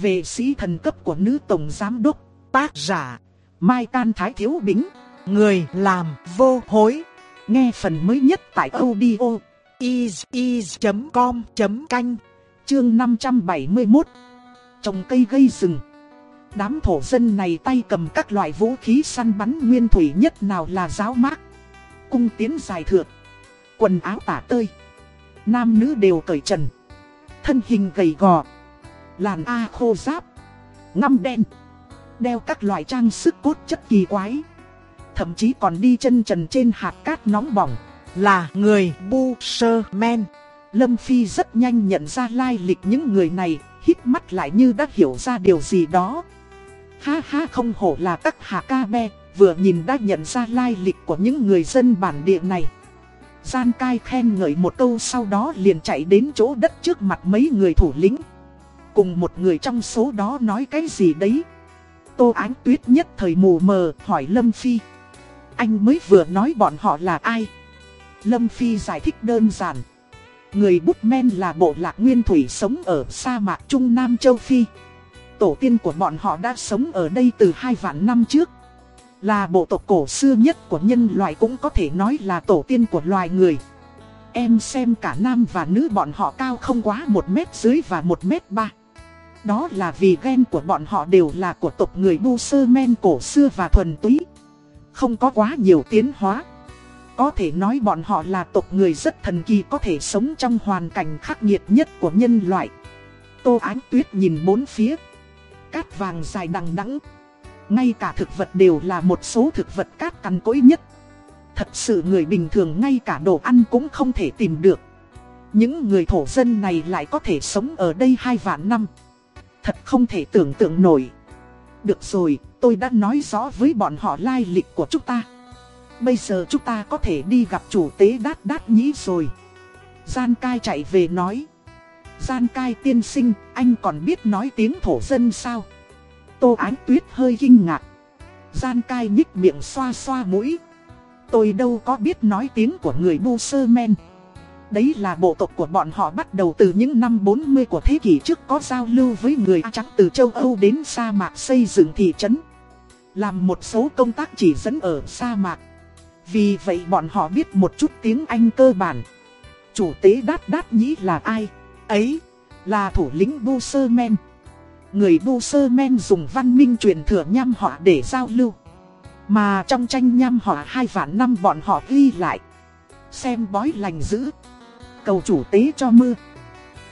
về sĩ thần cấp của nữ tổng giám đốc, tác giả, Mai Can Thái Thiếu Bính, người làm vô hối. Nghe phần mới nhất tại audio is.com.canh, chương 571. Trồng cây gây rừng. Đám thổ dân này tay cầm các loại vũ khí săn bắn nguyên thủy nhất nào là giáo mát, cung tiến dài thượt, quần áo tả tơi. Nam nữ đều cởi trần, thân hình gầy gò, làn A khô giáp, ngăm đen, đeo các loại trang sức cốt chất kỳ quái. Thậm chí còn đi chân trần trên hạt cát nóng bỏng, là người Bu Sơ Men. Lâm Phi rất nhanh nhận ra lai lịch những người này, hít mắt lại như đã hiểu ra điều gì đó. Ha ha không hổ là các hạ ca be, vừa nhìn đã nhận ra lai lịch của những người dân bản địa này. Gian cai khen ngợi một câu sau đó liền chạy đến chỗ đất trước mặt mấy người thủ lĩnh. Cùng một người trong số đó nói cái gì đấy. Tô Ánh Tuyết nhất thời mù mờ, hỏi Lâm Phi. Anh mới vừa nói bọn họ là ai? Lâm Phi giải thích đơn giản. Người bút men là bộ lạc nguyên thủy sống ở sa mạc Trung Nam Châu Phi. Tổ tiên của bọn họ đã sống ở đây từ hai vạn năm trước. Là bộ tộc cổ xưa nhất của nhân loại cũng có thể nói là tổ tiên của loài người. Em xem cả nam và nữ bọn họ cao không quá 1 mét dưới và 1 mét 3. Đó là vì gen của bọn họ đều là của tộc người bu sơ men cổ xưa và thuần túy. Không có quá nhiều tiến hóa. Có thể nói bọn họ là tộc người rất thần kỳ có thể sống trong hoàn cảnh khắc nghiệt nhất của nhân loại. Tô Ánh Tuyết nhìn bốn phía. Cát vàng dài đằng đẵng Ngay cả thực vật đều là một số thực vật cát cằn cỗi nhất. Thật sự người bình thường ngay cả đồ ăn cũng không thể tìm được. Những người thổ dân này lại có thể sống ở đây hai vạn năm. Thật không thể tưởng tượng nổi. Được rồi, tôi đã nói rõ với bọn họ lai lịch của chúng ta. Bây giờ chúng ta có thể đi gặp chủ tế đát đát nhĩ rồi. Gian cai chạy về nói. Gian cai tiên sinh, anh còn biết nói tiếng thổ dân sao? Tô Ánh Tuyết hơi kinh ngạc. Gian cai nhích miệng xoa xoa mũi. Tôi đâu có biết nói tiếng của người bu sơ men. Đấy là bộ tộc của bọn họ bắt đầu từ những năm 40 của thế kỷ trước có giao lưu với người trắng từ châu Âu đến sa mạc xây dựng thị trấn. Làm một số công tác chỉ dẫn ở sa mạc. Vì vậy bọn họ biết một chút tiếng Anh cơ bản. Chủ tế đát đát nhĩ là ai? Ấy, là thủ lĩnh Bu Sơ Men. Người Bu Sơ Men dùng văn minh truyền thừa nham họ để giao lưu. Mà trong tranh nham họ hai vạn năm bọn họ ghi lại. Xem bói lành dữ. Cầu chủ tế cho mưa.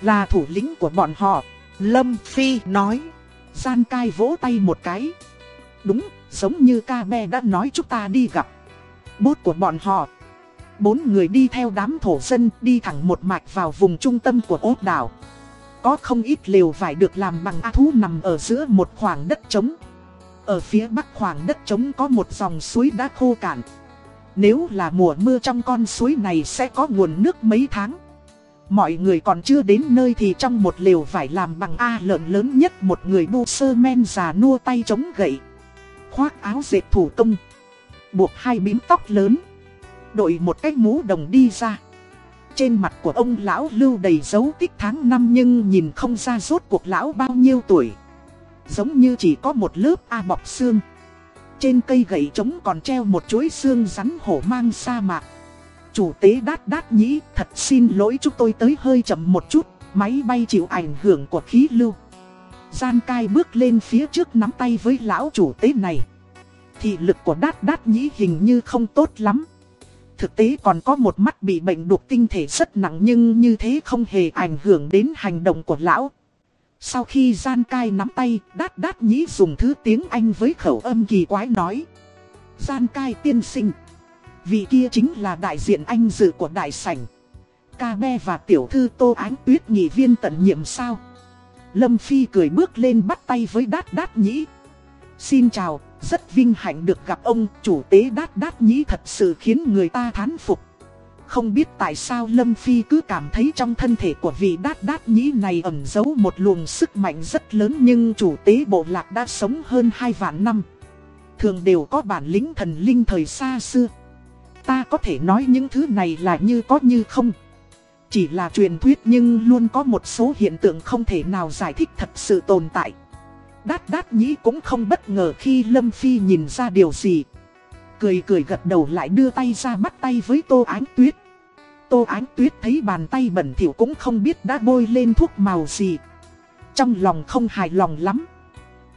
Là thủ lĩnh của bọn họ. Lâm Phi nói. Gian cai vỗ tay một cái. Đúng, giống như ca me đã nói chúng ta đi gặp. Bốt của bọn họ. Bốn người đi theo đám thổ dân đi thẳng một mạch vào vùng trung tâm của ốt đảo. Có không ít liều vải được làm bằng á thú nằm ở giữa một khoảng đất trống. Ở phía bắc khoảng đất trống có một dòng suối đã khô cạn. Nếu là mùa mưa trong con suối này sẽ có nguồn nước mấy tháng. Mọi người còn chưa đến nơi thì trong một liều vải làm bằng A lợn lớn nhất một người bu sơ men già nua tay chống gậy. Khoác áo dệt thủ công. Buộc hai bím tóc lớn. Đội một cái mũ đồng đi ra. Trên mặt của ông lão lưu đầy dấu tích tháng năm nhưng nhìn không ra rốt cuộc lão bao nhiêu tuổi. Giống như chỉ có một lớp A bọc xương. Trên cây gậy trống còn treo một chuỗi xương rắn hổ mang sa mạc. Chủ tế đát đát nhĩ, thật xin lỗi chúng tôi tới hơi chậm một chút, máy bay chịu ảnh hưởng của khí lưu. Gian cai bước lên phía trước nắm tay với lão chủ tế này. Thị lực của đát đát nhĩ hình như không tốt lắm. Thực tế còn có một mắt bị bệnh đục tinh thể rất nặng nhưng như thế không hề ảnh hưởng đến hành động của lão. Sau khi gian cai nắm tay, đát đát nhĩ dùng thứ tiếng Anh với khẩu âm kỳ quái nói. Gian cai tiên sinh. Vị kia chính là đại diện anh dự của đại sảnh. Ca be và tiểu thư tô ánh tuyết nghị viên tận nhiệm sao. Lâm Phi cười bước lên bắt tay với đát đát nhĩ. Xin chào, rất vinh hạnh được gặp ông, chủ tế đát đát nhĩ thật sự khiến người ta thán phục. Không biết tại sao Lâm Phi cứ cảm thấy trong thân thể của vị đát đát nhĩ này ẩn giấu một luồng sức mạnh rất lớn nhưng chủ tế bộ lạc đã sống hơn hai vạn năm. Thường đều có bản lĩnh thần linh thời xa xưa. Ta có thể nói những thứ này là như có như không. chỉ là truyền thuyết nhưng luôn có một số hiện tượng không thể nào giải thích thật sự tồn tại. Đát đát nhĩ cũng không bất ngờ khi Lâm Phi nhìn ra điều gì. Cười cười gật đầu lại đưa tay ra bắt tay với Tô Ánh Tuyết. Tô Ánh Tuyết thấy bàn tay bẩn thỉu cũng không biết đã bôi lên thuốc màu gì. Trong lòng không hài lòng lắm.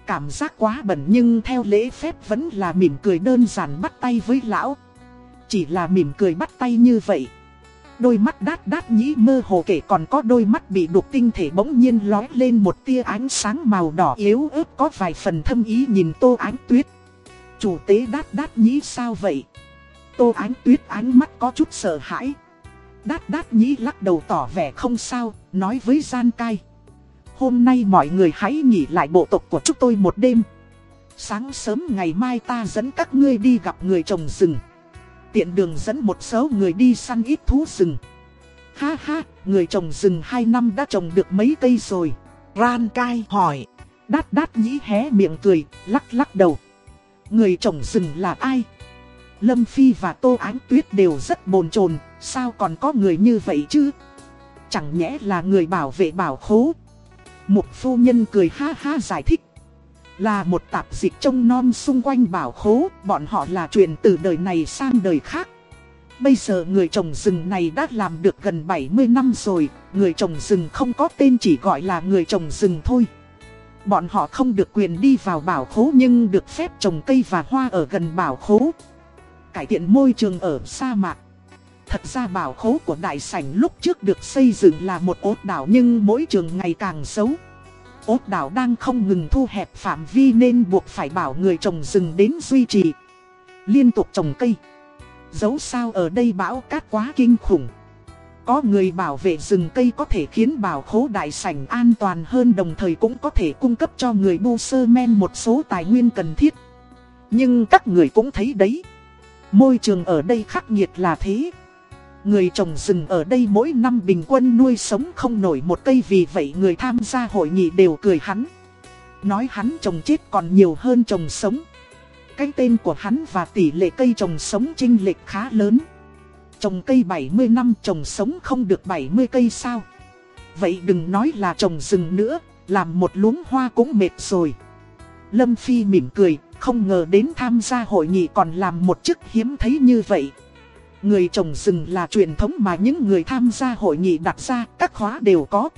Cảm giác quá bẩn nhưng theo lễ phép vẫn là mỉm cười đơn giản bắt tay với lão. Chỉ là mỉm cười bắt tay như vậy. Đôi mắt đát đát nhĩ mơ hồ kể còn có đôi mắt bị đục tinh thể bỗng nhiên lói lên một tia ánh sáng màu đỏ yếu ớt có vài phần thâm ý nhìn tô ánh tuyết. Chủ tế đát đát nhĩ sao vậy? Tô ánh tuyết ánh mắt có chút sợ hãi. Đát đát nhĩ lắc đầu tỏ vẻ không sao, nói với gian cai. Hôm nay mọi người hãy nghỉ lại bộ tộc của chúng tôi một đêm. Sáng sớm ngày mai ta dẫn các ngươi đi gặp người trồng rừng. Tiện đường dẫn một số người đi săn ít thú rừng. Ha ha, người trồng rừng 2 năm đã trồng được mấy cây rồi. Ran cai hỏi. Đát đát nhĩ hé miệng cười, lắc lắc đầu. Người trồng rừng là ai? Lâm Phi và Tô Ánh Tuyết đều rất bồn chồn sao còn có người như vậy chứ? Chẳng nhẽ là người bảo vệ bảo khố. Một phu nhân cười ha ha giải thích. Là một tạp dịch trông non xung quanh bảo khố, bọn họ là chuyện từ đời này sang đời khác. Bây giờ người trồng rừng này đã làm được gần 70 năm rồi, người trồng rừng không có tên chỉ gọi là người trồng rừng thôi. Bọn họ không được quyền đi vào bảo khố nhưng được phép trồng cây và hoa ở gần bảo khố. Cải thiện môi trường ở sa mạc. Thật ra bảo khố của đại sảnh lúc trước được xây dựng là một ốt đảo nhưng mỗi trường ngày càng xấu. Ốt đảo đang không ngừng thu hẹp phạm vi nên buộc phải bảo người trồng rừng đến duy trì. Liên tục trồng cây. Dẫu sao ở đây bão cát quá kinh khủng. Có người bảo vệ rừng cây có thể khiến bảo khố đại sảnh an toàn hơn, đồng thời cũng có thể cung cấp cho người bu sơ men một số tài nguyên cần thiết. Nhưng các người cũng thấy đấy. Môi trường ở đây khắc nghiệt là thế. Người trồng rừng ở đây mỗi năm bình quân nuôi sống không nổi một cây, vì vậy người tham gia hội nghị đều cười hắn. Nói hắn trồng chết còn nhiều hơn trồng sống. Cái tên của hắn và tỷ lệ cây trồng sống chênh lệch khá lớn. Trồng cây 70 năm trồng sống không được 70 cây sao. Vậy đừng nói là trồng rừng nữa, làm một luống hoa cũng mệt rồi. Lâm Phi mỉm cười, không ngờ đến tham gia hội nghị còn làm một chức hiếm thấy như vậy. Người trồng rừng là truyền thống mà những người tham gia hội nghị đặt ra, các khóa đều có.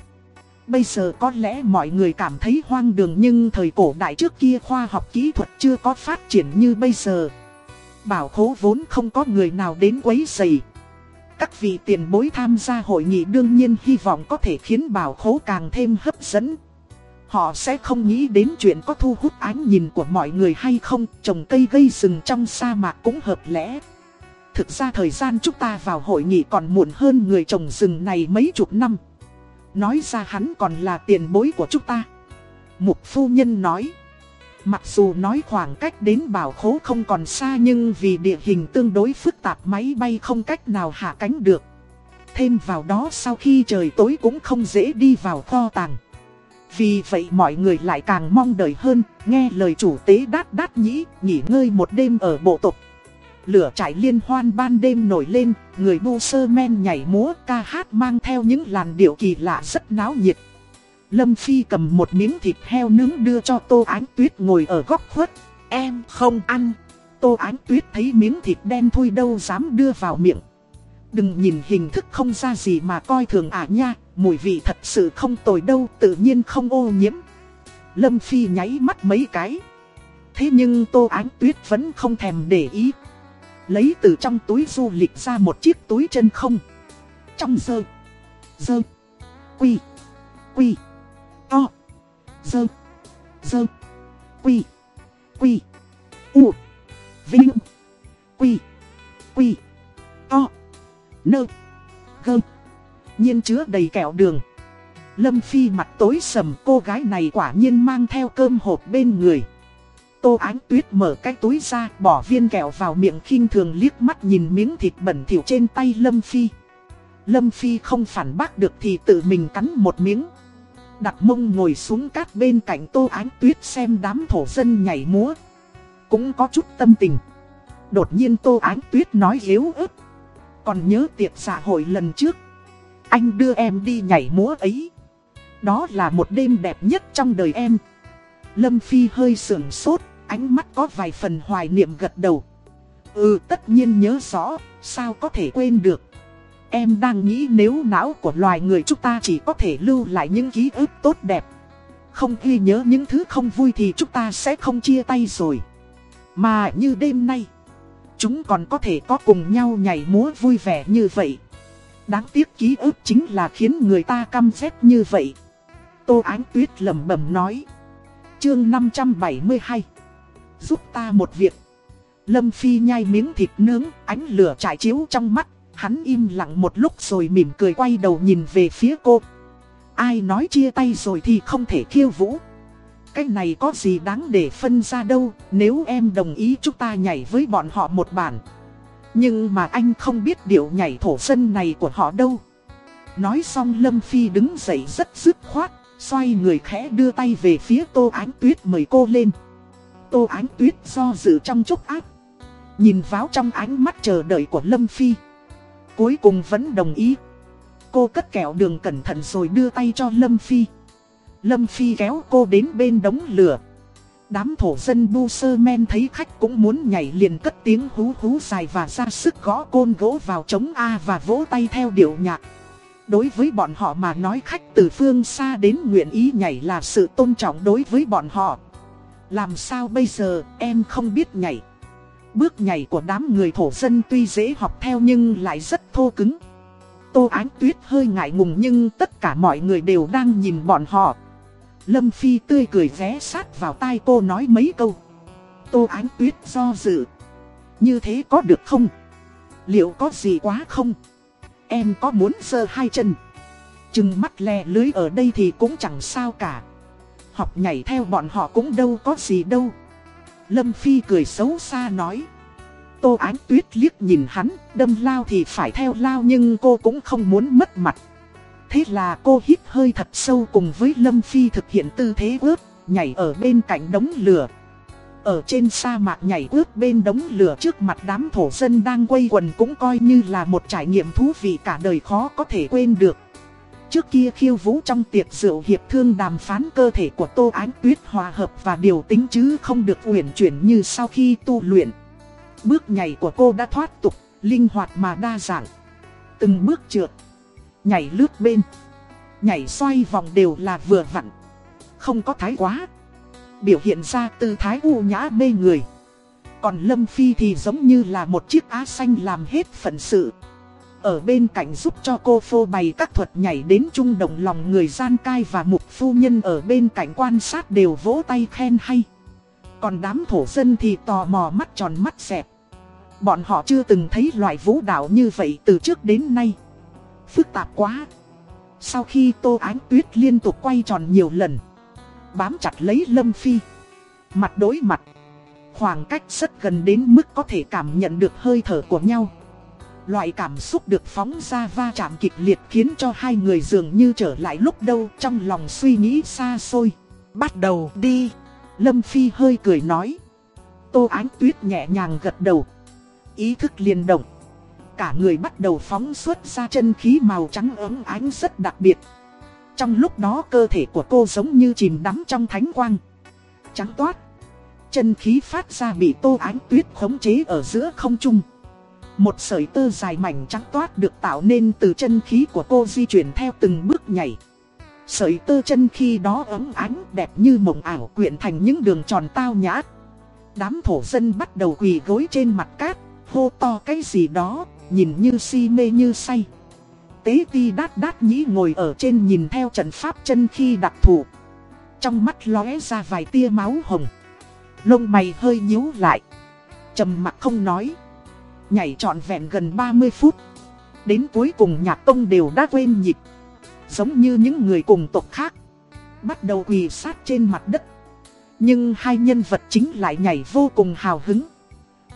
Bây giờ có lẽ mọi người cảm thấy hoang đường nhưng thời cổ đại trước kia khoa học kỹ thuật chưa có phát triển như bây giờ. Bảo khố vốn không có người nào đến quấy rầy. Các vị tiền bối tham gia hội nghị đương nhiên hy vọng có thể khiến bảo khố càng thêm hấp dẫn. Họ sẽ không nghĩ đến chuyện có thu hút ánh nhìn của mọi người hay không, trồng cây gây rừng trong sa mạc cũng hợp lẽ. Thực ra thời gian chúng ta vào hội nghị còn muộn hơn người trồng rừng này mấy chục năm. Nói ra hắn còn là tiền bối của chúng ta. Mục phu nhân nói. Mặc dù nói khoảng cách đến bảo khố không còn xa nhưng vì địa hình tương đối phức tạp máy bay không cách nào hạ cánh được. Thêm vào đó sau khi trời tối cũng không dễ đi vào kho tàng. Vì vậy mọi người lại càng mong đợi hơn, nghe lời chủ tế đát đát nhĩ, nghỉ ngơi một đêm ở bộ tộc. Lửa trải liên hoan ban đêm nổi lên, người bu sơ men nhảy múa ca hát mang theo những làn điệu kỳ lạ rất náo nhiệt. Lâm Phi cầm một miếng thịt heo nướng đưa cho Tô Ánh Tuyết ngồi ở góc khuất. Em không ăn. Tô Ánh Tuyết thấy miếng thịt đen thui đâu dám đưa vào miệng. Đừng nhìn hình thức không ra gì mà coi thường ả nha, mùi vị thật sự không tồi đâu, tự nhiên không ô nhiễm. Lâm Phi nháy mắt mấy cái. Thế nhưng Tô Ánh Tuyết vẫn không thèm để ý. Lấy từ trong túi du lịch ra một chiếc túi chân không. Trong dơ. Dơ. Quy. Quy. To. Dơ. Dơ. Quy. Quy. U. Vinh. Quy. Quy. To. Nơ. Gơ. Nhiên chứa đầy kẹo đường. Lâm Phi mặt tối sầm cô gái này quả nhiên mang theo cơm hộp bên người. Tô Ánh Tuyết mở cái túi ra, bỏ viên kẹo vào miệng khinh thường liếc mắt nhìn miếng thịt bẩn thỉu trên tay Lâm Phi. Lâm Phi không phản bác được thì tự mình cắn một miếng. Đặt mông ngồi xuống cát bên cạnh Tô Ánh Tuyết xem đám thổ dân nhảy múa. Cũng có chút tâm tình. Đột nhiên Tô Ánh Tuyết nói yếu ớt. Còn nhớ tiệc xã hội lần trước. anh đưa em đi nhảy múa ấy. Đó là một đêm đẹp nhất trong đời em. Lâm Phi hơi sườn sốt, ánh mắt có vài phần hoài niệm gật đầu. Ừ tất nhiên nhớ rõ, sao có thể quên được. Em đang nghĩ nếu não của loài người chúng ta chỉ có thể lưu lại những ký ức tốt đẹp. Không ghi nhớ những thứ không vui thì chúng ta sẽ không chia tay rồi. Mà như đêm nay, chúng còn có thể có cùng nhau nhảy múa vui vẻ như vậy. Đáng tiếc ký ức chính là khiến người ta căm ghét như vậy. Tô Ánh Tuyết lẩm bẩm nói. Chương 572 Giúp ta một việc. Lâm Phi nhai miếng thịt nướng, ánh lửa trải chiếu trong mắt. Hắn im lặng một lúc rồi mỉm cười quay đầu nhìn về phía cô. Ai nói chia tay rồi thì không thể khiêu vũ. Cái này có gì đáng để phân ra đâu, nếu em đồng ý chúng ta nhảy với bọn họ một bản. Nhưng mà anh không biết điệu nhảy thổ dân này của họ đâu. Nói xong Lâm Phi đứng dậy rất dứt khoát, xoay người khẽ đưa tay về phía Tô Ánh Tuyết mời cô lên. Tô Ánh Tuyết do dự trong chốc áp. Nhìn vào trong ánh mắt chờ đợi của Lâm Phi. Cuối cùng vẫn đồng ý. Cô cất kẹo đường cẩn thận rồi đưa tay cho Lâm Phi. Lâm Phi kéo cô đến bên đống lửa. Đám thổ dân bu sơ men thấy khách cũng muốn nhảy liền cất tiếng hú hú dài và ra sức gõ côn gỗ vào trống A và vỗ tay theo điệu nhạc. Đối với bọn họ mà nói khách từ phương xa đến nguyện ý nhảy là sự tôn trọng đối với bọn họ. Làm sao bây giờ, em không biết nhảy. Bước nhảy của đám người thổ dân tuy dễ học theo nhưng lại rất thô cứng. Tô Ánh Tuyết hơi ngại ngùng nhưng tất cả mọi người đều đang nhìn bọn họ. Lâm Phi tươi cười ghé sát vào tai cô nói mấy câu. Tô Ánh Tuyết do dự. Như thế có được không? Liệu có gì quá không? Em có muốn sơ hai chân? Chừng mắt lè lưới ở đây thì cũng chẳng sao cả. Học nhảy theo bọn họ cũng đâu có gì đâu. Lâm Phi cười xấu xa nói. Tô Ánh Tuyết liếc nhìn hắn, đâm lao thì phải theo lao nhưng cô cũng không muốn mất mặt. Thế là cô hít hơi thật sâu cùng với Lâm Phi thực hiện tư thế ướp, nhảy ở bên cạnh đống lửa. Ở trên sa mạc nhảy ướp bên đống lửa trước mặt đám thổ dân đang quay quần cũng coi như là một trải nghiệm thú vị cả đời khó có thể quên được. Trước kia khiêu vũ trong tiệc rượu hiệp thương đàm phán cơ thể của Tô Ánh Tuyết hòa hợp và điều tính chứ không được uyển chuyển như sau khi tu luyện. Bước nhảy của cô đã thoát tục, linh hoạt mà đa dạng. Từng bước trượt, nhảy lướt bên, nhảy xoay vòng đều là vừa vặn. Không có thái quá. Biểu hiện ra tư thái u nhã mê người. Còn Lâm Phi thì giống như là một chiếc á xanh làm hết phận sự. Ở bên cạnh giúp cho cô phô bày các thuật nhảy đến trung động lòng người gian cai và mục phu nhân ở bên cạnh quan sát đều vỗ tay khen hay. Còn đám thổ dân thì tò mò mắt tròn mắt xẹp. Bọn họ chưa từng thấy loại vũ đạo như vậy từ trước đến nay. Phức tạp quá. Sau khi Tô Ánh Tuyết liên tục quay tròn nhiều lần. Bám chặt lấy Lâm Phi. Mặt đối mặt. Khoảng cách rất gần đến mức có thể cảm nhận được hơi thở của nhau. Loại cảm xúc được phóng ra va chạm kịch liệt khiến cho hai người dường như trở lại lúc đâu trong lòng suy nghĩ xa xôi. Bắt đầu đi. Lâm Phi hơi cười nói. Tô Ánh Tuyết nhẹ nhàng gật đầu. Ý thức liền động. Cả người bắt đầu phóng xuất ra chân khí màu trắng ấm ánh rất đặc biệt. Trong lúc đó cơ thể của cô giống như chìm đắm trong thánh quang. Trắng toát. Chân khí phát ra bị tô ánh tuyết khống chế ở giữa không trung. Một sợi tơ dài mảnh trắng toát được tạo nên từ chân khí của cô di chuyển theo từng bước nhảy. Sợi tơ chân khi đó ấm ánh đẹp như mộng ảo quyện thành những đường tròn tao nhã. Đám thổ dân bắt đầu quỳ gối trên mặt cát, hô to cái gì đó, nhìn như si mê như say. Tế ti đát đát nhĩ ngồi ở trên nhìn theo trận pháp chân khi đặc thủ. Trong mắt lóe ra vài tia máu hồng. Lông mày hơi nhíu lại. trầm mặt không nói. Nhảy trọn vẹn gần 30 phút. Đến cuối cùng nhạc công đều đã quên nhịp. Giống như những người cùng tộc khác. Bắt đầu quỳ sát trên mặt đất. Nhưng hai nhân vật chính lại nhảy vô cùng hào hứng.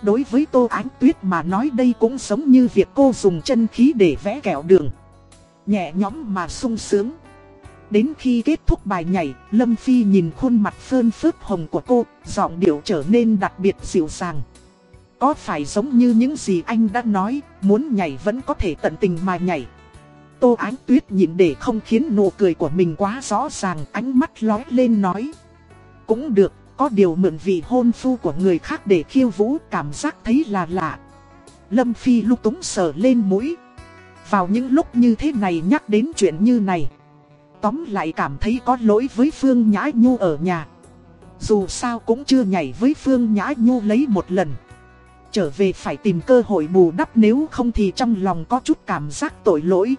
Đối với Tô Ánh Tuyết mà nói đây cũng giống như việc cô dùng chân khí để vẽ kẹo đường. Nhẹ nhõm mà sung sướng. Đến khi kết thúc bài nhảy, Lâm Phi nhìn khuôn mặt phơn phớt hồng của cô, giọng điệu trở nên đặc biệt dịu dàng. Có phải giống như những gì anh đã nói, muốn nhảy vẫn có thể tận tình mà nhảy. Tô Ánh Tuyết nhìn để không khiến nụ cười của mình quá rõ ràng ánh mắt lói lên nói. Cũng được, có điều mượn vị hôn phu của người khác để khiêu vũ cảm giác thấy là lạ. Lâm Phi lúc túng sờ lên mũi. Vào những lúc như thế này nhắc đến chuyện như này. Tóm lại cảm thấy có lỗi với Phương Nhã Nhu ở nhà. Dù sao cũng chưa nhảy với Phương Nhã Nhu lấy một lần. Trở về phải tìm cơ hội bù đắp nếu không thì trong lòng có chút cảm giác tội lỗi.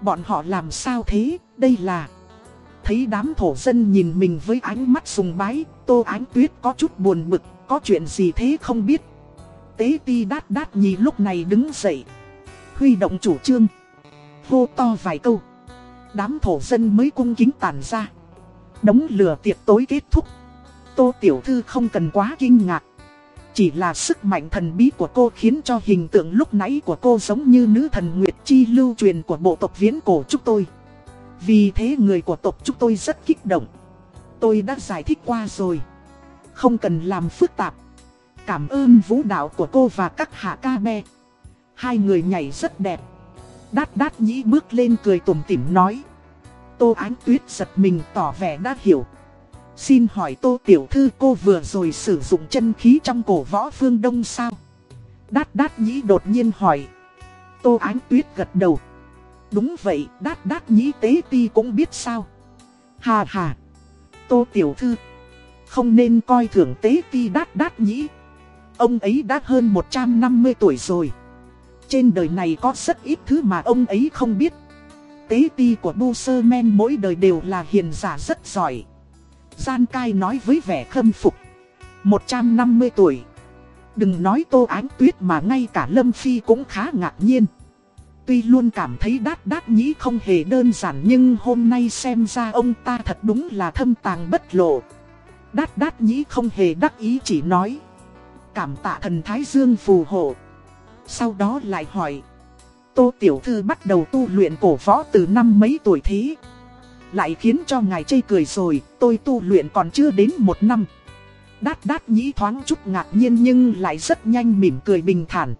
Bọn họ làm sao thế, đây là... Thấy đám thổ dân nhìn mình với ánh mắt sùng bái, tô ánh tuyết có chút buồn bực, có chuyện gì thế không biết. Tế ti đát đát nhì lúc này đứng dậy. Huy động chủ trương. Hô to vài câu. Đám thổ dân mới cung kính tản ra. Đống lửa tiệc tối kết thúc. Tô Tiểu Thư không cần quá kinh ngạc. Chỉ là sức mạnh thần bí của cô khiến cho hình tượng lúc nãy của cô giống như nữ thần Nguyệt Chi lưu truyền của bộ tộc viễn cổ chúng tôi. Vì thế người của tộc chúng tôi rất kích động. Tôi đã giải thích qua rồi. Không cần làm phức tạp. Cảm ơn vũ đạo của cô và các hạ ca me. Hai người nhảy rất đẹp. Đát đát nhĩ bước lên cười tủm tỉm nói. Tô Ánh Tuyết giật mình tỏ vẻ đã hiểu. Xin hỏi Tô Tiểu Thư cô vừa rồi sử dụng chân khí trong cổ võ phương đông sao? Đát đát nhĩ đột nhiên hỏi. Tô Ánh Tuyết gật đầu. Đúng vậy, đát đát nhĩ tế ti cũng biết sao. Hà hà. Tô Tiểu Thư. Không nên coi thường tế ti đát đát nhĩ. Ông ấy đã hơn 150 tuổi rồi. Trên đời này có rất ít thứ mà ông ấy không biết. Tế ti của Đô Sơ Men mỗi đời đều là hiền giả rất giỏi. Gian cai nói với vẻ khâm phục. 150 tuổi. Đừng nói tô ánh tuyết mà ngay cả Lâm Phi cũng khá ngạc nhiên. Tuy luôn cảm thấy đát đát nhĩ không hề đơn giản nhưng hôm nay xem ra ông ta thật đúng là thâm tàng bất lộ. Đát đát nhĩ không hề đắc ý chỉ nói. Cảm tạ thần Thái Dương phù hộ. Sau đó lại hỏi. Tô Tiểu Thư bắt đầu tu luyện cổ võ từ năm mấy tuổi thế. Lại khiến cho ngài chây cười rồi, tôi tu luyện còn chưa đến một năm. Đát đát nhĩ thoáng chút ngạc nhiên nhưng lại rất nhanh mỉm cười bình thản.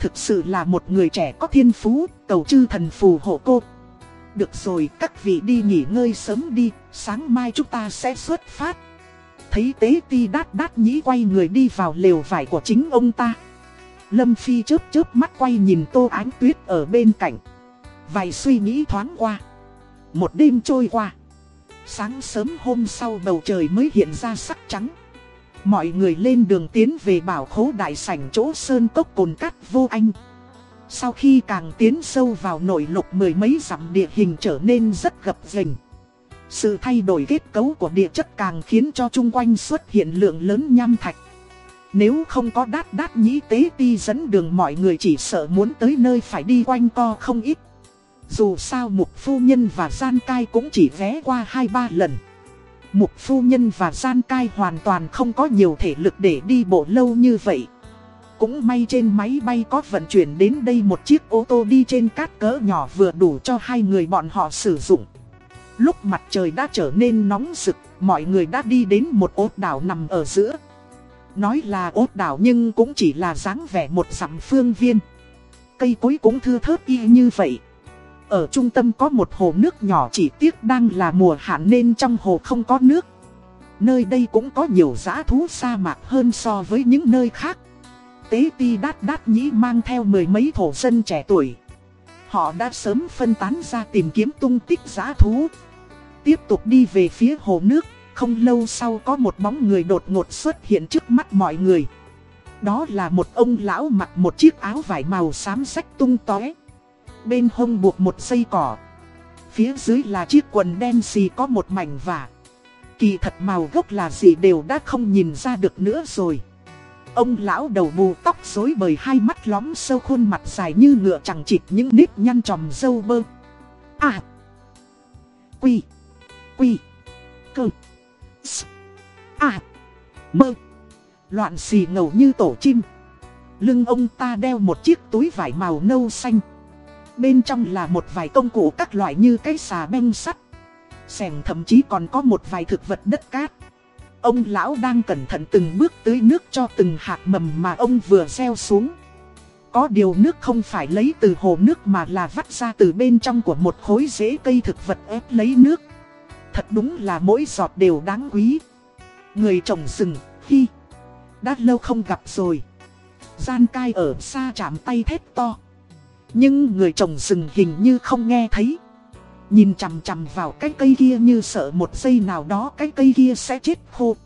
Thực sự là một người trẻ có thiên phú, cầu chư thần phù hộ cô. Được rồi, các vị đi nghỉ ngơi sớm đi, sáng mai chúng ta sẽ xuất phát. Thấy tế ti đát đát nhĩ quay người đi vào lều vải của chính ông ta. Lâm Phi chớp chớp mắt quay nhìn tô ánh tuyết ở bên cạnh. Vài suy nghĩ thoáng qua. Một đêm trôi qua. Sáng sớm hôm sau bầu trời mới hiện ra sắc trắng. Mọi người lên đường tiến về bảo khố đại sảnh chỗ sơn cốc cồn cắt vô anh. Sau khi càng tiến sâu vào nội lục mười mấy dặm địa hình trở nên rất gập ghềnh. Sự thay đổi kết cấu của địa chất càng khiến cho chung quanh xuất hiện lượng lớn nham thạch. Nếu không có đát đát nhĩ tế ti dẫn đường mọi người chỉ sợ muốn tới nơi phải đi quanh co không ít. Dù sao mục phu nhân và gian cai cũng chỉ ghé qua 2-3 lần. Mục phu nhân và gian cai hoàn toàn không có nhiều thể lực để đi bộ lâu như vậy. Cũng may trên máy bay có vận chuyển đến đây một chiếc ô tô đi trên cát cỡ nhỏ vừa đủ cho hai người bọn họ sử dụng. Lúc mặt trời đã trở nên nóng rực, mọi người đã đi đến một ốt đảo nằm ở giữa. Nói là ốt đảo nhưng cũng chỉ là dáng vẻ một dặm phương viên. Cây cối cũng thưa thớt y như vậy. Ở trung tâm có một hồ nước nhỏ chỉ tiếc đang là mùa hạn nên trong hồ không có nước. Nơi đây cũng có nhiều giã thú sa mạc hơn so với những nơi khác. Tế ti đát đát nhĩ mang theo mười mấy thổ dân trẻ tuổi. Họ đã sớm phân tán ra tìm kiếm tung tích giã thú. Tiếp tục đi về phía hồ nước, không lâu sau có một bóng người đột ngột xuất hiện trước mắt mọi người. Đó là một ông lão mặc một chiếc áo vải màu xám sách tung tóe. Bên hông buộc một dây cỏ. Phía dưới là chiếc quần đen xì có một mảnh vả. Kỳ thật màu gốc là gì đều đã không nhìn ra được nữa rồi. Ông lão đầu bù tóc rối bời hai mắt lóm sâu khuôn mặt dài như ngựa chẳng chịt những nếp nhăn tròm dâu bơ. À. Quy. Quy. Cơ. S. À. Mơ. Loạn xì ngầu như tổ chim. Lưng ông ta đeo một chiếc túi vải màu nâu xanh. Bên trong là một vài công cụ các loại như cái xà beng sắt. Sẻng thậm chí còn có một vài thực vật đất cát. Ông lão đang cẩn thận từng bước tưới nước cho từng hạt mầm mà ông vừa gieo xuống. Có điều nước không phải lấy từ hồ nước mà là vắt ra từ bên trong của một khối rễ cây thực vật ép lấy nước. Thật đúng là mỗi giọt đều đáng quý. Người trồng rừng, hi, đã lâu không gặp rồi. Gian cai ở xa chạm tay thét to. Nhưng người trồng rừng hình như không nghe thấy. Nhìn chằm chằm vào cái cây kia như sợ một giây nào đó cái cây kia sẽ chết khô.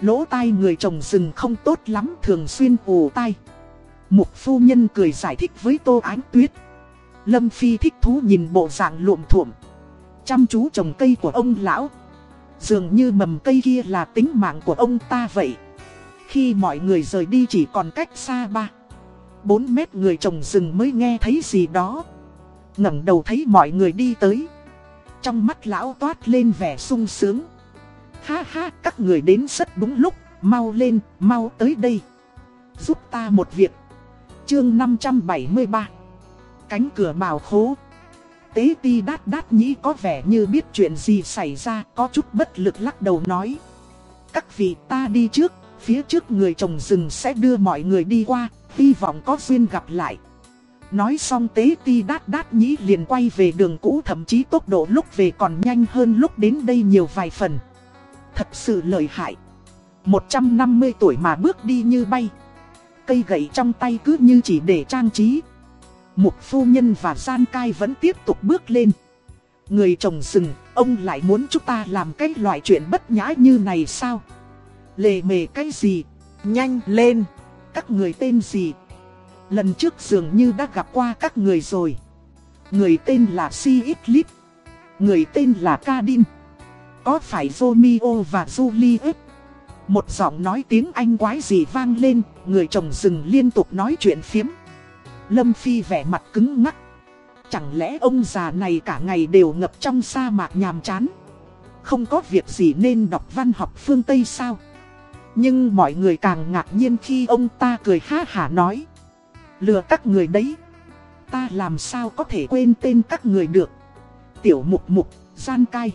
Lỗ tai người trồng rừng không tốt lắm, thường xuyên ù tai. Mục phu nhân cười giải thích với Tô Ánh Tuyết. Lâm Phi thích thú nhìn bộ dạng luộm thuộm. Chăm chú trồng cây của ông lão. Dường như mầm cây kia là tính mạng của ông ta vậy. Khi mọi người rời đi chỉ còn cách xa ba. 4 mét người trồng rừng mới nghe thấy gì đó. ngẩng đầu thấy mọi người đi tới. Trong mắt lão toát lên vẻ sung sướng. Ha ha, các người đến rất đúng lúc, mau lên, mau tới đây. Giúp ta một việc. Chương 573 Cánh cửa bào khố Tế ti đát đát nhĩ có vẻ như biết chuyện gì xảy ra, có chút bất lực lắc đầu nói. Các vị ta đi trước, phía trước người trồng rừng sẽ đưa mọi người đi qua, hy vọng có duyên gặp lại. Nói xong tế ti đát đát nhĩ liền quay về đường cũ thậm chí tốc độ lúc về còn nhanh hơn lúc đến đây nhiều vài phần. Thật sự lợi hại. 150 tuổi mà bước đi như bay. Cây gậy trong tay cứ như chỉ để trang trí. Mục phu nhân và gian cai vẫn tiếp tục bước lên. Người chồng rừng, ông lại muốn chúng ta làm cái loại chuyện bất nhã như này sao? Lề mề cái gì? Nhanh lên! Các người tên gì? Lần trước dường như đã gặp qua các người rồi. Người tên là Si Người tên là Kadin. Có phải Romeo và Juliet? Một giọng nói tiếng Anh quái gì vang lên, người chồng rừng liên tục nói chuyện phiếm. Lâm Phi vẻ mặt cứng ngắc. Chẳng lẽ ông già này cả ngày đều ngập trong sa mạc nhàm chán? Không có việc gì nên đọc văn học phương Tây sao? Nhưng mọi người càng ngạc nhiên khi ông ta cười ha hả nói. Lừa các người đấy. Ta làm sao có thể quên tên các người được. Tiểu mục mục, gian cai.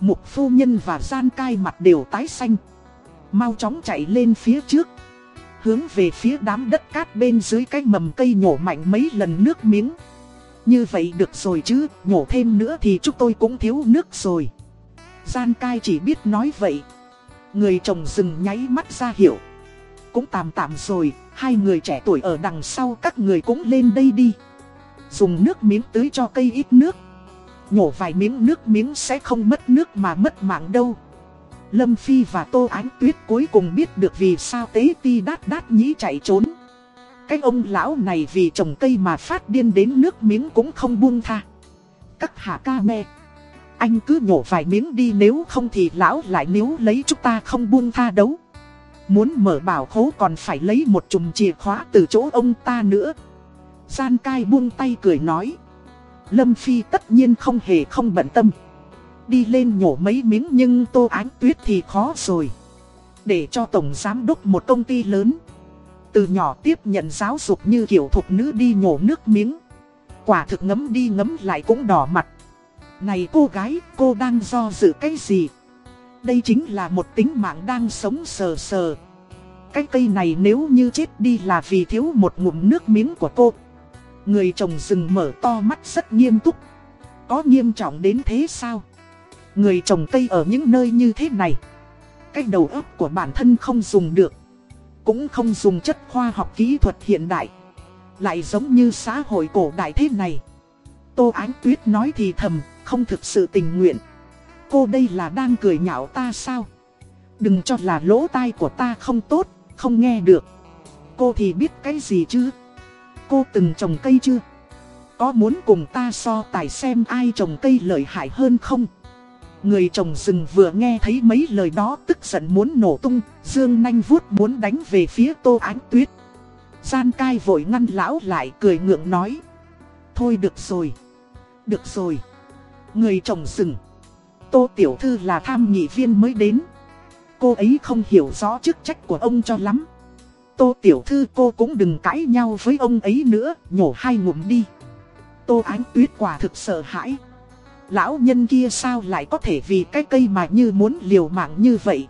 Mục phu nhân và gian cai mặt đều tái xanh. Mau chóng chạy lên phía trước. Hướng về phía đám đất cát bên dưới cái mầm cây nhổ mạnh mấy lần nước miếng. Như vậy được rồi chứ, nhổ thêm nữa thì chúng tôi cũng thiếu nước rồi. Gian cai chỉ biết nói vậy. Người chồng rừng nháy mắt ra hiểu. Cũng tạm tạm rồi, hai người trẻ tuổi ở đằng sau các người cũng lên đây đi. Dùng nước miếng tưới cho cây ít nước. Nhổ vài miếng nước miếng sẽ không mất nước mà mất mạng đâu. Lâm Phi và Tô Ánh Tuyết cuối cùng biết được vì sao tế ti đát đát nhĩ chạy trốn. Cái ông lão này vì trồng cây mà phát điên đến nước miếng cũng không buông tha. Các hạ ca me. Anh cứ nhổ vài miếng đi, nếu không thì lão lại nếu lấy chúng ta không buông tha đấu. Muốn mở bảo khố còn phải lấy một chùm chìa khóa từ chỗ ông ta nữa. Gian cai buông tay cười nói. Lâm Phi tất nhiên không hề không bận tâm. Đi lên nhổ mấy miếng nhưng tô ánh tuyết thì khó rồi. Để cho tổng giám đốc một công ty lớn. Từ nhỏ tiếp nhận giáo dục như kiểu thục nữ đi nhổ nước miếng. Quả thực ngấm đi ngấm lại cũng đỏ mặt. Này cô gái, cô đang do dự cái gì? Đây chính là một tính mạng đang sống sờ sờ. Cái cây này nếu như chết đi là vì thiếu một ngụm nước miếng của cô. Người trồng rừng mở to mắt rất nghiêm túc. Có nghiêm trọng đến thế sao? Người trồng cây ở những nơi như thế này. Cái đầu óc của bản thân không dùng được. Cũng không dùng chất khoa học kỹ thuật hiện đại. Lại giống như xã hội cổ đại thế này. Tô Ánh Tuyết nói thì thầm, không thực sự tình nguyện. Cô đây là đang cười nhạo ta sao? Đừng cho là lỗ tai của ta không tốt, không nghe được. Cô thì biết cái gì chứ? Cô từng trồng cây chưa? Có muốn cùng ta so tài xem ai trồng cây lợi hại hơn không? Người trồng rừng vừa nghe thấy mấy lời đó tức giận muốn nổ tung, dương nanh vuốt muốn đánh về phía tô ánh tuyết. Gian cai vội ngăn lão lại cười ngượng nói. Thôi được rồi, được rồi. Người trồng rừng. Tô Tiểu Thư là tham nghị viên mới đến. Cô ấy không hiểu rõ chức trách của ông cho lắm. Tô Tiểu Thư cô cũng đừng cãi nhau với ông ấy nữa, nhổ hai ngụm đi. Tô Ánh Tuyết quả thực sợ hãi. Lão nhân kia sao lại có thể vì cái cây mà như muốn liều mạng như vậy.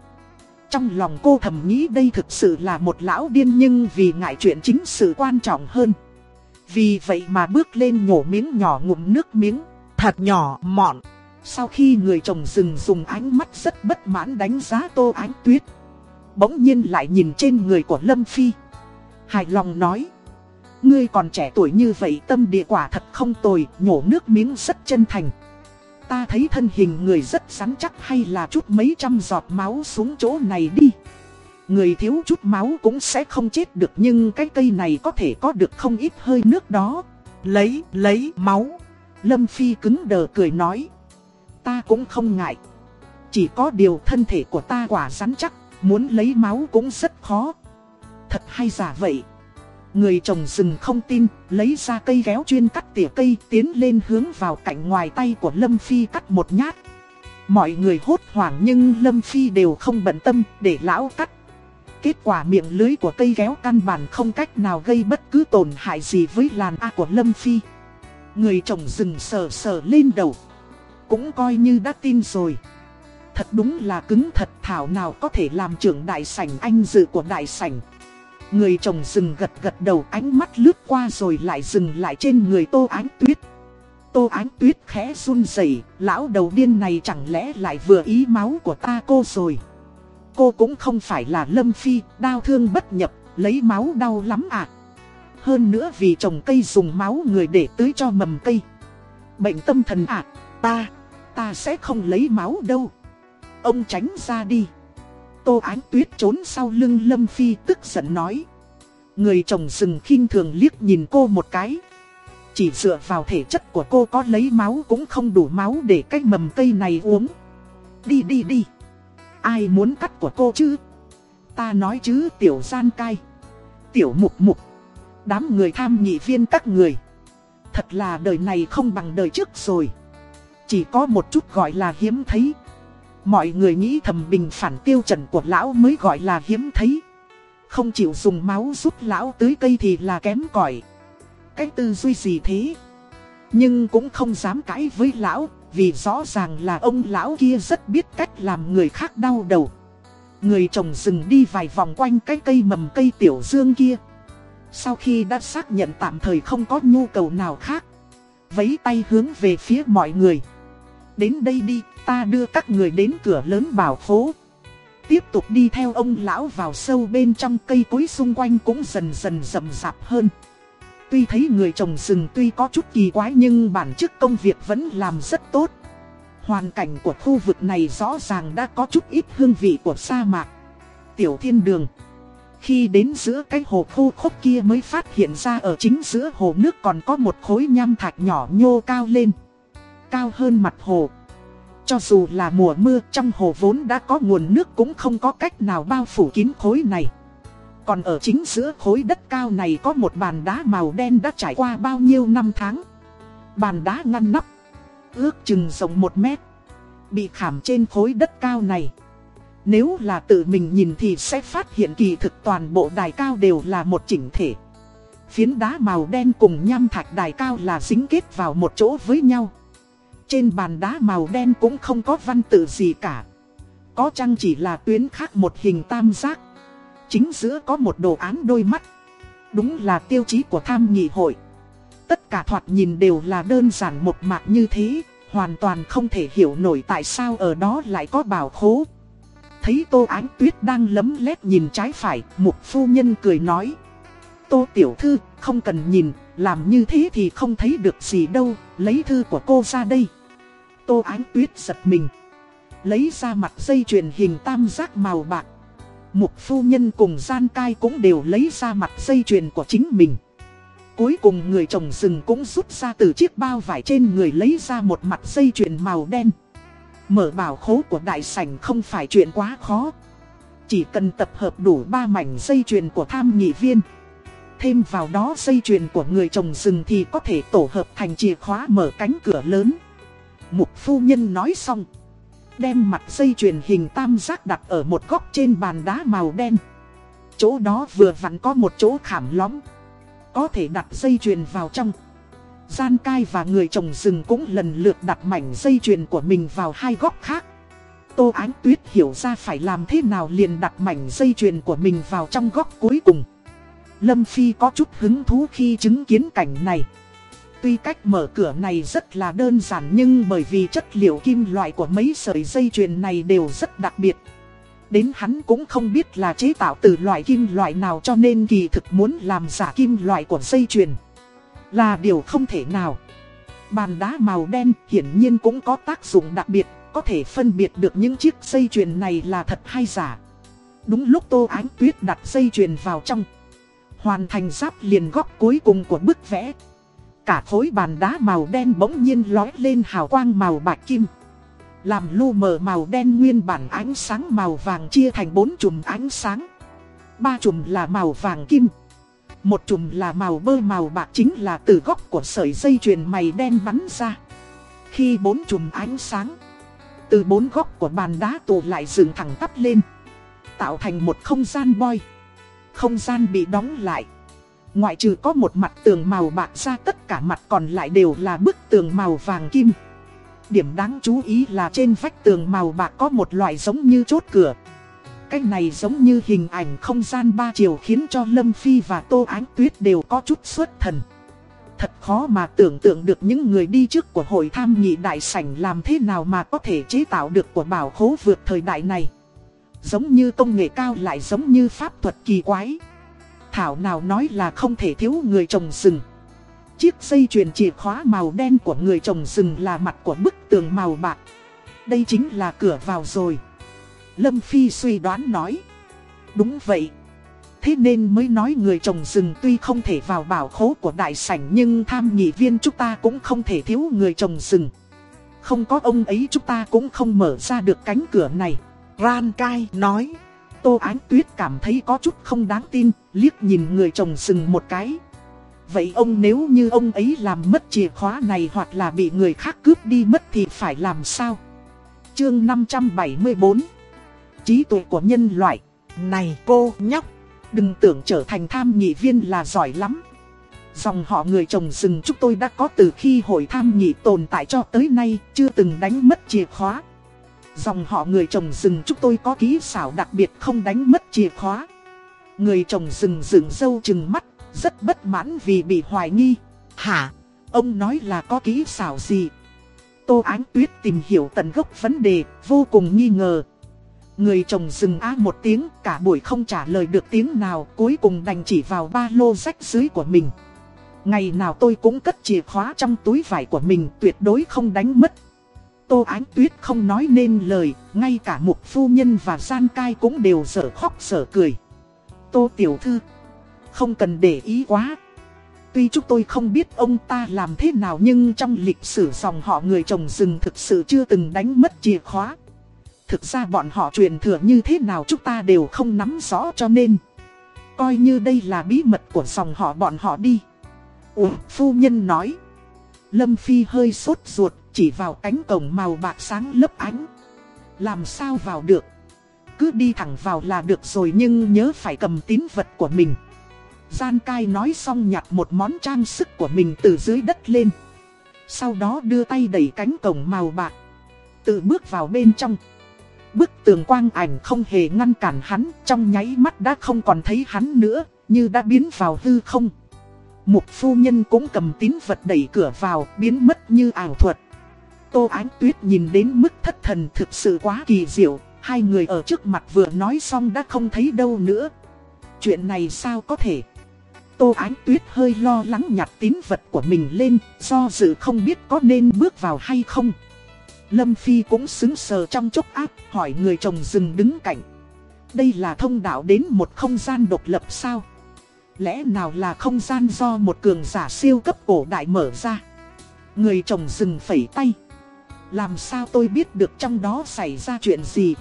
Trong lòng cô thầm nghĩ đây thực sự là một lão điên nhưng vì ngại chuyện chính sự quan trọng hơn. Vì vậy mà bước lên nhổ miếng nhỏ ngụm nước miếng, thật nhỏ mọn. Sau khi người chồng rừng dùng ánh mắt rất bất mãn đánh giá tô ánh tuyết. Bỗng nhiên lại nhìn trên người của Lâm Phi. Hài lòng nói. Ngươi còn trẻ tuổi như vậy tâm địa quả thật không tồi, nhổ nước miếng rất chân thành. Ta thấy thân hình người rất rắn chắc hay là chút mấy trăm giọt máu xuống chỗ này đi. Người thiếu chút máu cũng sẽ không chết được nhưng cái cây này có thể có được không ít hơi nước đó. Lấy, lấy máu. Lâm Phi cứng đờ cười nói. Ta cũng không ngại. Chỉ có điều thân thể của ta quả rắn chắc, muốn lấy máu cũng rất khó. Thật hay giả vậy. Người chồng rừng không tin, lấy ra cây kéo chuyên cắt tỉa cây tiến lên hướng vào cạnh ngoài tay của Lâm Phi cắt một nhát. Mọi người hốt hoảng nhưng Lâm Phi đều không bận tâm để lão cắt. Kết quả miệng lưới của cây kéo căn bản không cách nào gây bất cứ tổn hại gì với làn A của Lâm Phi. Người chồng rừng sờ sờ lên đầu. Cũng coi như đã tin rồi. Thật đúng là cứng thật thảo nào có thể làm trưởng đại sảnh anh dự của đại sảnh. Người chồng rừng gật gật đầu ánh mắt lướt qua rồi lại dừng lại trên người tô ánh tuyết. Tô ánh tuyết khẽ run rẩy, lão đầu điên này chẳng lẽ lại vừa ý máu của ta cô rồi. Cô cũng không phải là lâm phi, đau thương bất nhập, lấy máu đau lắm à. Hơn nữa vì trồng cây dùng máu người để tưới cho mầm cây. Bệnh tâm thần à, ta, ta sẽ không lấy máu đâu. Ông tránh ra đi. Tô Ánh Tuyết trốn sau lưng Lâm Phi tức giận nói. Người chồng rừng khinh thường liếc nhìn cô một cái. Chỉ dựa vào thể chất của cô có lấy máu cũng không đủ máu để cái mầm cây này uống. Đi đi đi. Ai muốn cắt của cô chứ? Ta nói chứ tiểu gian cai. Tiểu mục mục. Đám người tham nghị viên các người. Thật là đời này không bằng đời trước rồi. Chỉ có một chút gọi là hiếm thấy. Mọi người nghĩ thầm bình phản tiêu chuẩn của lão mới gọi là hiếm thấy. Không chịu dùng máu giúp lão tưới cây thì là kém cỏi Cái tư duy gì thế? Nhưng cũng không dám cãi với lão, vì rõ ràng là ông lão kia rất biết cách làm người khác đau đầu. Người trồng rừng đi vài vòng quanh cái cây mầm cây tiểu dương kia. Sau khi đã xác nhận tạm thời không có nhu cầu nào khác, vấy tay hướng về phía mọi người. Đến đây đi, ta đưa các người đến cửa lớn bảo phố. Tiếp tục đi theo ông lão vào sâu bên trong cây cối xung quanh cũng dần dần rậm rạp hơn. Tuy thấy người trồng rừng tuy có chút kỳ quái nhưng bản chất công việc vẫn làm rất tốt. Hoàn cảnh của khu vực này rõ ràng đã có chút ít hương vị của sa mạc. Tiểu thiên đường. Khi đến giữa cái hồ khô khốc kia mới phát hiện ra ở chính giữa hồ nước còn có một khối nham thạch nhỏ nhô cao lên cao hơn mặt hồ. Cho dù là mùa mưa trong hồ vốn đã có nguồn nước cũng không có cách nào bao phủ kín khối này. Còn ở chính giữa khối đất cao này có một bàn đá màu đen đã trải qua bao nhiêu năm tháng. Bàn đá ngăn nắp, ước chừng rộng một mét, bị khảm trên khối đất cao này. Nếu là tự mình nhìn thì sẽ phát hiện kỳ thực toàn bộ đài cao đều là một chỉnh thể. Phiến đá màu đen cùng nham thạch đài cao là dính kết vào một chỗ với nhau. Trên bàn đá màu đen cũng không có văn tự gì cả. Có chăng chỉ là tuyến khác một hình tam giác. Chính giữa có một đồ án đôi mắt. Đúng là tiêu chí của tham nghị hội. Tất cả thoạt nhìn đều là đơn giản một mạc như thế, hoàn toàn không thể hiểu nổi tại sao ở đó lại có bảo khố. Thấy Tô Ánh Tuyết đang lấm lét nhìn trái phải, một phu nhân cười nói. Tô Tiểu Thư, không cần nhìn, làm như thế thì không thấy được gì đâu, lấy thư của cô ra đây. Tô Ánh Tuyết giật mình. Lấy ra mặt dây chuyền hình tam giác màu bạc. Mục phu nhân cùng gian cai cũng đều lấy ra mặt dây chuyền của chính mình. Cuối cùng người chồng rừng cũng rút ra từ chiếc bao vải trên người lấy ra một mặt dây chuyền màu đen. Mở bảo khố của đại sảnh không phải chuyện quá khó. Chỉ cần tập hợp đủ ba mảnh dây chuyền của tham nghị viên. Thêm vào đó dây chuyền của người trồng rừng thì có thể tổ hợp thành chìa khóa mở cánh cửa lớn. Mục phu nhân nói xong. Đem mặt dây chuyền hình tam giác đặt ở một góc trên bàn đá màu đen. Chỗ đó vừa vặn có một chỗ khảm lõm. Có thể đặt dây chuyền vào trong. Gian cai và người trồng rừng cũng lần lượt đặt mảnh dây chuyền của mình vào hai góc khác. Tô Ánh Tuyết hiểu ra phải làm thế nào liền đặt mảnh dây chuyền của mình vào trong góc cuối cùng. Lâm Phi có chút hứng thú khi chứng kiến cảnh này. Tuy cách mở cửa này rất là đơn giản nhưng bởi vì chất liệu kim loại của mấy sợi dây chuyền này đều rất đặc biệt. Đến hắn cũng không biết là chế tạo từ loại kim loại nào cho nên kỳ thực muốn làm giả kim loại của dây chuyền. Là điều không thể nào. Bàn đá màu đen hiển nhiên cũng có tác dụng đặc biệt, có thể phân biệt được những chiếc dây chuyền này là thật hay giả. Đúng lúc Tô Ánh Tuyết đặt dây chuyền vào trong. Hoàn thành giáp liền góc cuối cùng của bức vẽ. Cả khối bàn đá màu đen bỗng nhiên lói lên hào quang màu bạc kim. Làm lu mờ màu đen nguyên bản ánh sáng màu vàng chia thành bốn chùm ánh sáng. Ba chùm là màu vàng kim. Một chùm là màu bơ màu bạc chính là từ góc của sợi dây chuyền mày đen bắn ra. Khi bốn chùm ánh sáng, từ bốn góc của bàn đá tụ lại dựng thẳng tắp lên. Tạo thành một không gian boy. Không gian bị đóng lại. Ngoại trừ có một mặt tường màu bạc ra tất cả mặt còn lại đều là bức tường màu vàng kim. Điểm đáng chú ý là trên vách tường màu bạc có một loại giống như chốt cửa. Cái này giống như hình ảnh không gian ba chiều khiến cho Lâm Phi và Tô Ánh Tuyết đều có chút xuất thần. Thật khó mà tưởng tượng được những người đi trước của hội tham nghị đại sảnh làm thế nào mà có thể chế tạo được của bảo khố vượt thời đại này. Giống như công nghệ cao lại giống như pháp thuật kỳ quái. Thảo nào nói là không thể thiếu người trồng rừng. Chiếc dây chuyền chìa khóa màu đen của người trồng rừng là mặt của bức tường màu bạc. Đây chính là cửa vào rồi. Lâm Phi suy đoán nói. Đúng vậy. Thế nên mới nói người trồng rừng tuy không thể vào bảo khố của đại sảnh nhưng tham nghị viên chúng ta cũng không thể thiếu người trồng rừng. Không có ông ấy chúng ta cũng không mở ra được cánh cửa này. Ran Kai nói. Tô Ánh Tuyết cảm thấy có chút không đáng tin, liếc nhìn người trồng rừng một cái. Vậy ông nếu như ông ấy làm mất chìa khóa này hoặc là bị người khác cướp đi mất thì phải làm sao? Chương 574 Trí tuệ của nhân loại. Này cô nhóc Đừng tưởng trở thành tham nghị viên là giỏi lắm. Dòng họ người trồng rừng chúng tôi đã có từ khi hội tham nghị tồn tại cho tới nay Chưa từng đánh mất chìa khóa. Dòng họ người trồng rừng chúng tôi có kỹ xảo đặc biệt không đánh mất chìa khóa. Người trồng rừng dựng dâu chừng mắt Rất bất mãn vì bị hoài nghi. Hả? Ông nói là có kỹ xảo gì? Tô Ánh Tuyết tìm hiểu tận gốc vấn đề Vô cùng nghi ngờ Người chồng dừng á một tiếng, cả buổi không trả lời được tiếng nào, Cuối cùng đành chỉ vào ba lô rách dưới của mình. Ngày nào tôi cũng cất chìa khóa trong túi vải của mình, Tuyệt đối không đánh mất. Tô Ánh Tuyết không nói nên lời, Ngay cả mục phu nhân và gian cai cũng đều dở khóc dở cười. Tô Tiểu Thư, Không cần để ý quá. Tuy chúng tôi không biết ông ta làm thế nào Nhưng trong lịch sử dòng họ người chồng rừng thực sự chưa từng đánh mất chìa khóa. Thực ra bọn họ truyền thừa như thế nào chúng ta đều không nắm rõ cho nên. Coi như đây là bí mật của dòng họ bọn họ đi. Ủa, phu nhân nói. Lâm Phi hơi sốt ruột chỉ vào cánh cổng màu bạc sáng lấp ánh. Làm sao vào được? Cứ đi thẳng vào là được rồi nhưng nhớ phải cầm tín vật của mình. Gian cai nói xong nhặt một món trang sức của mình từ dưới đất lên. Sau đó đưa tay đẩy cánh cổng màu bạc. Tự bước vào bên trong. Bức tường quang ảnh không hề ngăn cản hắn, trong nháy mắt đã không còn thấy hắn nữa, như đã biến vào hư không. Mục phu nhân cũng cầm tín vật đẩy cửa vào, biến mất như ảo thuật. Tô Ánh Tuyết nhìn đến mức thất thần thực sự quá kỳ diệu, hai người ở trước mặt vừa nói xong đã không thấy đâu nữa. Chuyện này sao có thể? Tô Ánh Tuyết hơi lo lắng nhặt tín vật của mình lên, do dự không biết có nên bước vào hay không. Lâm Phi cũng xứng sờ trong chốc áp, hỏi người chồng rừng đứng cạnh. Đây là thông đạo đến một không gian độc lập sao? Lẽ nào là không gian do một cường giả siêu cấp cổ đại mở ra? Người chồng rừng phẩy tay. Làm sao tôi biết được trong đó xảy ra chuyện gì?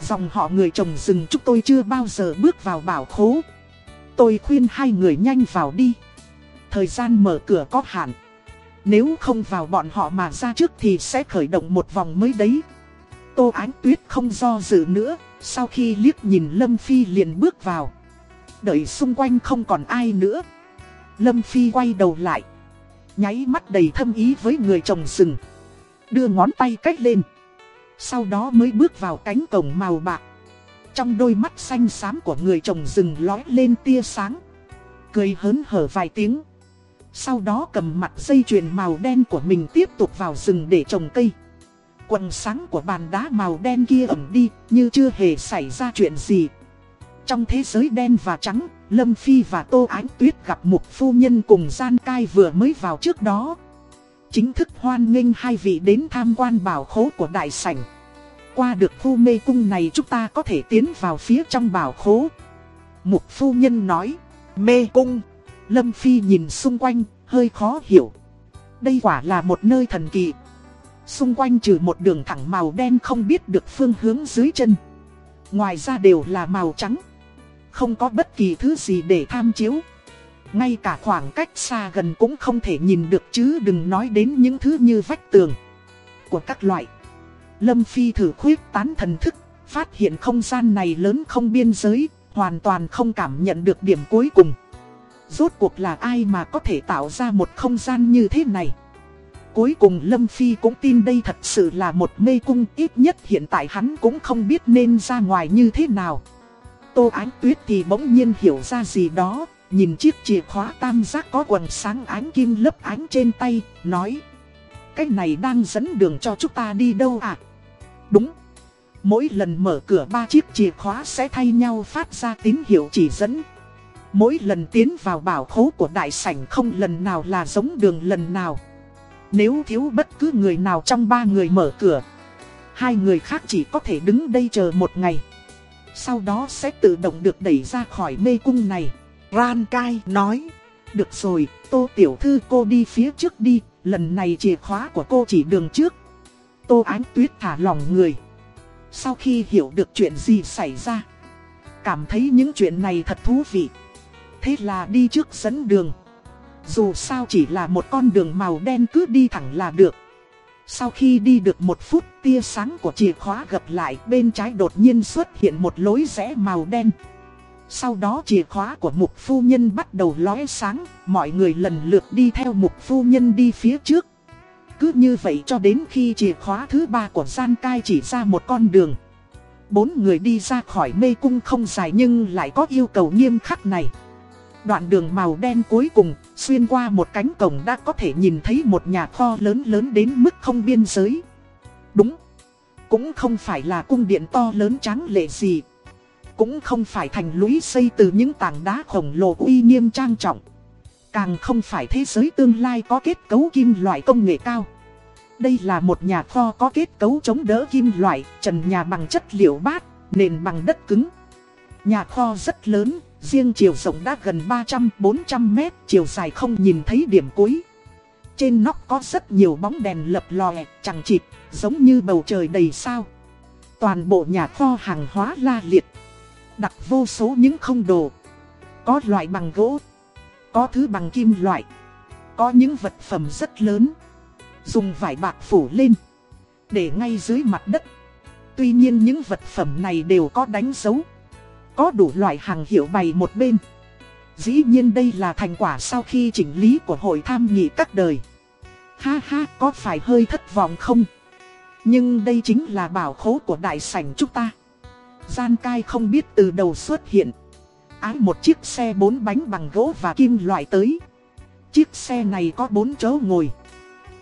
Dòng họ người chồng rừng chúng tôi chưa bao giờ bước vào bảo khố. Tôi khuyên hai người nhanh vào đi. Thời gian mở cửa có hạn. Nếu không vào bọn họ mà ra trước thì sẽ khởi động một vòng mới đấy. Tô Ánh Tuyết không do dự nữa, sau khi liếc nhìn Lâm Phi liền bước vào. Đợi xung quanh không còn ai nữa. Lâm Phi quay đầu lại. Nháy mắt đầy thâm ý với người chồng rừng. Đưa ngón tay cách lên. Sau đó mới bước vào cánh cổng màu bạc Trong đôi mắt xanh xám của người chồng rừng lói lên tia sáng Cười hớn hở vài tiếng sau đó cầm mặt dây chuyền màu đen của mình tiếp tục vào rừng để trồng cây. Quần sáng của bàn đá màu đen kia ẩm đi như chưa hề xảy ra chuyện gì. Trong thế giới đen và trắng, Lâm Phi và Tô Ánh Tuyết gặp một phu nhân cùng gian cai vừa mới vào trước đó. Chính thức hoan nghênh hai vị đến tham quan bảo khố của đại sảnh. Qua được khu mê cung này chúng ta có thể tiến vào phía trong bảo khố. Mục phu nhân nói Mê cung Lâm Phi nhìn xung quanh hơi khó hiểu. Đây quả là một nơi thần kỳ. Xung quanh trừ một đường thẳng màu đen không biết được phương hướng dưới chân. Ngoài ra đều là màu trắng. Không có bất kỳ thứ gì để tham chiếu. Ngay cả khoảng cách xa gần cũng không thể nhìn được chứ đừng nói đến những thứ như vách tường của các loại. Lâm Phi thử khuyết tán thần thức, phát hiện không gian này lớn không biên giới, hoàn toàn không cảm nhận được điểm cuối cùng. Rốt cuộc là ai mà có thể tạo ra một không gian như thế này? Cuối cùng Lâm Phi cũng tin đây thật sự là một mê cung ít nhất hiện tại hắn cũng không biết nên ra ngoài như thế nào. Tô Ánh Tuyết thì bỗng nhiên hiểu ra gì đó, Nhìn chiếc chìa khóa tam giác có quần sáng ánh kim lấp ánh trên tay, nói Cái này đang dẫn đường cho chúng ta đi đâu à? Đúng Mỗi lần mở cửa ba chiếc chìa khóa sẽ thay nhau phát ra tín hiệu chỉ dẫn Mỗi lần tiến vào bảo khố của đại sảnh không lần nào là giống đường lần nào Nếu thiếu bất cứ người nào trong ba người mở cửa Hai người khác chỉ có thể đứng đây chờ một ngày Sau đó sẽ tự động được đẩy ra khỏi mê cung này Ran Kai nói, được rồi, Tô Tiểu Thư cô đi phía trước đi, lần này chìa khóa của cô chỉ đường trước. Tô Ánh Tuyết thả lòng người. Sau khi hiểu được chuyện gì xảy ra, cảm thấy những chuyện này thật thú vị. Thế là đi trước dẫn đường. Dù sao chỉ là một con đường màu đen cứ đi thẳng là được. Sau khi đi được một phút tia sáng của chìa khóa gặp lại bên trái đột nhiên xuất hiện một lối rẽ màu đen. Sau đó chìa khóa của mục phu nhân bắt đầu lóe sáng, mọi người lần lượt đi theo mục phu nhân đi phía trước. Cứ như vậy cho đến khi chìa khóa thứ ba của gian cai chỉ ra một con đường. Bốn người đi ra khỏi mê cung không dài nhưng lại có yêu cầu nghiêm khắc này. Đoạn đường màu đen cuối cùng, xuyên qua một cánh cổng đã có thể nhìn thấy một nhà kho lớn lớn đến mức không biên giới. Đúng, cũng không phải là cung điện to lớn trắng lệ gì, cũng không phải thành lũy xây từ những tảng đá khổng lồ uy nghiêm trang trọng. Càng không phải thế giới tương lai có kết cấu kim loại công nghệ cao. Đây là một nhà kho có kết cấu chống đỡ kim loại, trần nhà bằng chất liệu bát, nền bằng đất cứng. Nhà kho rất lớn, riêng chiều rộng đã gần 300-400 mét, chiều dài không nhìn thấy điểm cuối. Trên nóc có rất nhiều bóng đèn lập lòe, chẳng chịt, giống như bầu trời đầy sao. Toàn bộ nhà kho hàng hóa la liệt đặt vô số những không đồ. Có loại bằng gỗ, có thứ bằng kim loại, có những vật phẩm rất lớn. Dùng vải bạc phủ lên, để ngay dưới mặt đất. Tuy nhiên những vật phẩm này đều có đánh dấu. Có đủ loại hàng hiệu bày một bên. Dĩ nhiên đây là thành quả sau khi chỉnh lý của hội tham nghị các đời. Ha ha, có phải hơi thất vọng không? Nhưng đây chính là bảo khố của đại sảnh chúng ta. Gian cai không biết từ đầu xuất hiện. Ái một chiếc xe bốn bánh bằng gỗ và kim loại tới. Chiếc xe này có bốn chỗ ngồi.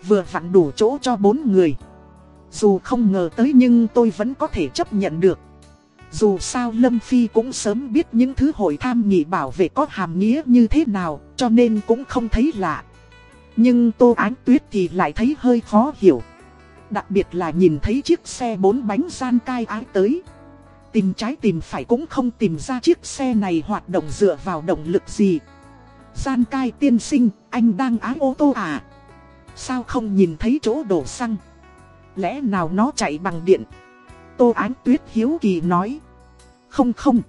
Vừa vặn đủ chỗ cho bốn người. Dù không ngờ tới nhưng tôi vẫn có thể chấp nhận được. Dù sao Lâm Phi cũng sớm biết những thứ hội tham nghị bảo vệ có hàm nghĩa như thế nào, cho nên cũng không thấy lạ. Nhưng Tô Ánh Tuyết thì lại thấy hơi khó hiểu. Đặc biệt là nhìn thấy chiếc xe bốn bánh gian cai ái tới. Tìm trái tìm phải cũng không tìm ra chiếc xe này hoạt động dựa vào động lực gì. Gian cai tiên sinh, anh đang ái ô tô à? Sao không nhìn thấy chỗ đổ xăng? Lẽ nào nó chạy bằng điện? Tô Ánh Tuyết hiếu kỳ nói. Không không.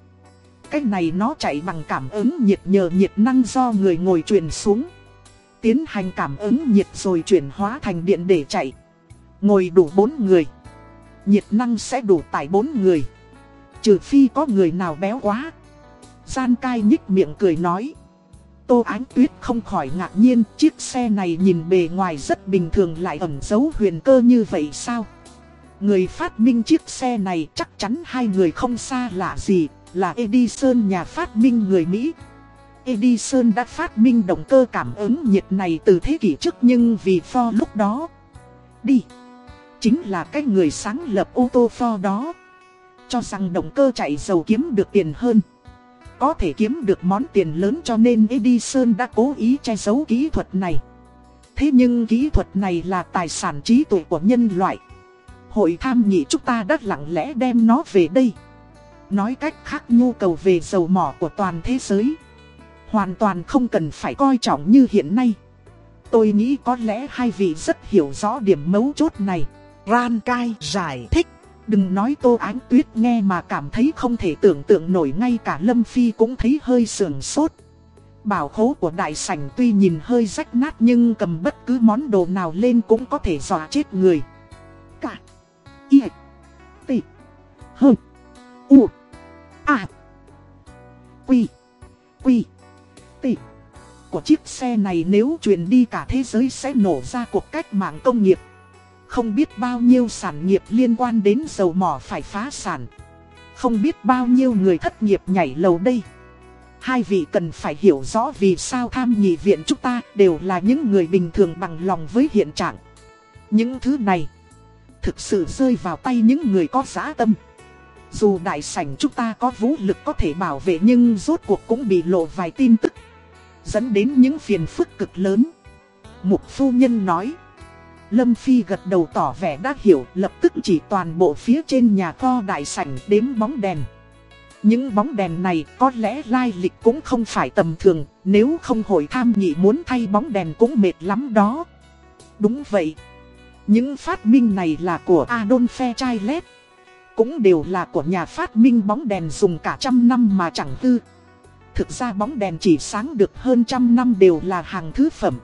Cái này nó chạy bằng cảm ứng nhiệt nhờ nhiệt năng do người ngồi truyền xuống. Tiến hành cảm ứng nhiệt rồi chuyển hóa thành điện để chạy. Ngồi đủ 4 người. Nhiệt năng sẽ đủ tải 4 người. Trừ phi có người nào béo quá Gian cai nhích miệng cười nói Tô Ánh Tuyết không khỏi ngạc nhiên, Chiếc xe này nhìn bề ngoài rất bình thường lại ẩn giấu huyền cơ như vậy sao Người phát minh chiếc xe này chắc chắn hai người không xa lạ gì, là Edison nhà phát minh người Mỹ. Edison đã phát minh động cơ cảm ứng nhiệt này từ thế kỷ trước nhưng vì Ford lúc đó đi Chính là cái người sáng lập ô tô Ford đó Cho rằng động cơ chạy dầu kiếm được tiền hơn Có thể kiếm được món tiền lớn cho nên Edison đã cố ý che giấu kỹ thuật này Thế nhưng kỹ thuật này là tài sản trí tuệ của nhân loại Hội tham nhị chúng ta đã lặng lẽ đem nó về đây. Nói cách khác nhu cầu về dầu mỏ của toàn thế giới Hoàn toàn không cần phải coi trọng như hiện nay. Tôi nghĩ có lẽ hai vị rất hiểu rõ điểm mấu chốt này. Ran Kai giải thích, Đừng nói Tô Ánh Tuyết nghe mà cảm thấy không thể tưởng tượng nổi, ngay cả Lâm Phi cũng thấy hơi sườn sốt. Bảo khố của đại sảnh tuy nhìn hơi rách nát nhưng cầm bất cứ món đồ nào lên cũng có thể dọa chết người. Cả Y T. H. U. A. Quy Quy T. Của chiếc xe này nếu truyền đi cả thế giới sẽ nổ ra cuộc cách mạng công nghiệp. Không biết bao nhiêu sản nghiệp liên quan đến dầu mỏ phải phá sản. Không biết bao nhiêu người thất nghiệp nhảy lầu đây. Hai vị cần phải hiểu rõ vì sao tham nhị viện chúng ta đều là những người bình thường bằng lòng với hiện trạng. Những thứ này thực sự rơi vào tay những người có giá tâm dù đại sảnh chúng ta có vũ lực có thể bảo vệ nhưng rốt cuộc cũng bị lộ vài tin tức. Dẫn đến những phiền phức cực lớn. Mục phu nhân nói. Lâm Phi gật đầu tỏ vẻ đã hiểu lập tức chỉ toàn bộ phía trên nhà kho đại sảnh đếm bóng đèn. Những bóng đèn này có lẽ lai lịch cũng không phải tầm thường, nếu không hội tham nhị muốn thay bóng đèn cũng mệt lắm đó. Đúng vậy. Những phát minh này là của Adolphe Chailet cũng đều là của nhà phát minh bóng đèn dùng cả trăm năm mà chẳng tư. Thực ra bóng đèn chỉ sáng được hơn trăm năm đều là hàng thứ phẩm.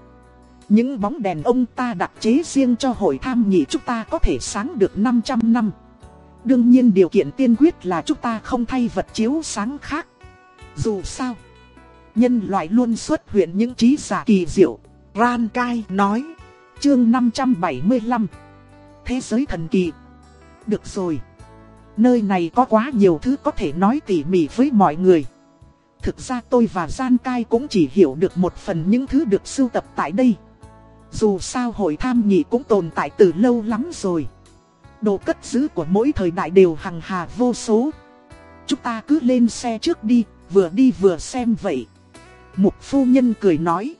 Những bóng đèn ông ta đặc chế riêng cho hội tham nhị chúng ta có thể sáng được 500 năm. Đương nhiên điều kiện tiên quyết là chúng ta không thay vật chiếu sáng khác. Dù sao, nhân loại luôn xuất hiện những trí giả kỳ diệu. Ran Kai nói, chương 575, Thế giới thần kỳ. Được rồi. Nơi này có quá nhiều thứ có thể nói tỉ mỉ với mọi người. Thực ra tôi và Gian Cai cũng chỉ hiểu được một phần những thứ được sưu tập tại đây. Dù sao hội tham nhị cũng tồn tại từ lâu lắm rồi. Đồ cất giữ của mỗi thời đại đều hằng hà vô số. Chúng ta cứ lên xe trước đi, vừa đi vừa xem vậy. Mục phu nhân cười nói.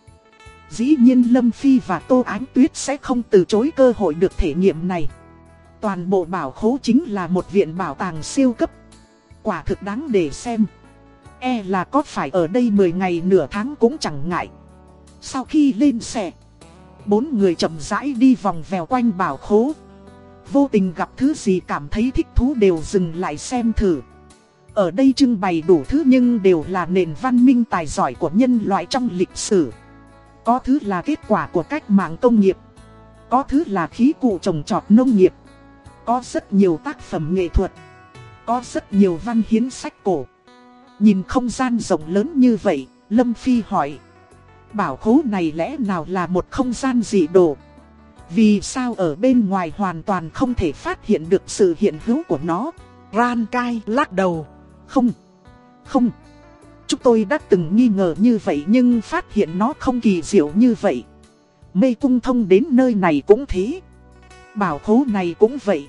Dĩ nhiên Lâm Phi và Tô Ánh Tuyết sẽ không từ chối cơ hội được thể nghiệm này. Toàn bộ bảo khố chính là một viện bảo tàng siêu cấp. Quả thực đáng để xem. E là có phải ở đây 10 ngày nửa tháng cũng chẳng ngại. Sau khi lên xe, bốn người chậm rãi đi vòng vèo quanh bảo khố. Vô tình gặp thứ gì cảm thấy thích thú đều dừng lại xem thử. Ở đây trưng bày đủ thứ nhưng đều là nền văn minh tài giỏi của nhân loại trong lịch sử. Có thứ là kết quả của cách mạng công nghiệp. Có thứ là khí cụ trồng trọt nông nghiệp. Có rất nhiều tác phẩm nghệ thuật. Có rất nhiều văn hiến sách cổ. Nhìn không gian rộng lớn như vậy, Lâm Phi hỏi. Bảo khố này lẽ nào là một không gian dị đồ? Vì sao ở bên ngoài hoàn toàn không thể phát hiện được sự hiện hữu của nó? Ran Kai lắc đầu. Không, không. Chúng tôi đã từng nghi ngờ như vậy nhưng phát hiện nó không kỳ diệu như vậy. Mê cung thông đến nơi này cũng thế. Bảo khố này cũng vậy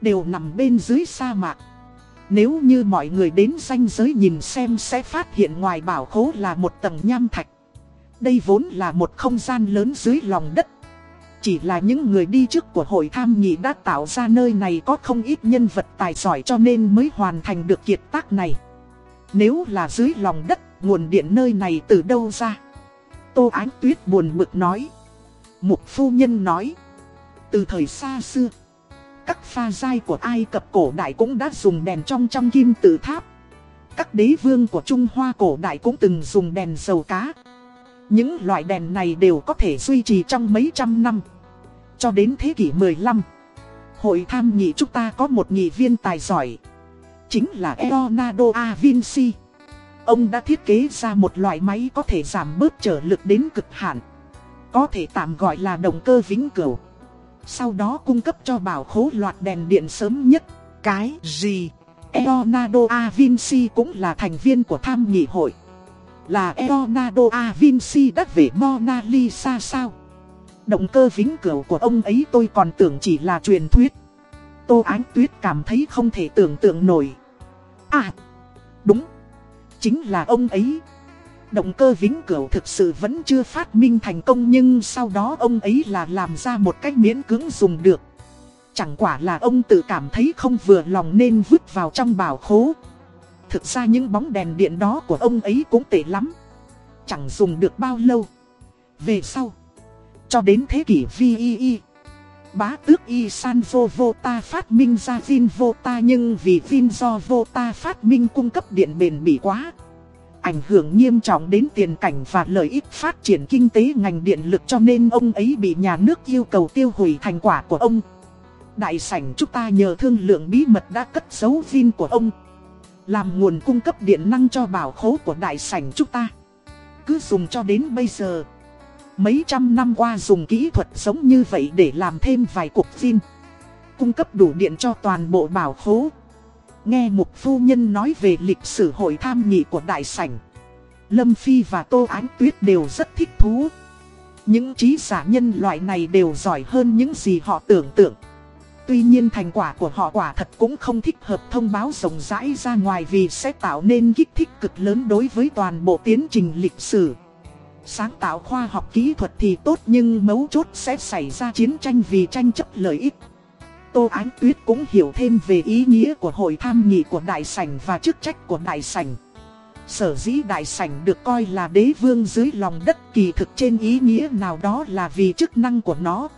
đều nằm bên dưới sa mạc. Nếu như mọi người đến ranh giới nhìn xem sẽ phát hiện ngoài bảo khố là một tầng nham thạch. Đây vốn là một không gian lớn dưới lòng đất. Chỉ là những người đi trước của hội tham nghị đã tạo ra nơi này có không ít nhân vật tài giỏi cho nên mới hoàn thành được kiệt tác này. Nếu là dưới lòng đất, nguồn điện nơi này từ đâu ra? Tô Ánh Tuyết buồn bực nói. Mục phu nhân nói. Từ thời xa xưa các pha giai của Ai Cập cổ đại cũng đã dùng đèn trong trong kim tự tháp. Các đế vương của Trung Hoa cổ đại cũng từng dùng đèn dầu cá. Những loại đèn này đều có thể duy trì trong mấy trăm năm. Cho đến thế kỷ 15, hội tham nghị chúng ta có một nghị viên tài giỏi. Chính là Leonardo da Vinci. Ông đã thiết kế ra một loại máy có thể giảm bớt trở lực đến cực hạn. Có thể tạm gọi là động cơ vĩnh cửu. Sau đó cung cấp cho bảo khố loạt đèn điện sớm nhất. Cái gì? Leonardo da Vinci cũng là thành viên của tham nghị hội. Là Leonardo da Vinci đã về Mona Lisa sao? Động cơ vĩnh cửu của ông ấy tôi còn tưởng chỉ là truyền thuyết. Tô Ánh Tuyết cảm thấy không thể tưởng tượng nổi. À, đúng, chính là ông ấy. Động cơ vĩnh cửu thực sự vẫn chưa phát minh thành công nhưng sau đó ông ấy là làm ra một cách miễn cưỡng dùng được. Chẳng quả là ông tự cảm thấy không vừa lòng nên vứt vào trong bảo khố. Thực ra những bóng đèn điện đó của ông ấy cũng tệ lắm. Chẳng dùng được bao lâu. Về sau, cho đến thế kỷ VII, bá tước Isan ta phát minh ra Vin vô ta nhưng vì Vin do vô ta phát minh cung cấp điện bền bỉ quá. Ảnh hưởng nghiêm trọng đến tiền cảnh và lợi ích phát triển kinh tế ngành điện lực cho nên ông ấy bị nhà nước yêu cầu tiêu hủy thành quả của ông. Đại sảnh chúng ta nhờ thương lượng bí mật đã cất giấu Vin của ông. Làm nguồn cung cấp điện năng cho bảo khố của đại sảnh chúng ta. Cứ dùng cho đến bây giờ. Mấy trăm năm qua dùng kỹ thuật giống như vậy để làm thêm vài cục phim, Cung cấp đủ điện cho toàn bộ bảo khố. Nghe một phu nhân nói về lịch sử hội tham nghị của đại sảnh. Lâm Phi và Tô Ánh Tuyết đều rất thích thú. Những trí giả nhân loại này đều giỏi hơn những gì họ tưởng tượng. Tuy nhiên thành quả của họ quả thật cũng không thích hợp thông báo rộng rãi ra ngoài vì sẽ tạo nên kích thích cực lớn đối với toàn bộ tiến trình lịch sử. Sáng tạo khoa học kỹ thuật thì tốt nhưng mấu chốt sẽ xảy ra chiến tranh vì tranh chấp lợi ích. Tô Ánh Tuyết cũng hiểu thêm về ý nghĩa của hội tham nghị của đại sảnh và chức trách của đại sảnh. Sở dĩ đại sảnh được coi là đế vương dưới lòng đất kỳ thực trên ý nghĩa nào đó là vì chức năng của nó.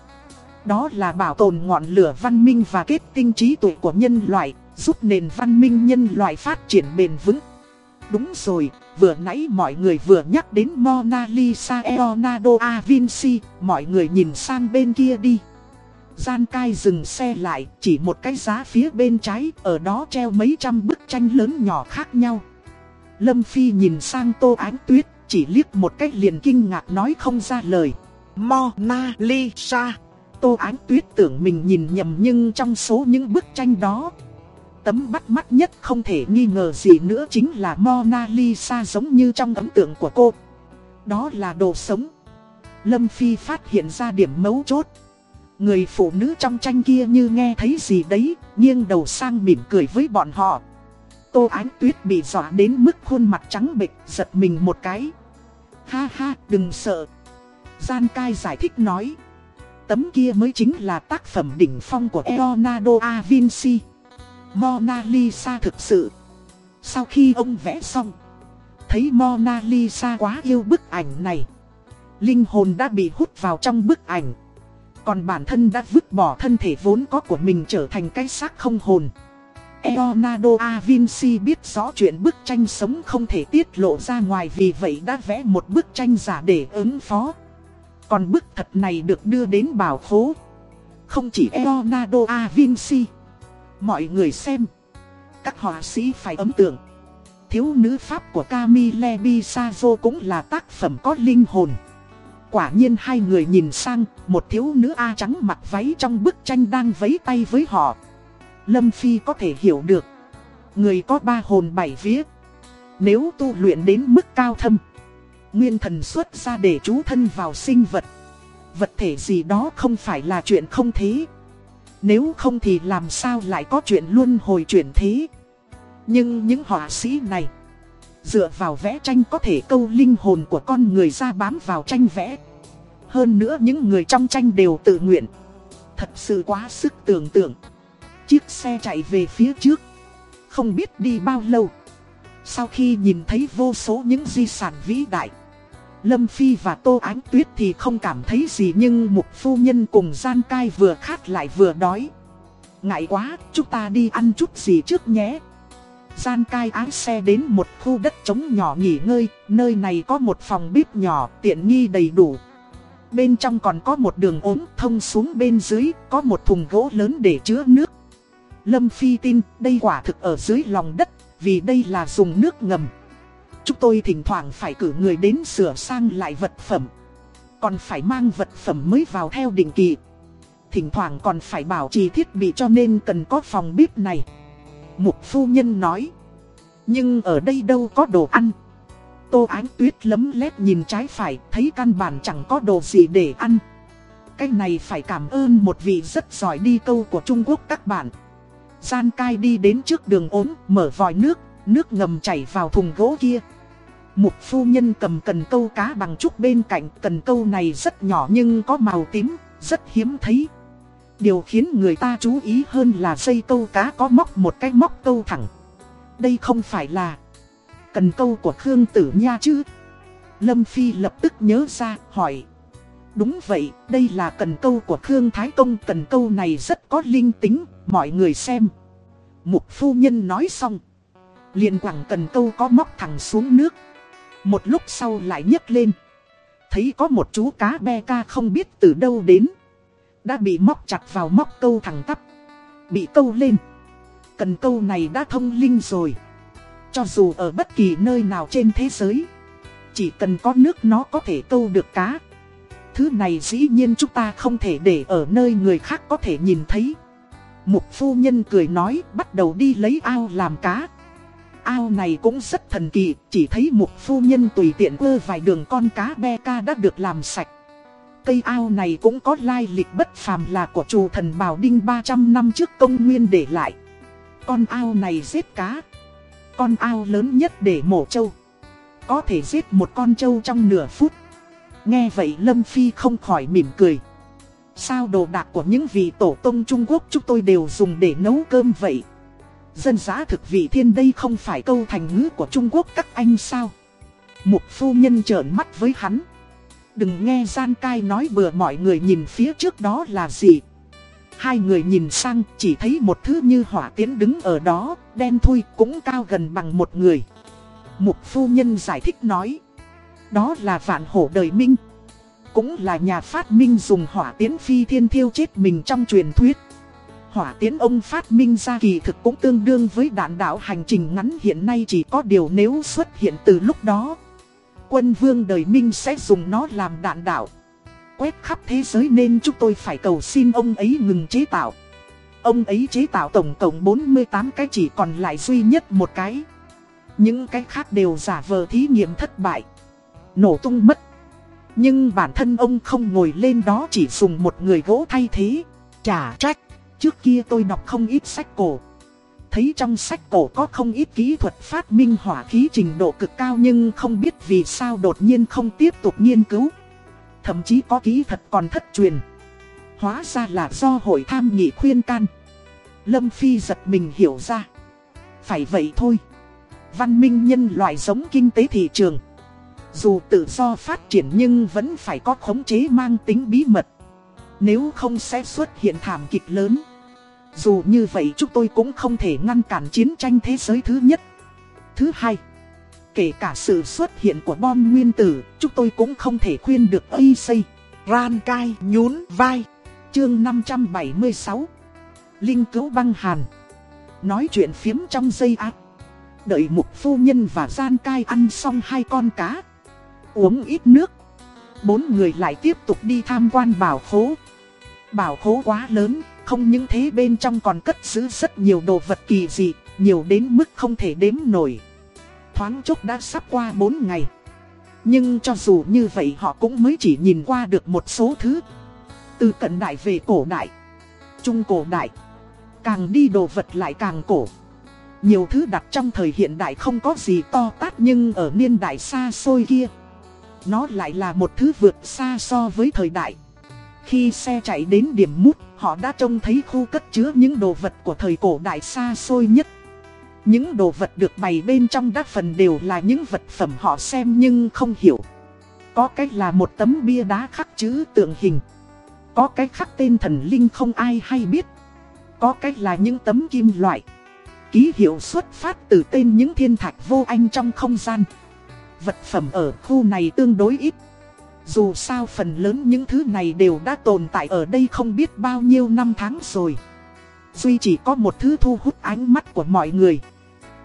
Đó là bảo tồn ngọn lửa văn minh và kết tinh trí tuệ của nhân loại, giúp nền văn minh nhân loại phát triển bền vững. Đúng rồi, vừa nãy mọi người vừa nhắc đến Mona Lisa Leonardo da Vinci, mọi người nhìn sang bên kia đi. Gian cai dừng xe lại, chỉ một cái giá phía bên trái, ở đó treo mấy trăm bức tranh lớn nhỏ khác nhau. Lâm Phi nhìn sang Tô Ánh Tuyết, chỉ liếc một cách liền kinh ngạc nói không ra lời. Mona Lisa. Tô Ánh Tuyết tưởng mình nhìn nhầm nhưng trong số những bức tranh đó, tấm bắt mắt nhất không thể nghi ngờ gì nữa chính là Mona Lisa giống như trong ấn tượng của cô. Đó là đồ sống. Lâm Phi phát hiện ra điểm mấu chốt. Người phụ nữ trong tranh kia như nghe thấy gì đấy, nghiêng đầu sang mỉm cười với bọn họ. Tô Ánh Tuyết bị dọa đến mức khuôn mặt trắng bệch, giật mình một cái. Ha ha, đừng sợ. Gian cai giải thích nói. Tấm kia mới chính là tác phẩm đỉnh phong của Leonardo da Vinci. Mona Lisa thực sự. Sau khi ông vẽ xong, thấy Mona Lisa quá yêu bức ảnh này. Linh hồn đã bị hút vào trong bức ảnh. Còn bản thân đã vứt bỏ thân thể vốn có của mình trở thành cái xác không hồn. Leonardo da Vinci biết rõ chuyện bức tranh sống không thể tiết lộ ra ngoài vì vậy đã vẽ một bức tranh giả để ứng phó. Còn bức thật này được đưa đến bảo khố. Không chỉ Leonardo da Vinci. Mọi người xem. Các họa sĩ phải ấm tượng. Thiếu nữ Pháp của Camille Pissarro cũng là tác phẩm có linh hồn. Quả nhiên hai người nhìn sang, một thiếu nữ A trắng mặc váy trong bức tranh đang vấy tay với họ. Lâm Phi có thể hiểu được. Người có ba hồn bảy vía. Nếu tu luyện đến mức cao thâm. Nguyên thần xuất ra để trú thân vào sinh vật. Vật thể gì đó không phải là chuyện không thế. Nếu không thì làm sao lại có chuyện luân hồi chuyển thế. Nhưng những họa sĩ này, Dựa vào vẽ tranh có thể câu linh hồn của con người ra bám vào tranh vẽ. Hơn nữa những người trong tranh đều tự nguyện. Thật sự quá sức tưởng tượng. Chiếc xe chạy về phía trước, Không biết đi bao lâu. Sau khi nhìn thấy vô số những di sản vĩ đại Lâm Phi và Tô Ánh Tuyết thì không cảm thấy gì nhưng một phu nhân cùng gian cai vừa khát lại vừa đói Ngại quá, chúng ta đi ăn chút gì trước nhé Gian cai ái xe đến một khu đất trống nhỏ nghỉ ngơi, nơi này có một phòng bếp nhỏ, tiện nghi đầy đủ. Bên trong còn có một đường ốm thông xuống bên dưới, có một thùng gỗ lớn để chứa nước. Lâm Phi tin đây quả thực ở dưới lòng đất, vì đây là dùng nước ngầm. Chúng tôi thỉnh thoảng phải cử người đến sửa sang lại vật phẩm. Còn phải mang vật phẩm mới vào theo định kỳ. thỉnh thoảng còn phải bảo trì thiết bị cho nên cần có phòng bếp này. Mục phu nhân nói. Nhưng ở đây đâu có đồ ăn. Tô Ánh Tuyết lấm lét nhìn trái phải, thấy căn bản chẳng có đồ gì để ăn. Cái này phải cảm ơn một vị rất giỏi đi câu của Trung Quốc các bạn. Gian cai đi đến trước đường ốm, mở vòi nước, nước ngầm chảy vào thùng gỗ kia. Mục phu nhân cầm cần câu cá bằng trúc bên cạnh, cần câu này rất nhỏ nhưng có màu tím, rất hiếm thấy. Điều khiến người ta chú ý hơn là dây câu cá có móc một cái móc câu thẳng. Đây không phải là cần câu của Khương Tử Nha chứ? Lâm Phi lập tức nhớ ra, hỏi. Đúng vậy, đây là cần câu của Khương Thái Công. Cần câu này rất có linh tính, mọi người xem. Mục phu nhân nói xong liền quẳng cần câu có móc thẳng xuống nước. Một lúc sau lại nhấc lên. Thấy có một chú cá be ca không biết từ đâu đến. Đã bị móc chặt vào móc câu thẳng tắp. Bị câu lên. Cần câu này đã thông linh rồi. Cho dù ở bất kỳ nơi nào trên thế giới, Chỉ cần có nước nó có thể câu được cá Thứ này dĩ nhiên chúng ta không thể để ở nơi người khác có thể nhìn thấy Mục phu nhân cười nói, bắt đầu đi lấy ao làm cá Ao này cũng rất thần kỳ, Chỉ thấy một phu nhân tùy tiện vơ vài đường con cá be ca đã được làm sạch Cây ao này cũng có lai lịch bất phàm là của chủ thần Bảo Đinh 300 năm trước công nguyên để lại Con ao này giết cá con ao lớn nhất để mổ trâu. Có thể giết một con trâu trong nửa phút. Nghe vậy Lâm Phi không khỏi mỉm cười. Sao đồ đạc của những vị tổ tông Trung Quốc chúng tôi đều dùng để nấu cơm vậy? Dân giá thực vị thiên đây không phải câu thành ngữ của Trung Quốc các anh sao? Mục phu nhân trợn mắt với hắn. Đừng nghe gian cai nói bừa mọi người nhìn phía trước đó là gì. Hai người nhìn sang chỉ thấy một thứ như hỏa tiến đứng ở đó, đen thui cũng cao gần bằng một người. Mục phu nhân giải thích nói. Đó là vạn hổ đời minh. Cũng là nhà phát minh dùng hỏa tiến phi thiên thiêu chết mình trong truyền thuyết. Hỏa tiến ông phát minh ra kỳ thực cũng tương đương với đạn đạo hành trình ngắn, hiện nay chỉ có điều nếu xuất hiện từ lúc đó. Quân vương đời minh sẽ dùng nó làm đạn đạo quét khắp thế giới nên chúng tôi phải cầu xin ông ấy ngừng chế tạo. Ông ấy chế tạo tổng cộng 48 cái chỉ còn lại duy nhất một cái. Những cái khác đều giả vờ thí nghiệm thất bại. Nổ tung mất. Nhưng bản thân ông không ngồi lên đó chỉ dùng một người gỗ thay thế. Chả trách. Trước kia tôi đọc không ít sách cổ. Thấy trong sách cổ có không ít kỹ thuật phát minh hỏa khí trình độ cực cao nhưng không biết vì sao đột nhiên không tiếp tục nghiên cứu. Thậm chí có kỹ thuật còn thất truyền. Hóa ra là do hội tham nghị khuyên can. Lâm Phi giật mình hiểu ra. Phải vậy thôi. Văn minh nhân loại giống kinh tế thị trường. Dù tự do phát triển nhưng vẫn phải có khống chế mang tính bí mật. Nếu không sẽ xuất hiện thảm kịch lớn. Dù như vậy chúng tôi cũng không thể ngăn cản chiến tranh thế giới thứ nhất Thứ hai Kể cả sự xuất hiện của bom nguyên tử, chúng tôi cũng không thể khuyên được y xây. Ran cai nhún vai. Chương 576 Linh cứu băng hàn. Nói chuyện phiếm trong dây ác. Đợi mục phu nhân và gian cai ăn xong hai con cá. Uống ít nước. Bốn người lại tiếp tục đi tham quan bảo khố. Bảo khố quá lớn, không những thế bên trong còn cất giữ rất nhiều đồ vật kỳ dị, nhiều đến mức không thể đếm nổi thoáng chốc đã sắp qua 4 ngày. Nhưng cho dù như vậy họ cũng mới chỉ nhìn qua được một số thứ. Từ cận đại về cổ đại, trung cổ đại, càng đi đồ vật lại càng cổ. Nhiều thứ đặt trong thời hiện đại không có gì to tát nhưng ở niên đại xa xôi kia. Nó lại là một thứ vượt xa so với thời đại. Khi xe chạy đến điểm mút, họ đã trông thấy khu cất chứa những đồ vật của thời cổ đại xa xôi nhất. Những đồ vật được bày bên trong đa phần đều là những vật phẩm họ xem nhưng không hiểu. Có cách là một tấm bia đá khắc chữ tượng hình. Có cách khắc tên thần linh không ai hay biết. Có cách là những tấm kim loại. Ký hiệu xuất phát từ tên những thiên thạch vô anh trong không gian. Vật phẩm ở khu này tương đối ít. Dù sao phần lớn những thứ này đều đã tồn tại ở đây không biết bao nhiêu năm tháng rồi. Duy chỉ có một thứ thu hút ánh mắt của mọi người.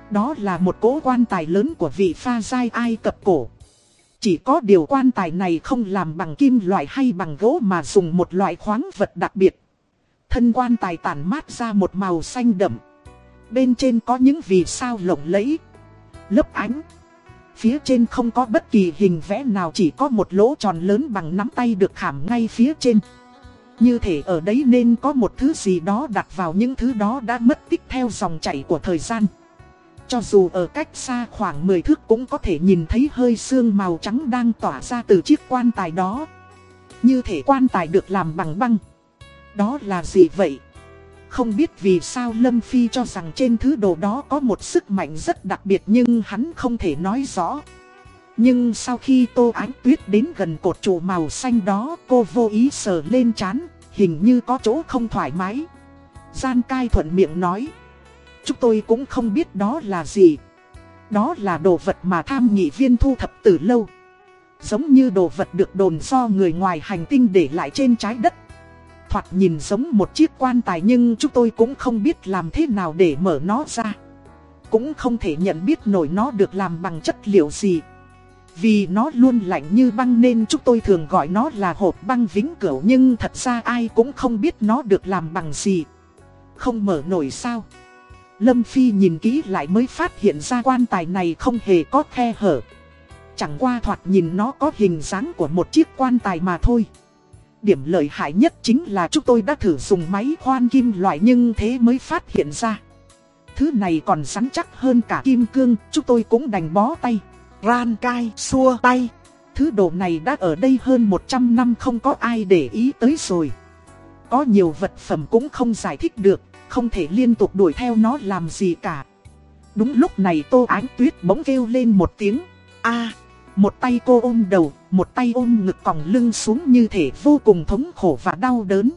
Đó là một cỗ quan tài lớn của vị pha giai Ai Cập cổ. Chỉ có điều quan tài này không làm bằng kim loại hay bằng gỗ mà dùng một loại khoáng vật đặc biệt. Thân quan tài tản mát ra một màu xanh đậm. Bên trên có những vì sao lộng lẫy, lấp ánh. Phía trên không có bất kỳ hình vẽ nào, chỉ có một lỗ tròn lớn bằng nắm tay được khảm ngay phía trên. Như thể ở đấy nên có một thứ gì đó đặt vào những thứ đó đã mất tích theo dòng chảy của thời gian. Cho dù ở cách xa khoảng 10 thước cũng có thể nhìn thấy hơi xương màu trắng đang tỏa ra từ chiếc quan tài đó. Như thể quan tài được làm bằng băng. Đó là gì vậy? Không biết vì sao Lâm Phi cho rằng trên thứ đồ đó có một sức mạnh rất đặc biệt nhưng hắn không thể nói rõ. Nhưng sau khi Tô Ánh Tuyết đến gần cột trụ màu xanh đó cô vô ý sờ lên chán, hình như có chỗ không thoải mái. Gian cai thuận miệng nói. Chúng tôi cũng không biết đó là gì. Đó là đồ vật mà tham nghị viên thu thập từ lâu. Giống như đồ vật được đồn do người ngoài hành tinh để lại trên trái đất. Thoạt nhìn giống một chiếc quan tài nhưng chúng tôi cũng không biết làm thế nào để mở nó ra. Cũng không thể nhận biết nổi nó được làm bằng chất liệu gì. Vì nó luôn lạnh như băng nên chúng tôi thường gọi nó là hộp băng vĩnh cửu nhưng thật ra ai cũng không biết nó được làm bằng gì. Không mở nổi sao. Lâm Phi nhìn kỹ lại mới phát hiện ra quan tài này không hề có khe hở. Chẳng qua thoạt nhìn nó có hình dáng của một chiếc quan tài mà thôi. Điểm lợi hại nhất chính là chúng tôi đã thử dùng máy khoan kim loại nhưng thế mới phát hiện ra. Thứ này còn rắn chắc hơn cả kim cương, chúng tôi cũng đành bó tay. Ran cai xua tay. Thứ đồ này đã ở đây hơn 100 năm không có ai để ý tới rồi. Có nhiều vật phẩm cũng không giải thích được, không thể liên tục đuổi theo nó làm gì cả. Đúng lúc này Tô Ánh Tuyết bỗng kêu lên một tiếng. a một tay cô ôm đầu, một tay ôm ngực còng lưng xuống như thể vô cùng thống khổ và đau đớn.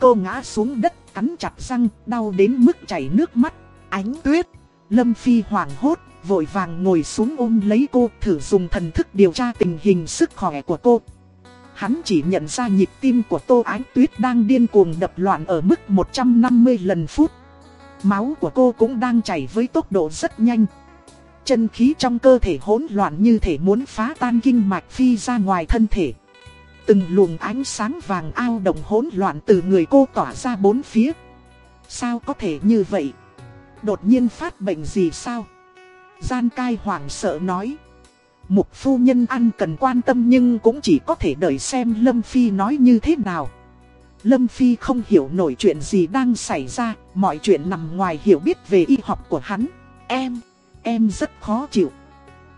Cô ngã xuống đất, cắn chặt răng, đau đến mức chảy nước mắt. Ánh tuyết, Lâm Phi hoảng hốt, vội vàng ngồi xuống ôm lấy cô, thử dùng thần thức điều tra tình hình sức khỏe của cô. Hắn chỉ nhận ra nhịp tim của Tô Ánh Tuyết đang điên cuồng đập loạn ở mức 150 lần phút. Máu của cô cũng đang chảy với tốc độ rất nhanh. Chân khí trong cơ thể hỗn loạn như thể muốn phá tan kinh mạch phi ra ngoài thân thể. Từng luồng ánh sáng vàng ao động hỗn loạn từ người cô tỏa ra bốn phía. Sao có thể như vậy? Đột nhiên phát bệnh gì sao? Gian cai hoảng sợ nói. Mục phu nhân ăn cần quan tâm nhưng cũng chỉ có thể đợi xem Lâm Phi nói như thế nào. Lâm Phi không hiểu nổi chuyện gì đang xảy ra, mọi chuyện nằm ngoài hiểu biết về y học của hắn. Em, em rất khó chịu.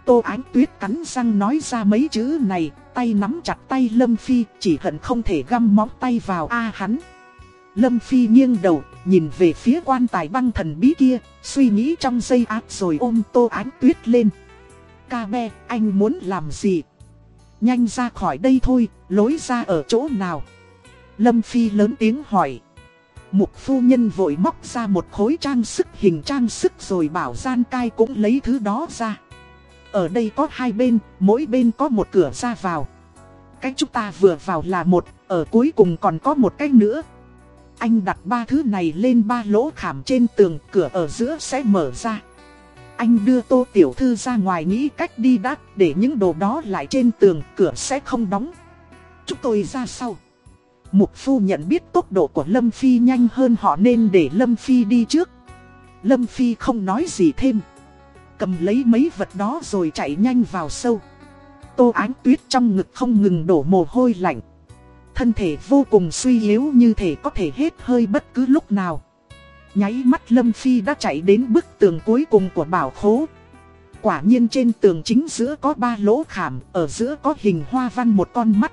Tô Ánh Tuyết cắn răng nói ra mấy chữ này, tay nắm chặt tay Lâm Phi, chỉ hận không thể găm móng tay vào A hắn. Lâm Phi nghiêng đầu, nhìn về phía quan tài băng thần bí kia, suy nghĩ trong giây áp rồi ôm Tô Ánh Tuyết lên. Ca be, anh muốn làm gì? Nhanh ra khỏi đây thôi, lối ra ở chỗ nào? Lâm Phi lớn tiếng hỏi. Mục phu nhân vội móc ra một khối trang sức hình trang sức rồi bảo gian cai cũng lấy thứ đó ra. Ở đây có hai bên, mỗi bên có một cửa ra vào. Cách chúng ta vừa vào là một, ở cuối cùng còn có một cách nữa. Anh đặt ba thứ này lên ba lỗ khảm trên tường, cửa ở giữa sẽ mở ra. Anh đưa tô tiểu thư ra ngoài nghĩ cách đi đắt để những đồ đó lại trên tường, cửa sẽ không đóng. Chúng tôi ra sau. Mục phu nhận biết tốc độ của Lâm Phi nhanh hơn họ nên để Lâm Phi đi trước. Lâm Phi không nói gì thêm. Cầm lấy mấy vật đó rồi chạy nhanh vào sâu. Tô ánh tuyết trong ngực không ngừng đổ mồ hôi lạnh. Thân thể vô cùng suy yếu như thể có thể hết hơi bất cứ lúc nào. Nháy mắt Lâm Phi đã chạy đến bức tường cuối cùng của bảo khố. Quả nhiên trên tường chính giữa có ba lỗ khảm, ở giữa có hình hoa văn một con mắt.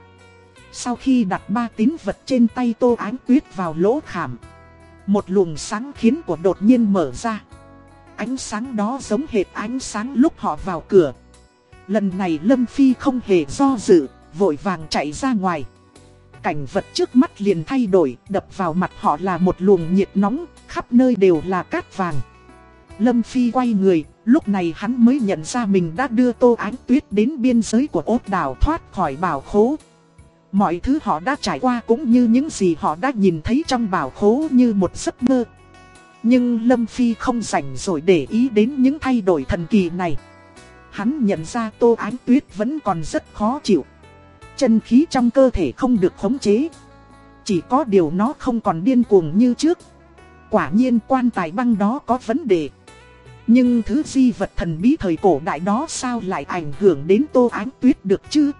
Sau khi đặt ba tín vật trên tay Tô Ánh Tuyết vào lỗ khảm, một luồng sáng khiến của đột nhiên mở ra. Ánh sáng đó giống hệt ánh sáng lúc họ vào cửa. Lần này Lâm Phi không hề do dự, vội vàng chạy ra ngoài. Cảnh vật trước mắt liền thay đổi, đập vào mặt họ là một luồng nhiệt nóng, khắp nơi đều là cát vàng. Lâm Phi quay người, lúc này hắn mới nhận ra mình đã đưa Tô Ánh Tuyết đến biên giới của ốt đảo thoát khỏi bảo khố. Mọi thứ họ đã trải qua cũng như những gì họ đã nhìn thấy trong bảo khố như một giấc mơ. Nhưng Lâm Phi không rảnh rồi để ý đến những thay đổi thần kỳ này. Hắn nhận ra Tô Ánh Tuyết vẫn còn rất khó chịu. Chân khí trong cơ thể không được khống chế. Chỉ có điều nó không còn điên cuồng như trước Quả nhiên quan tài băng đó có vấn đề Nhưng thứ di vật thần bí thời cổ đại đó sao lại ảnh hưởng đến tô ánh tuyết được chứ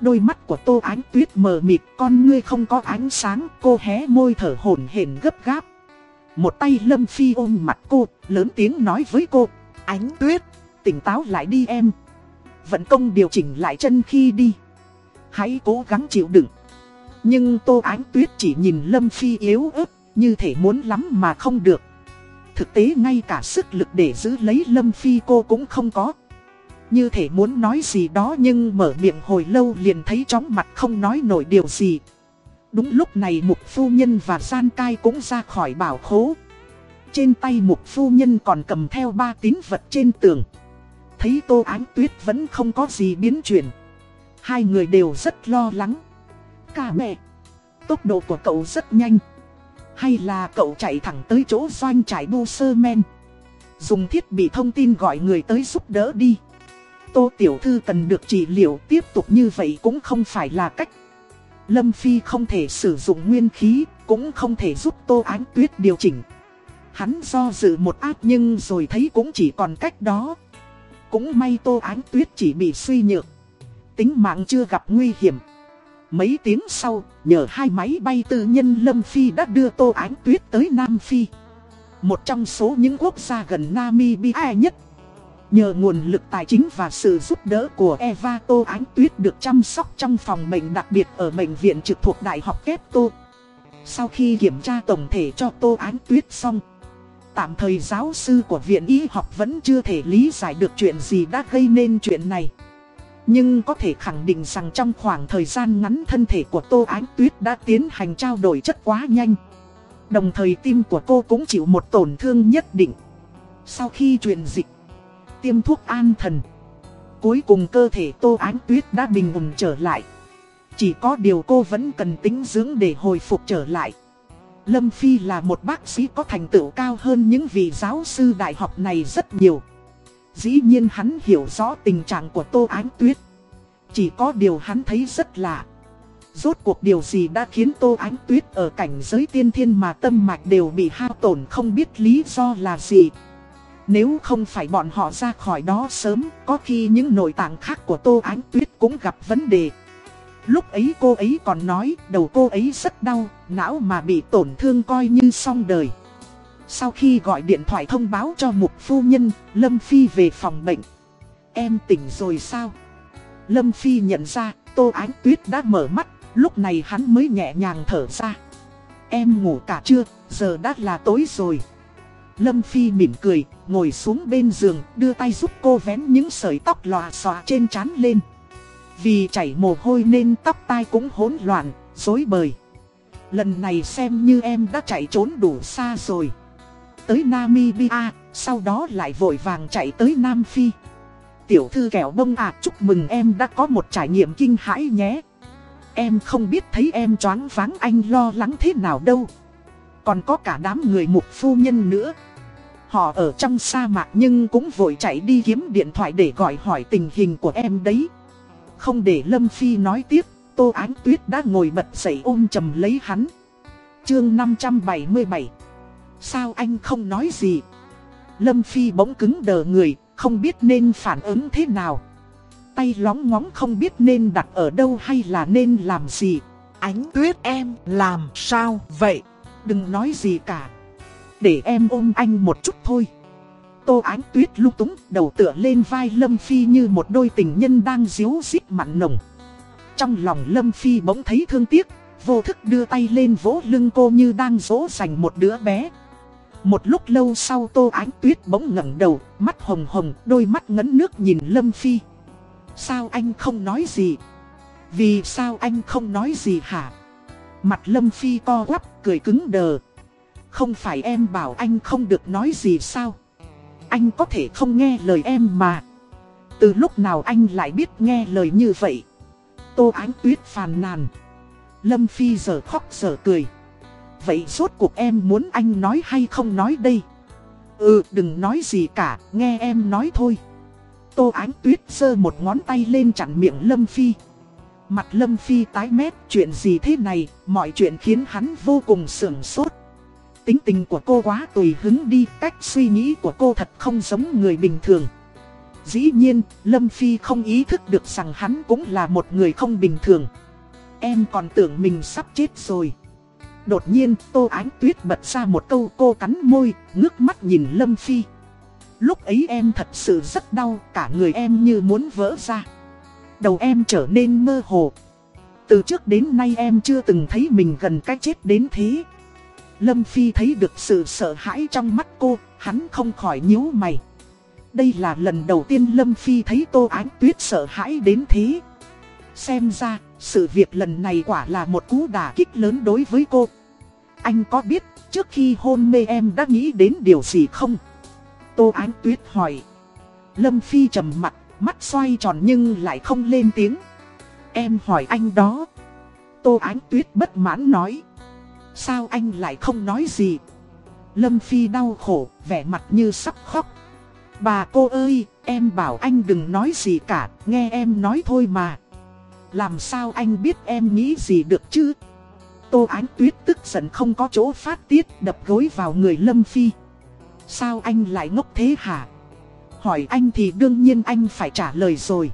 Đôi mắt của tô ánh tuyết mờ mịt, con ngươi không có ánh sáng. Cô hé môi thở hổn hển gấp gáp. Một tay Lâm Phi ôm mặt cô, lớn tiếng nói với cô, Ánh tuyết, tỉnh táo lại đi em. Vận công điều chỉnh lại chân khi đi. Hãy cố gắng chịu đựng. Nhưng Tô Ánh Tuyết chỉ nhìn Lâm Phi yếu ớt, Như thể muốn lắm mà không được. Thực tế ngay cả sức lực để giữ lấy Lâm Phi cô cũng không có. Như thể muốn nói gì đó nhưng mở miệng hồi lâu liền thấy chóng mặt không nói nổi điều gì. Đúng lúc này mục phu nhân và gian cai cũng ra khỏi bảo khố. Trên tay mục phu nhân còn cầm theo ba tín vật trên tường. Thấy tô ánh tuyết vẫn không có gì biến chuyển. Hai người đều rất lo lắng. Cả mẹ, Tốc độ của cậu rất nhanh. Hay là cậu chạy thẳng tới chỗ doanh trải bu sơ men Dùng thiết bị thông tin gọi người tới giúp đỡ đi. Tô Tiểu Thư cần được trị liệu tiếp tục như vậy cũng không phải là cách Lâm Phi không thể sử dụng nguyên khí Cũng không thể giúp Tô Ánh Tuyết điều chỉnh Hắn do dự một áp nhưng rồi thấy cũng chỉ còn cách đó cũng may Tô Ánh Tuyết chỉ bị suy nhược. Tính mạng chưa gặp nguy hiểm. Mấy tiếng sau, nhờ hai máy bay tư nhân Lâm Phi đã đưa Tô Ánh Tuyết tới Nam Phi. Một trong số những quốc gia gần Namibia nhất. Nhờ nguồn lực tài chính và sự giúp đỡ của Eva Tô Ánh Tuyết được chăm sóc trong phòng bệnh đặc biệt ở bệnh viện trực thuộc Đại học Kép Tô. Sau khi kiểm tra tổng thể cho Tô Ánh Tuyết xong, Tạm thời giáo sư của viện y học vẫn chưa thể lý giải được chuyện gì đã gây nên chuyện này. Nhưng có thể khẳng định rằng trong khoảng thời gian ngắn thân thể của Tô Ánh Tuyết đã tiến hành trao đổi chất quá nhanh. Đồng thời tim của cô cũng chịu một tổn thương nhất định. Sau khi truyền dịch, tiêm thuốc an thần. Cuối cùng cơ thể Tô Ánh Tuyết đã bình ổn trở lại. Chỉ có điều cô vẫn cần tính dưỡng để hồi phục trở lại. Lâm Phi là một bác sĩ có thành tựu cao hơn những vị giáo sư đại học này rất nhiều. Dĩ nhiên hắn hiểu rõ tình trạng của Tô Ánh Tuyết. Chỉ có điều hắn thấy rất lạ. Rốt cuộc điều gì đã khiến Tô Ánh Tuyết ở cảnh giới tiên thiên mà tâm mạch đều bị hao tổn không biết lý do là gì. Nếu không phải bọn họ ra khỏi đó sớm, có khi những nội tạng khác của Tô Ánh Tuyết cũng gặp vấn đề. Lúc ấy cô ấy còn nói đầu cô ấy rất đau, não mà bị tổn thương coi như xong đời. Sau khi gọi điện thoại thông báo cho mục phu nhân, Lâm Phi về phòng bệnh. Em tỉnh rồi sao? Lâm Phi nhận ra, Tô Ánh Tuyết đã mở mắt, lúc này hắn mới nhẹ nhàng thở ra. Em ngủ cả trưa, giờ đã là tối rồi. Lâm Phi mỉm cười, ngồi xuống bên giường, đưa tay giúp cô vén những sợi tóc lòa xòa trên trán lên. Vì chảy mồ hôi nên tóc tai cũng hỗn loạn, rối bời. Lần này xem như em đã chạy trốn đủ xa rồi. Tới Namibia, sau đó lại vội vàng chạy tới Nam Phi. Tiểu thư kẹo bông à chúc mừng em đã có một trải nghiệm kinh hãi nhé. Em không biết thấy em choáng váng anh lo lắng thế nào đâu. Còn có cả đám người mục phu nhân nữa. Họ ở trong sa mạc nhưng cũng vội chạy đi kiếm điện thoại để gọi hỏi tình hình của em đấy. Không để Lâm Phi nói tiếp, Tô Ánh Tuyết đã ngồi bật dậy ôm chầm lấy hắn. Chương 577 Sao anh không nói gì? Lâm Phi bỗng cứng đờ người, không biết nên phản ứng thế nào. Tay lóng ngóng không biết nên đặt ở đâu hay là nên làm gì. Ánh tuyết em làm sao vậy? Đừng nói gì cả. Để em ôm anh một chút thôi. Tô Ánh Tuyết lúc túng đầu tựa lên vai Lâm Phi như một đôi tình nhân đang díu dít mặn nồng. Trong lòng Lâm Phi bỗng thấy thương tiếc, vô thức đưa tay lên vỗ lưng cô như đang dỗ dành một đứa bé. Một lúc lâu sau Tô Ánh Tuyết bỗng ngẩng đầu, mắt hồng hồng, đôi mắt ngấn nước nhìn Lâm Phi. Sao anh không nói gì? Vì sao anh không nói gì hả? Mặt Lâm Phi co quắp, cười cứng đờ. Không phải em bảo anh không được nói gì sao? Anh có thể không nghe lời em mà. Từ lúc nào anh lại biết nghe lời như vậy? Tô Ánh Tuyết phàn nàn. Lâm Phi giờ khóc giờ cười. Vậy rốt cuộc em muốn anh nói hay không nói đây? Ừ đừng nói gì cả Nghe em nói thôi. Tô Ánh Tuyết giơ một ngón tay lên chặn miệng Lâm Phi. Mặt Lâm Phi tái mét, chuyện gì thế này, mọi chuyện khiến hắn vô cùng sưởng sốt. Tính tình của cô quá tùy hứng đi, cách suy nghĩ của cô thật không giống người bình thường. Dĩ nhiên, Lâm Phi không ý thức được rằng hắn cũng là một người không bình thường. Em còn tưởng mình sắp chết rồi. Đột nhiên, Tô Ánh Tuyết bật ra một câu cô cắn môi, ngước mắt nhìn Lâm Phi. Lúc ấy em thật sự rất đau, cả người em như muốn vỡ ra. Đầu em trở nên mơ hồ. Từ trước đến nay em chưa từng thấy mình gần cái chết đến thế. Lâm Phi thấy được sự sợ hãi trong mắt cô, hắn không khỏi nhíu mày. Đây là lần đầu tiên Lâm Phi thấy Tô Ánh Tuyết sợ hãi đến thế. Xem ra, sự việc lần này quả là một cú đả kích lớn đối với cô. Anh có biết, trước khi hôn mê em đã nghĩ đến điều gì không? Tô Ánh Tuyết hỏi. Lâm Phi trầm mặt, mắt xoay tròn nhưng lại không lên tiếng. Em hỏi anh đó. Tô Ánh Tuyết bất mãn nói. Sao anh lại không nói gì? Lâm Phi đau khổ, vẻ mặt như sắp khóc. Bà cô ơi, em bảo anh đừng nói gì cả, nghe em nói thôi mà. Làm sao anh biết em nghĩ gì được chứ? Tô Ánh Tuyết tức giận không có chỗ phát tiết đập gối vào người Lâm Phi. Sao anh lại ngốc thế hả? Hỏi anh thì đương nhiên anh phải trả lời rồi.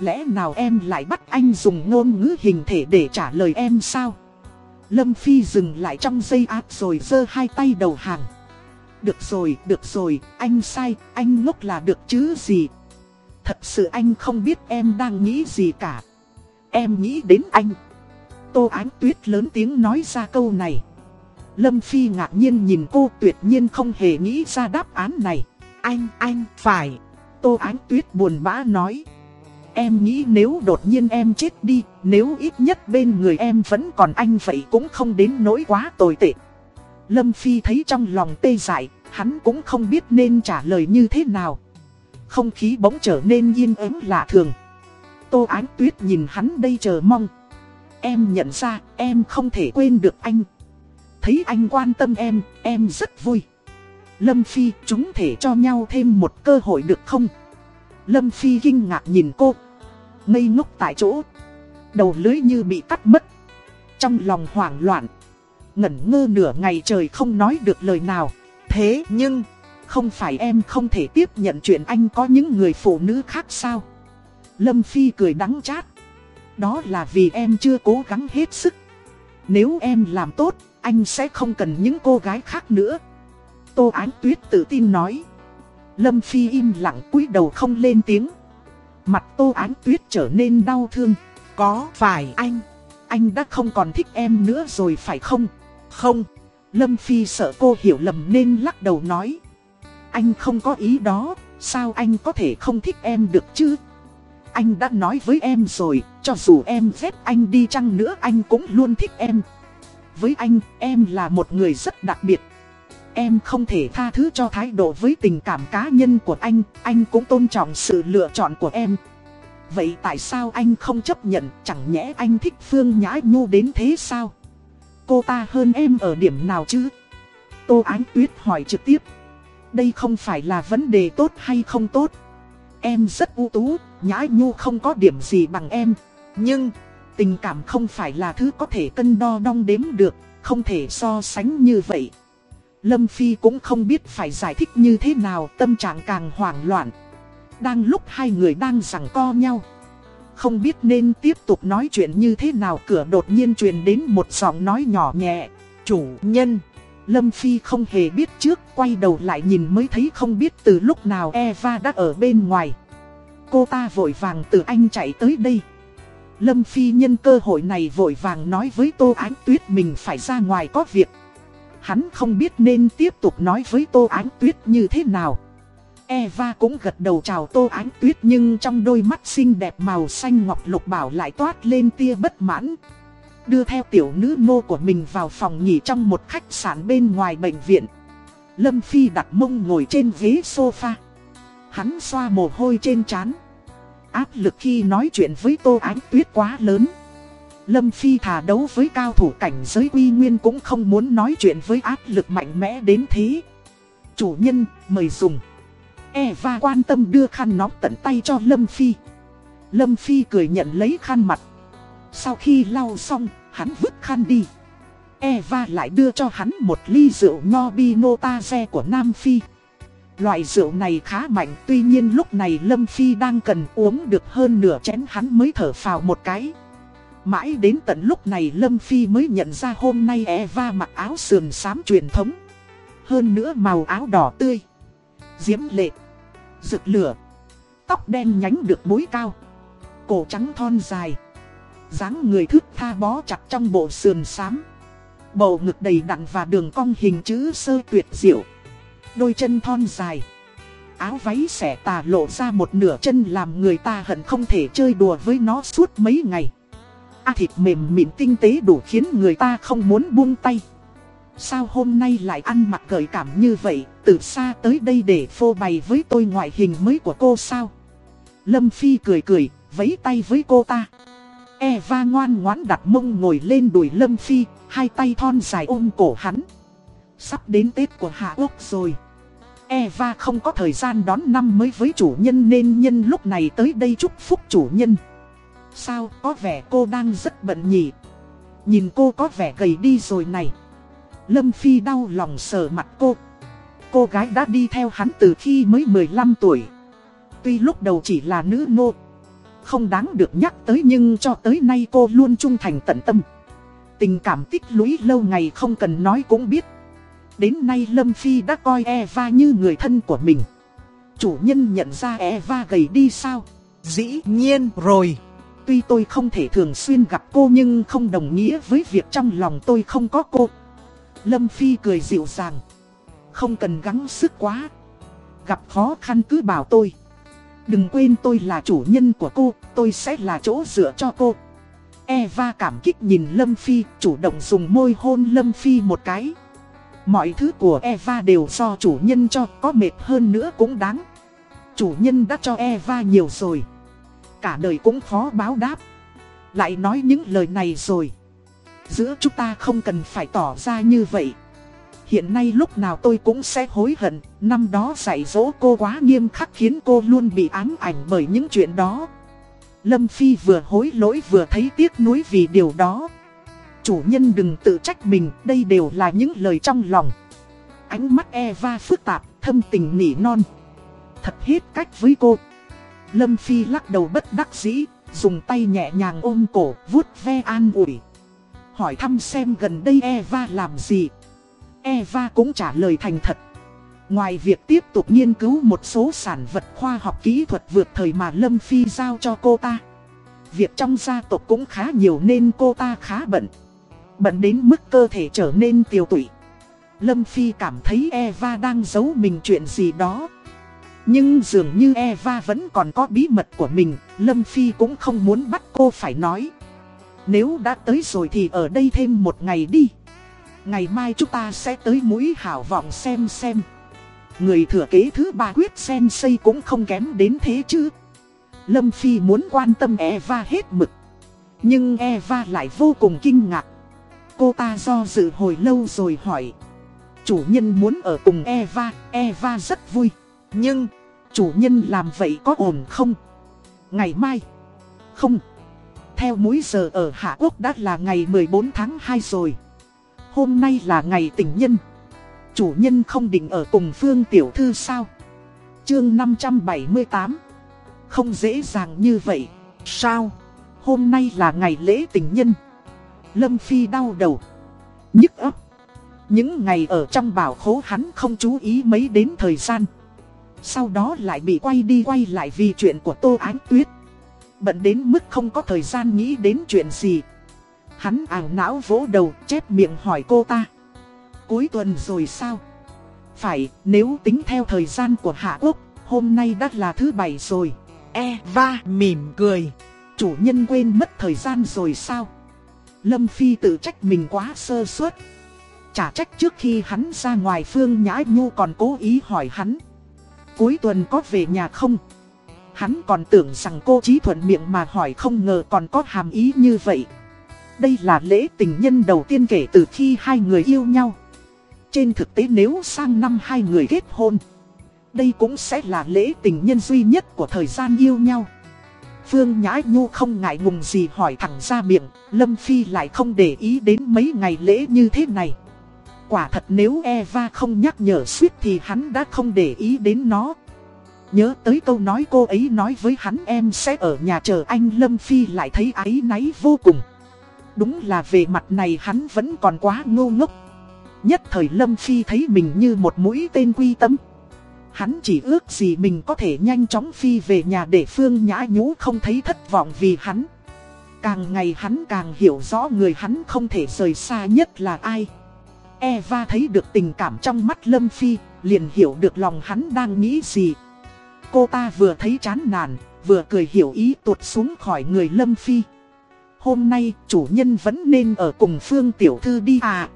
Lẽ nào em lại bắt anh dùng ngôn ngữ hình thể để trả lời em sao? Lâm Phi dừng lại trong dây áp rồi giơ hai tay đầu hàng. Được rồi, được rồi, anh sai, anh ngốc là được chứ gì. Thật sự anh không biết em đang nghĩ gì cả. Em nghĩ đến anh. Tô Ánh Tuyết lớn tiếng nói ra câu này. Lâm Phi ngạc nhiên nhìn cô tuyệt nhiên không hề nghĩ ra đáp án này. Anh, anh, phải. Tô Ánh Tuyết buồn bã nói. Em nghĩ nếu đột nhiên em chết đi, nếu ít nhất bên người em vẫn còn anh vậy cũng không đến nỗi quá tồi tệ. Lâm Phi thấy trong lòng tê dại, hắn cũng không biết nên trả lời như thế nào. Không khí bỗng trở nên yên ắng lạ thường. Tô Ánh Tuyết nhìn hắn đây chờ mong. Em nhận ra em không thể quên được anh. Thấy anh quan tâm em, em rất vui. Lâm Phi chúng thể cho nhau thêm một cơ hội được không? Lâm Phi kinh ngạc nhìn cô. Ngây ngốc tại chỗ. Đầu lưới như bị cắt mất. Trong lòng hoảng loạn. Ngẩn ngơ nửa ngày trời không nói được lời nào. Thế nhưng, không phải em không thể tiếp nhận chuyện anh có những người phụ nữ khác sao? Lâm Phi cười đắng chát. Đó là vì em chưa cố gắng hết sức. Nếu em làm tốt, anh sẽ không cần những cô gái khác nữa. Tô Ánh Tuyết tự tin nói. Lâm Phi im lặng cúi đầu không lên tiếng. Mặt Tô Ánh Tuyết trở nên đau thương. Có phải anh, anh đã không còn thích em nữa rồi phải không? Không. Lâm Phi sợ cô hiểu lầm nên lắc đầu nói. Anh không có ý đó, sao anh có thể không thích em được chứ? Anh đã nói với em rồi, cho dù em ghét anh đi chăng nữa anh cũng luôn thích em. Với anh, em là một người rất đặc biệt. Em không thể tha thứ cho thái độ với tình cảm cá nhân của anh, anh cũng tôn trọng sự lựa chọn của em. Vậy tại sao anh không chấp nhận, chẳng nhẽ anh thích Phương Nhã Nhu đến thế sao? Cô ta hơn em ở điểm nào chứ? Tô Ánh Tuyết hỏi trực tiếp. Đây không phải là vấn đề tốt hay không tốt. Em rất ưu tú, Nhã Nhu không có điểm gì bằng em. Nhưng, tình cảm không phải là thứ có thể cân đo đong đếm được, không thể so sánh như vậy. Lâm Phi cũng không biết phải giải thích như thế nào, tâm trạng càng hoảng loạn. Đang lúc hai người đang giằng co nhau. Không biết nên tiếp tục nói chuyện như thế nào cửa đột nhiên truyền đến một giọng nói nhỏ nhẹ. Chủ nhân. Lâm Phi không hề biết trước, quay đầu lại nhìn mới thấy không biết từ lúc nào Eva đã ở bên ngoài. Cô ta vội vàng từ anh chạy tới đây. Lâm Phi nhân cơ hội này vội vàng nói với Tô Ánh Tuyết mình phải ra ngoài có việc. Hắn không biết nên tiếp tục nói với Tô Ánh Tuyết như thế nào. Eva cũng gật đầu chào Tô Ánh Tuyết nhưng trong đôi mắt xinh đẹp màu xanh ngọc lục bảo lại toát lên tia bất mãn. Đưa theo tiểu nữ nô của mình vào phòng nghỉ trong một khách sạn bên ngoài bệnh viện. Lâm Phi đặt mông ngồi trên ghế sofa. Hắn xoa mồ hôi trên trán. Áp lực khi nói chuyện với Tô Ánh Tuyết quá lớn. Lâm Phi thà đấu với cao thủ cảnh giới quy nguyên cũng không muốn nói chuyện với áp lực mạnh mẽ đến thế. Chủ nhân, mời dùng. Eva quan tâm đưa khăn nóng tận tay cho Lâm Phi. Lâm Phi cười nhận lấy khăn mặt. Sau khi lau xong, hắn vứt khăn đi. Eva lại đưa cho hắn một ly rượu Nobinotaze của Nam Phi. Loại rượu này khá mạnh tuy nhiên lúc này Lâm Phi đang cần uống được hơn nửa chén hắn mới thở phào một cái. Mãi đến tận lúc này Lâm Phi mới nhận ra hôm nay Eva mặc áo sườn xám truyền thống. Hơn nữa màu áo đỏ tươi. Diễm lệ. Rực lửa. Tóc đen nhánh được búi cao. Cổ trắng thon dài. dáng người thức tha bó chặt trong bộ sườn xám. Bầu ngực đầy đặn và đường cong hình chữ sơ tuyệt diệu. Đôi chân thon dài. Áo váy xẻ tà lộ ra một nửa chân làm người ta hận không thể chơi đùa với nó suốt mấy ngày. A thịt mềm mịn tinh tế đủ khiến người ta không muốn buông tay. Sao hôm nay lại ăn mặc gợi cảm như vậy, từ xa tới đây để phô bày với tôi ngoại hình mới của cô sao? Lâm Phi cười cười, vẫy tay với cô ta. Eva ngoan ngoãn đặt mông ngồi lên đùi Lâm Phi, hai tay thon dài ôm cổ hắn. Sắp đến Tết của Hạ Úc rồi. Eva không có thời gian đón năm mới với chủ nhân nên nhân lúc này tới đây chúc phúc chủ nhân. Sao có vẻ cô đang rất bận nhỉ? Nhìn cô có vẻ gầy đi rồi này. Lâm Phi đau lòng sờ mặt cô. Cô gái đã đi theo hắn từ khi mới 15 tuổi. Tuy lúc đầu chỉ là nữ nô. Không đáng được nhắc tới nhưng cho tới nay cô luôn trung thành tận tâm. Tình cảm tích lũy lâu ngày không cần nói cũng biết. Đến nay Lâm Phi đã coi Eva như người thân của mình. Chủ nhân nhận ra Eva gầy đi sao? Dĩ nhiên rồi. Tuy tôi không thể thường xuyên gặp cô nhưng không đồng nghĩa với việc trong lòng tôi không có cô. Lâm Phi cười dịu dàng. Không cần gắng sức quá. Gặp khó khăn cứ bảo tôi. Đừng quên tôi là chủ nhân của cô, tôi sẽ là chỗ dựa cho cô. Eva cảm kích nhìn Lâm Phi, chủ động dùng môi hôn Lâm Phi một cái. Mọi thứ của Eva đều do chủ nhân cho, có mệt hơn nữa cũng đáng. Chủ nhân đã cho Eva nhiều rồi. Cả đời cũng khó báo đáp. Lại nói những lời này rồi. Giữa chúng ta không cần phải tỏ ra như vậy. Hiện nay lúc nào tôi cũng sẽ hối hận, năm đó dạy dỗ cô quá nghiêm khắc khiến cô luôn bị ám ảnh bởi những chuyện đó. Lâm Phi vừa hối lỗi vừa thấy tiếc nuối vì điều đó. Chủ nhân đừng tự trách mình, đây đều là những lời trong lòng. Ánh mắt Eva phức tạp, thâm tình nỉ non. Thật hết cách với cô. Lâm Phi lắc đầu bất đắc dĩ, dùng tay nhẹ nhàng ôm cổ, vuốt ve an ủi. Hỏi thăm xem gần đây Eva làm gì. Eva cũng trả lời thành thật. Ngoài việc tiếp tục nghiên cứu một số sản vật khoa học kỹ thuật vượt thời mà Lâm Phi giao cho cô ta. Việc trong gia tộc cũng khá nhiều nên cô ta khá bận. Bận đến mức cơ thể trở nên tiêu tụy. Lâm Phi cảm thấy Eva đang giấu mình chuyện gì đó. Nhưng dường như Eva vẫn còn có bí mật của mình, Lâm Phi cũng không muốn bắt cô phải nói. Nếu đã tới rồi thì ở đây thêm một ngày đi. Ngày mai chúng ta sẽ tới mũi hảo vọng xem xem. Người thừa kế thứ ba quyết sen xây cũng không kém đến thế chứ. Lâm Phi muốn quan tâm Eva hết mực. Nhưng Eva lại vô cùng kinh ngạc. Cô ta do dự hồi lâu rồi hỏi. Chủ nhân muốn ở cùng Eva, Eva rất vui. Nhưng, chủ nhân làm vậy có ổn không? Ngày mai? Không. Theo múi giờ ở Hạ Quốc đã là ngày 14 tháng 2 rồi. Hôm nay là ngày tình nhân. Chủ nhân không định ở cùng Phương Tiểu Thư sao? Chương 578 Không dễ dàng như vậy. Sao? Hôm nay là ngày lễ tình nhân. Lâm Phi đau đầu. Nhức ấp. Những ngày ở trong bảo khố hắn không chú ý mấy đến thời gian. Sau đó lại bị quay đi quay lại vì chuyện của Tô Ánh Tuyết. Bận đến mức không có thời gian nghĩ đến chuyện gì. Hắn ảo não vỗ đầu chép miệng hỏi cô ta. Cuối tuần rồi sao? Phải, nếu tính theo thời gian của Hạ Quốc, hôm nay đã là thứ bảy rồi. Eva mỉm cười. Chủ nhân quên mất thời gian rồi sao? Lâm Phi tự trách mình quá sơ suất. Chả trách trước khi hắn ra ngoài Phương Nhã Nhu còn cố ý hỏi hắn. Cuối tuần có về nhà không? Hắn còn tưởng rằng cô trí thuận miệng mà hỏi không ngờ còn có hàm ý như vậy. Đây là lễ tình nhân đầu tiên kể từ khi hai người yêu nhau. Trên thực tế nếu sang năm hai người kết hôn, đây cũng sẽ là lễ tình nhân duy nhất của thời gian yêu nhau. Phương Nhã Nhu không ngại ngùng gì hỏi thẳng ra miệng, Lâm Phi lại không để ý đến mấy ngày lễ như thế này. Quả thật nếu Eva không nhắc nhở suýt thì hắn đã không để ý đến nó. Nhớ tới câu nói cô ấy nói với hắn em sẽ ở nhà chờ anh Lâm Phi lại thấy áy náy vô cùng. Đúng là về mặt này hắn vẫn còn quá ngô ngốc. Nhất thời Lâm Phi thấy mình như một mũi tên quy tâm. Hắn chỉ ước gì mình có thể nhanh chóng phi về nhà để Phương Nhã Nhũ không thấy thất vọng vì hắn. Càng ngày hắn càng hiểu rõ người hắn không thể rời xa nhất là ai. Eva thấy được tình cảm trong mắt Lâm Phi, liền hiểu được lòng hắn đang nghĩ gì. Cô ta vừa thấy chán nản, vừa cười hiểu ý tuột xuống khỏi người Lâm Phi. Hôm nay chủ nhân vẫn nên ở cùng Phương Tiểu Thư đi à.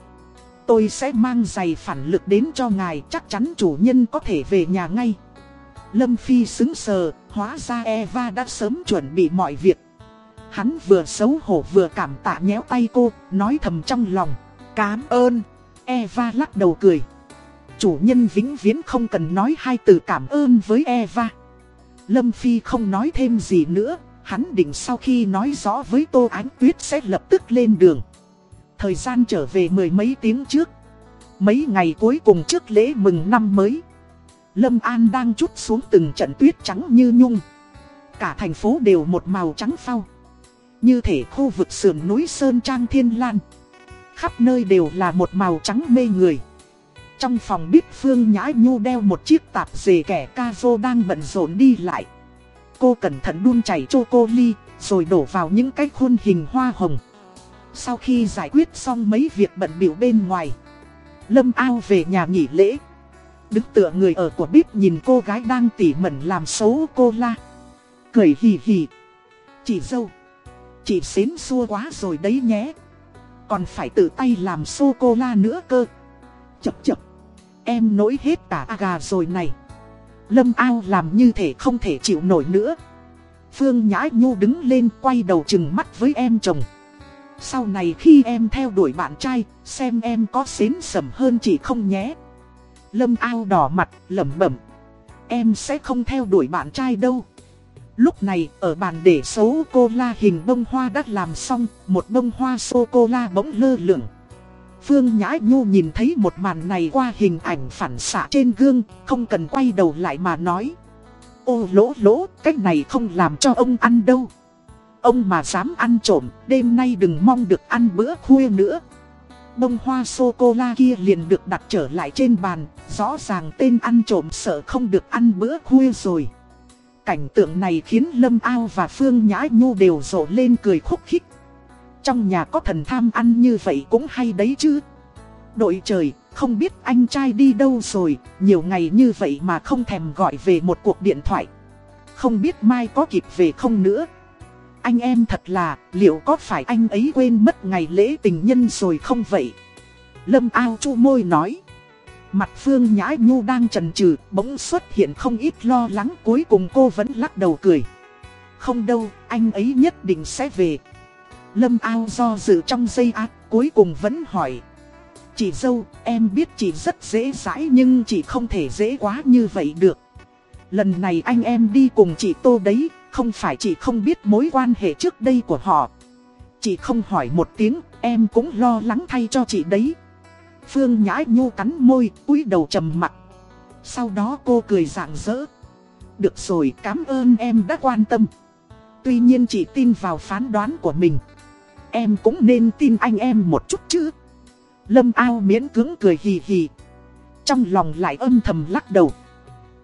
Tôi sẽ mang giày phản lực đến cho ngài chắc chắn chủ nhân có thể về nhà ngay. Lâm Phi xứng sờ, hóa ra Eva đã sớm chuẩn bị mọi việc. Hắn vừa xấu hổ vừa cảm tạ nhéo tay cô, nói thầm trong lòng. Cám ơn. Eva lắc đầu cười. Chủ nhân vĩnh viễn không cần nói hai từ cảm ơn với Eva. Lâm Phi không nói thêm gì nữa, hắn định sau khi nói rõ với Tô Ánh Tuyết sẽ lập tức lên đường. Thời gian trở về mười mấy tiếng trước. Mấy ngày cuối cùng trước lễ mừng năm mới. Lâm An đang chút xuống từng trận tuyết trắng như nhung. Cả thành phố đều một màu trắng phao. Như thể khu vực sườn núi Sơn Trang Thiên Lan. Khắp nơi đều là một màu trắng mê người. Trong phòng bếp Phương Nhã Nhu đeo một chiếc tạp dề kẻ ca vô đang bận rộn đi lại. Cô cẩn thận đun chảy chocolate, rồi đổ vào những cái khuôn hình hoa hồng. Sau khi giải quyết xong mấy việc bận biểu bên ngoài, Lâm ao về nhà nghỉ lễ. Đứng tựa người ở của bếp nhìn cô gái đang tỉ mẩn làm xấu cô la. Cười hì hì. Chị dâu. Chị xến xua quá rồi đấy nhé. Còn phải tự tay làm sô-cô-la nữa cơ. Chập chập. Em nổi hết cả gà rồi này. Lâm ao làm như thể không thể chịu nổi nữa. Phương Nhã Nhu đứng lên quay đầu chừng mắt với em chồng. Sau này khi em theo đuổi bạn trai, xem em có xến sầm hơn chị không nhé. Lâm ao đỏ mặt, lẩm bẩm. Em sẽ không theo đuổi bạn trai đâu. Lúc này, ở bàn để xấu cô la hình bông hoa đã làm xong, một bông hoa sô-cô-la bỗng lơ lửng. Phương Nhã Nhu nhìn thấy một màn này qua hình ảnh phản xạ trên gương, không cần quay đầu lại mà nói. Ô lỗ lỗ, cách này không làm cho ông ăn đâu. Ông mà dám ăn trộm, đêm nay đừng mong được ăn bữa khuya nữa. Bông hoa sô-cô-la kia liền được đặt trở lại trên bàn, rõ ràng tên ăn trộm sợ không được ăn bữa khuya rồi. Cảnh tượng này khiến Lâm Ao và Phương Nhã Nhu đều rộ lên cười khúc khích. Trong nhà có thần tham ăn như vậy cũng hay đấy chứ. Đội trời, không biết anh trai đi đâu rồi, nhiều ngày như vậy mà không thèm gọi về một cuộc điện thoại. Không biết mai có kịp về không nữa. Anh em thật là, liệu có phải anh ấy quên mất ngày lễ tình nhân rồi không vậy? Lâm ao chu môi nói. Mặt Phương Nhã Nhu đang trần trừ, bỗng xuất hiện không ít lo lắng cuối cùng cô vẫn lắc đầu cười. Không đâu, anh ấy nhất định sẽ về. Lâm ao do dự trong giây ác, cuối cùng vẫn hỏi. Chị dâu, em biết chị rất dễ dãi nhưng chị không thể dễ quá như vậy được. Lần này anh em đi cùng chị Tô đấy, không phải chị không biết mối quan hệ trước đây của họ. Chị không hỏi một tiếng, em cũng lo lắng thay cho chị đấy. Phương Nhã Nhu cắn môi, cúi đầu trầm mặt. Sau đó cô cười rạng rỡ. Được rồi, cảm ơn em đã quan tâm. Tuy nhiên chị tin vào phán đoán của mình. Em cũng nên tin anh em một chút chứ. Lâm ao miễn cưỡng cười hì hì. Trong lòng lại âm thầm lắc đầu.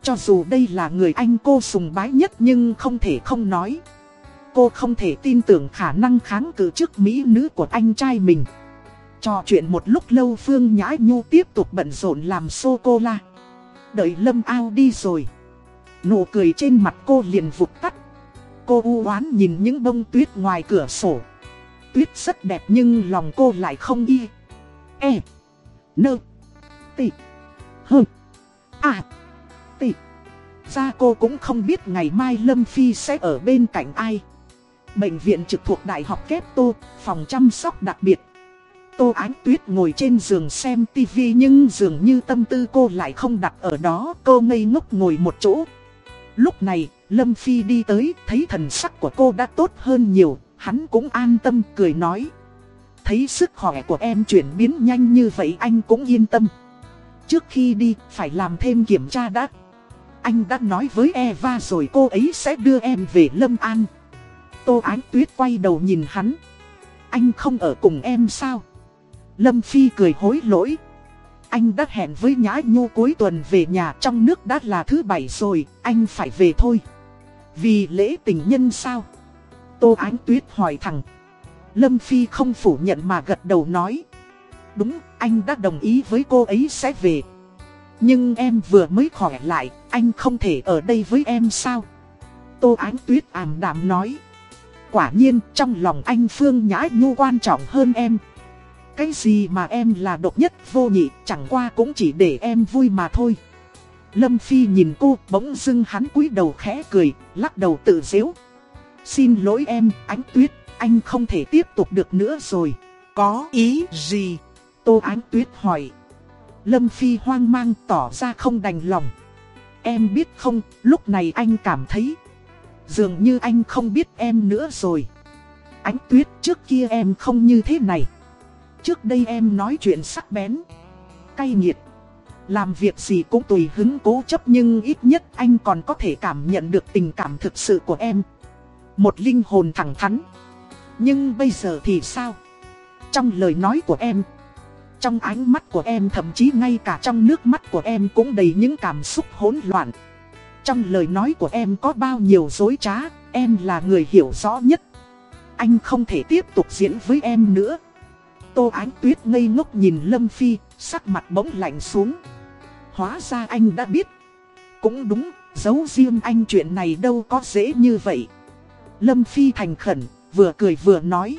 Cho dù đây là người anh cô sùng bái nhất nhưng không thể không nói. Cô không thể tin tưởng khả năng kháng cự trước mỹ nữ của anh trai mình. Trò chuyện một lúc lâu Phương Nhã Nhu tiếp tục bận rộn làm sô-cô-la. Đợi Lâm Ao đi rồi. Nụ cười trên mặt cô liền vụt tắt. Cô u oán nhìn những bông tuyết ngoài cửa sổ. Tuyết rất đẹp nhưng lòng cô lại không y. E. Nơ. Tị. Hơ. À. Tị. Ra cô cũng không biết ngày mai Lâm Phi sẽ ở bên cạnh ai. Bệnh viện trực thuộc Đại học Kép Tô, phòng chăm sóc đặc biệt. Tô Ánh Tuyết ngồi trên giường xem tivi nhưng dường như tâm tư cô lại không đặt ở đó, cô ngây ngốc ngồi một chỗ. Lúc này, Lâm Phi đi tới, thấy thần sắc của cô đã tốt hơn nhiều, hắn cũng an tâm cười nói. Thấy sức khỏe của em chuyển biến nhanh như vậy anh cũng yên tâm. Trước khi đi, phải làm thêm kiểm tra đã. Anh đã nói với Eva rồi cô ấy sẽ đưa em về Lâm An. Tô Ánh Tuyết quay đầu nhìn hắn. Anh không ở cùng em sao? Lâm Phi cười hối lỗi. Anh đã hẹn với Nhã Nhu cuối tuần về nhà trong nước đã là thứ bảy rồi, anh phải về thôi. Vì lễ tình nhân sao? Tô Ánh Tuyết hỏi thẳng. Lâm Phi không phủ nhận mà gật đầu nói. Đúng, anh đã đồng ý với cô ấy sẽ về. Nhưng em vừa mới khỏi lại, anh không thể ở đây với em sao? Tô Ánh Tuyết ảm đạm nói. Quả nhiên, trong lòng anh Phương Nhã Nhu quan trọng hơn em. Cái gì mà em là độc nhất vô nhị, chẳng qua cũng chỉ để em vui mà thôi. Lâm Phi nhìn cô, bỗng dưng hắn cúi đầu khẽ cười, lắc đầu tự dễu. Xin lỗi em, Ánh Tuyết, anh không thể tiếp tục được nữa rồi. Có ý gì? Tô Ánh Tuyết hỏi. Lâm Phi hoang mang tỏ ra không đành lòng. Em biết không, lúc này anh cảm thấy Dường như anh không biết em nữa rồi Ánh tuyết trước kia em không như thế này Trước đây em nói chuyện sắc bén Cay nghiệt. Làm việc gì cũng tùy hứng cố chấp Nhưng ít nhất anh còn có thể cảm nhận được tình cảm thực sự của em. Một linh hồn thẳng thắn. Nhưng bây giờ thì sao? Trong lời nói của em Trong ánh mắt của em thậm chí ngay cả trong nước mắt của em cũng đầy những cảm xúc hỗn loạn. Trong lời nói của em có bao nhiêu dối trá, em là người hiểu rõ nhất. Anh không thể tiếp tục diễn với em nữa. Tô Ánh Tuyết ngây ngốc nhìn Lâm Phi, sắc mặt bỗng lạnh xuống. Hóa ra anh đã biết. Cũng đúng, giấu riêng anh chuyện này đâu có dễ như vậy. Lâm Phi thành khẩn, vừa cười vừa nói.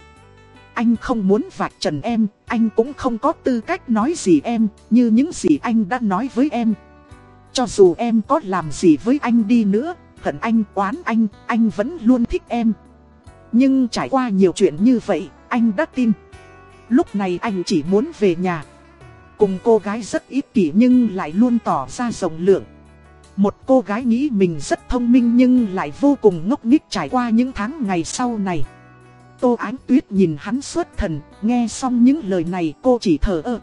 Anh không muốn vạch trần em, anh cũng không có tư cách nói gì em, như những gì anh đã nói với em. Cho dù em có làm gì với anh đi nữa, hận anh, oán anh, anh vẫn luôn thích em. Nhưng trải qua nhiều chuyện như vậy, anh đã tin. Lúc này anh chỉ muốn về nhà. Cùng cô gái rất ít kỷ nhưng lại luôn tỏ ra rộng lượng. Một cô gái nghĩ mình rất thông minh nhưng lại vô cùng ngốc nghích trải qua những tháng ngày sau này. Tô Ánh Tuyết nhìn hắn suốt thần, nghe xong những lời này cô chỉ thở ơ.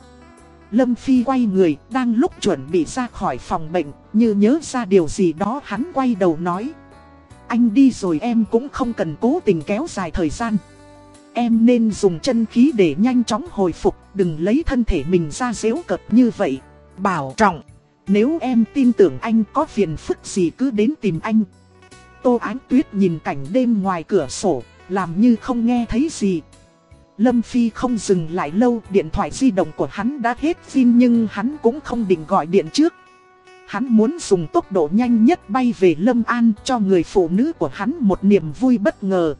Lâm Phi quay người, đang lúc chuẩn bị ra khỏi phòng bệnh, như nhớ ra điều gì đó hắn quay đầu nói. Anh đi rồi em cũng không cần cố tình kéo dài thời gian. Em nên dùng chân khí để nhanh chóng hồi phục, đừng lấy thân thể mình ra dễu cợt như vậy. Bảo trọng, nếu em tin tưởng anh có phiền phức gì cứ đến tìm anh. Tô Ánh Tuyết nhìn cảnh đêm ngoài cửa sổ, làm như không nghe thấy gì, Lâm Phi không dừng lại lâu, điện thoại di động của hắn đã hết pin nhưng hắn cũng không định gọi điện trước. Hắn muốn dùng tốc độ nhanh nhất bay về Lâm An cho người phụ nữ của hắn một niềm vui bất ngờ.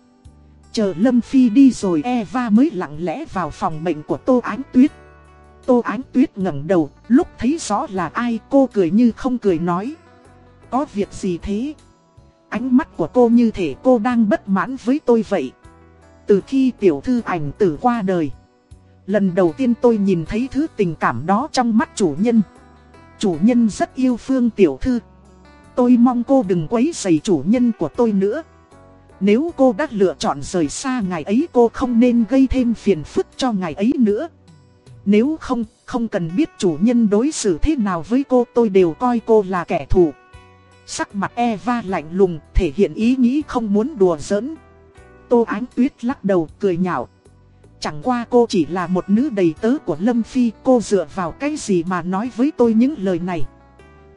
Chờ Lâm Phi đi rồi Eva mới lặng lẽ vào phòng bệnh của Tô Ánh Tuyết. Tô Ánh Tuyết ngẩng đầu, lúc thấy rõ là ai cô cười như không cười nói. Có việc gì thế? Ánh mắt của cô như thể cô đang bất mãn với tôi vậy. Từ khi tiểu thư ảnh tử qua đời Lần đầu tiên tôi nhìn thấy thứ tình cảm đó trong mắt chủ nhân Chủ nhân rất yêu Phương tiểu thư Tôi mong cô đừng quấy rầy chủ nhân của tôi nữa nếu cô đã lựa chọn rời xa ngày ấy cô không nên gây thêm phiền phức cho ngày ấy nữa Nếu không, không cần biết chủ nhân đối xử thế nào với cô tôi đều coi cô là kẻ thù Sắc mặt Eva lạnh lùng thể hiện ý nghĩ không muốn đùa giỡn Tô Ánh Tuyết lắc đầu cười nhạo. Chẳng qua cô chỉ là một nữ đầy tớ của Lâm Phi, cô dựa vào cái gì mà nói với tôi những lời này.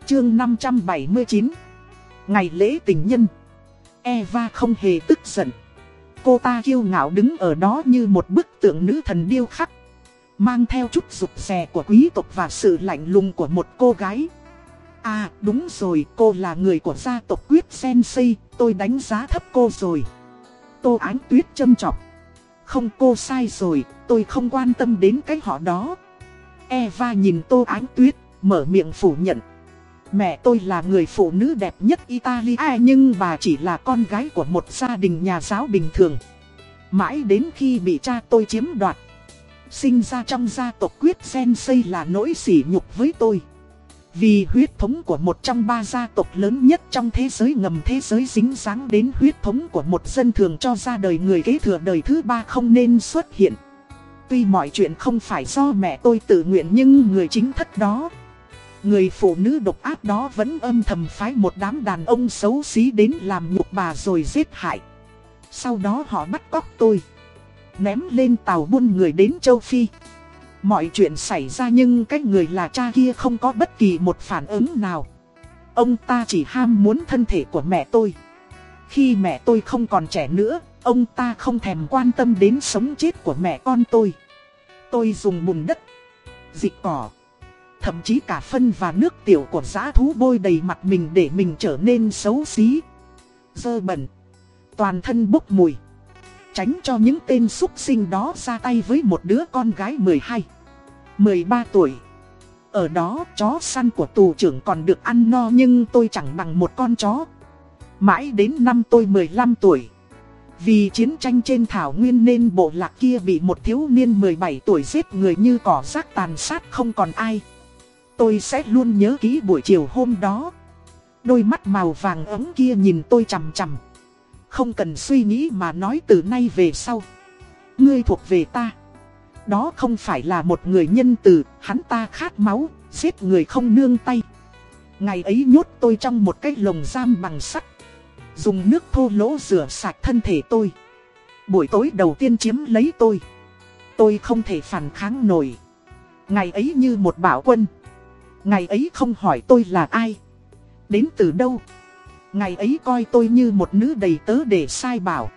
Chương 579 Ngày lễ tình nhân Eva không hề tức giận. Cô ta kiêu ngạo đứng ở đó như một bức tượng nữ thần điêu khắc. Mang theo chút rụt rè của quý tộc và sự lạnh lùng của một cô gái. À đúng rồi cô là người của gia tộc quyết Sensei, tôi đánh giá thấp cô rồi. Tô Ánh Tuyết châm chọc. Không cô sai rồi, tôi không quan tâm đến cái họ đó. Eva nhìn Tô Ánh Tuyết, mở miệng phủ nhận. Mẹ tôi là người phụ nữ đẹp nhất Italia, nhưng bà chỉ là con gái của một gia đình nhà giáo bình thường. Mãi đến khi bị cha tôi chiếm đoạt. Sinh ra trong gia tộc quyết sen xây là nỗi sỉ nhục với tôi. Vì huyết thống của một trong ba gia tộc lớn nhất trong thế giới ngầm, thế giới dính dáng đến huyết thống của một dân thường cho ra đời người kế thừa đời thứ ba không nên xuất hiện. Tuy mọi chuyện không phải do mẹ tôi tự nguyện, nhưng người chính thất đó Người phụ nữ độc ác đó vẫn âm thầm phái một đám đàn ông xấu xí đến làm nhục bà rồi giết hại. Sau đó họ bắt cóc tôi. Ném lên tàu buôn người đến châu Phi. Mọi chuyện xảy ra nhưng cái người là cha kia không có bất kỳ một phản ứng nào. Ông ta chỉ ham muốn thân thể của mẹ tôi. Khi mẹ tôi không còn trẻ nữa, Ông ta không thèm quan tâm đến sống chết của mẹ con tôi. Tôi dùng bùn đất, Dịch cỏ Thậm chí cả phân và nước tiểu của giã thú bôi đầy mặt mình để mình trở nên xấu xí. Dơ bẩn. Toàn thân bốc mùi. Tránh cho những tên xúc sinh đó ra tay với một đứa con gái 12 13 tuổi. Ở đó, chó săn của tù trưởng còn được ăn no nhưng tôi chẳng bằng một con chó. Mãi đến năm tôi 15 tuổi. Vì chiến tranh trên thảo nguyên nên bộ lạc kia bị một thiếu niên 17 tuổi giết người như cỏ rác tàn sát không còn ai. Tôi sẽ luôn nhớ kỹ buổi chiều hôm đó. Đôi mắt màu vàng ấm kia nhìn tôi chằm chằm. Không cần suy nghĩ mà nói từ nay về sau. Ngươi thuộc về ta. Đó không phải là một người nhân từ, Hắn ta khát máu, Giết người không nương tay. Ngày ấy nhốt tôi trong một cái lồng giam bằng sắt. Dùng nước thô lỗ rửa sạch thân thể tôi. Buổi tối đầu tiên chiếm lấy tôi. Tôi không thể phản kháng nổi. Ngày ấy như một bảo quân. Ngày ấy không hỏi tôi là ai. Đến từ đâu? Ngày ấy coi tôi như một nữ đầy tớ để sai bảo.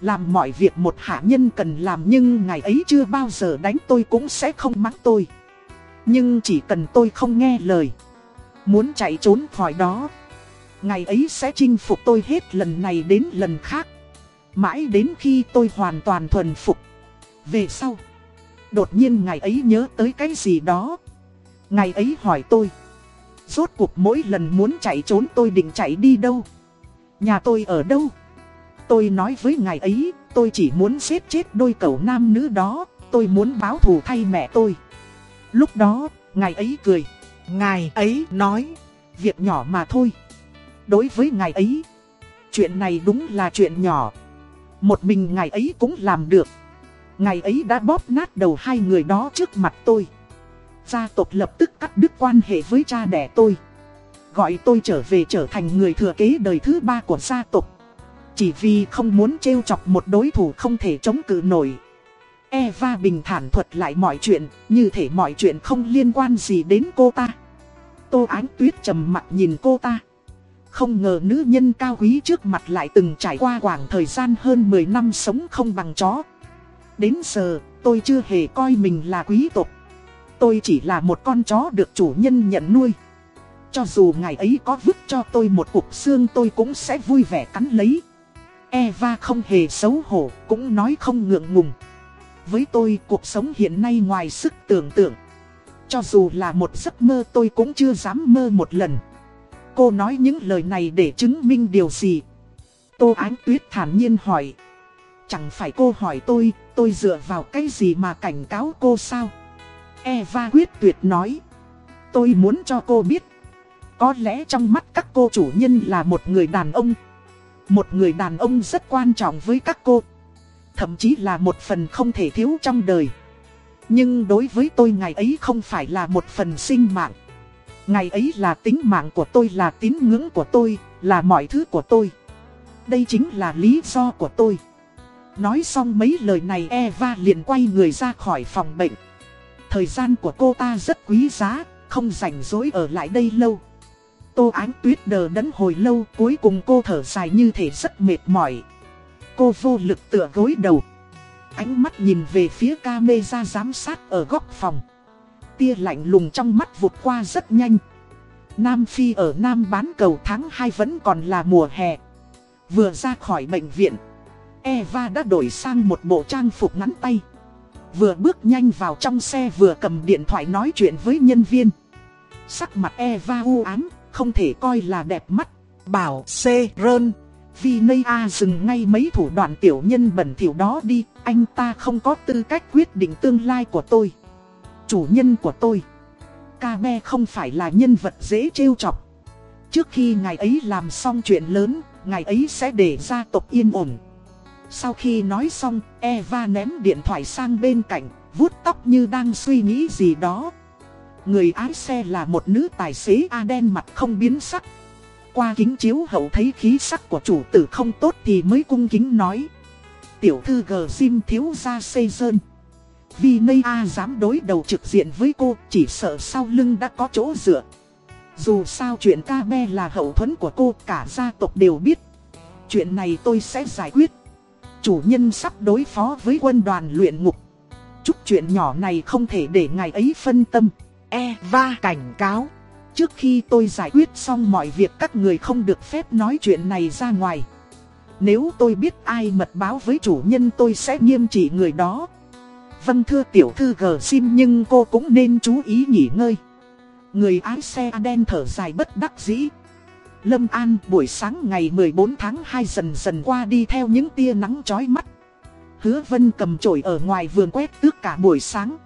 Làm mọi việc một hạ nhân cần làm nhưng ngày ấy chưa bao giờ đánh tôi cũng sẽ không mắng tôi. Nhưng chỉ cần tôi không nghe lời, Muốn chạy trốn khỏi đó, Ngày ấy sẽ chinh phục tôi hết lần này đến lần khác. Mãi đến khi tôi hoàn toàn thuần phục, Về sau, Đột nhiên ngày ấy nhớ tới cái gì đó. Ngày ấy hỏi tôi. Rốt cuộc mỗi lần muốn chạy trốn tôi định chạy đi đâu? Nhà tôi ở đâu? Tôi nói với ngài ấy, Tôi chỉ muốn giết chết đôi cậu nam nữ đó, Tôi muốn báo thù thay mẹ tôi. Lúc đó, ngài ấy cười. Ngài ấy nói, Việc nhỏ mà thôi. Đối với ngài ấy, Chuyện này đúng là chuyện nhỏ. Một mình ngài ấy cũng làm được. Ngài ấy đã bóp nát đầu hai người đó trước mặt tôi. Gia tộc lập tức cắt đứt quan hệ với cha đẻ tôi. Gọi tôi trở về trở thành người thừa kế đời thứ ba của gia tộc. Chỉ vì không muốn trêu chọc một đối thủ không thể chống cự nổi. Eva bình thản thuật lại mọi chuyện, Như thể mọi chuyện không liên quan gì đến cô ta. Tô Ánh Tuyết trầm mặt nhìn cô ta. Không ngờ nữ nhân cao quý trước mặt lại từng trải qua khoảng thời gian hơn 10 năm sống không bằng chó. Đến giờ, tôi chưa hề coi mình là quý tộc. Tôi chỉ là một con chó được chủ nhân nhận nuôi. Cho dù ngày ấy có vứt cho tôi một cục xương tôi cũng sẽ vui vẻ cắn lấy. Eva không hề xấu hổ, cũng nói không ngượng ngùng. Với tôi cuộc sống hiện nay ngoài sức tưởng tượng. Cho dù là một giấc mơ tôi cũng chưa dám mơ một lần. Cô nói những lời này để chứng minh điều gì? Tô Ánh Tuyết thản nhiên hỏi. Chẳng phải cô hỏi tôi, tôi dựa vào cái gì mà cảnh cáo cô sao? Eva quyết tuyệt nói. Tôi muốn cho cô biết. Có lẽ trong mắt các cô chủ nhân là một người đàn ông. Một người đàn ông rất quan trọng với các cô. Thậm chí là một phần không thể thiếu trong đời. Nhưng đối với tôi ngày ấy không phải là một phần sinh mạng. Ngày ấy là tính mạng của tôi, là tín ngưỡng của tôi, là mọi thứ của tôi. Đây chính là lý do của tôi. Nói xong mấy lời này Eva liền quay người ra khỏi phòng bệnh. Thời gian của cô ta rất quý giá, không rảnh rỗi ở lại đây lâu. Tô Ánh Tuyết đờ đẫn hồi lâu cuối cùng cô thở dài như thể rất mệt mỏi. Cô vô lực tựa gối đầu. Ánh mắt nhìn về phía camera giám sát ở góc phòng. Tia lạnh lùng trong mắt vụt qua rất nhanh. Nam Phi ở Nam bán cầu tháng 2 vẫn còn là mùa hè. Vừa ra khỏi bệnh viện, Eva đã đổi sang một bộ trang phục ngắn tay. Vừa bước nhanh vào trong xe vừa cầm điện thoại nói chuyện với nhân viên Sắc mặt Eva u ám, không thể coi là đẹp mắt Bảo C. Rơn A dừng ngay mấy thủ đoạn tiểu nhân bẩn thỉu đó đi Anh ta không có tư cách quyết định tương lai của tôi Chủ nhân của tôi Kabe không phải là nhân vật dễ trêu chọc. Trước khi ngài ấy làm xong chuyện lớn, ngài ấy sẽ để gia tộc yên ổn. Sau khi nói xong, Eva ném điện thoại sang bên cạnh, vuốt tóc như đang suy nghĩ gì đó. Người ái xe là một nữ tài xế Aden mặt không biến sắc. Qua kính chiếu hậu thấy khí sắc của chủ tử không tốt thì mới cung kính nói. Tiểu thư gờ sim thiếu ra xây sơn. Vì Nây A dám đối đầu trực diện với cô chỉ sợ sau lưng đã có chỗ dựa. Dù sao chuyện ca be là hậu thuẫn của cô cả gia tộc đều biết. Chuyện này tôi sẽ giải quyết. Chủ nhân sắp đối phó với quân đoàn luyện ngục. Chút chuyện nhỏ này không thể để ngài ấy phân tâm. Eva cảnh cáo. Trước khi tôi giải quyết xong mọi việc, các người không được phép nói chuyện này ra ngoài. Nếu tôi biết ai mật báo với chủ nhân, tôi sẽ nghiêm trị người đó. Vâng thưa tiểu thư gờ sim nhưng cô cũng nên chú ý nghỉ ngơi. Người ái xe đen thở dài bất đắc dĩ. Lâm An buổi sáng ngày 14 tháng 2 dần dần qua đi theo những tia nắng chói mắt. Hứa Vân cầm chổi ở ngoài vườn quét tước cả buổi sáng.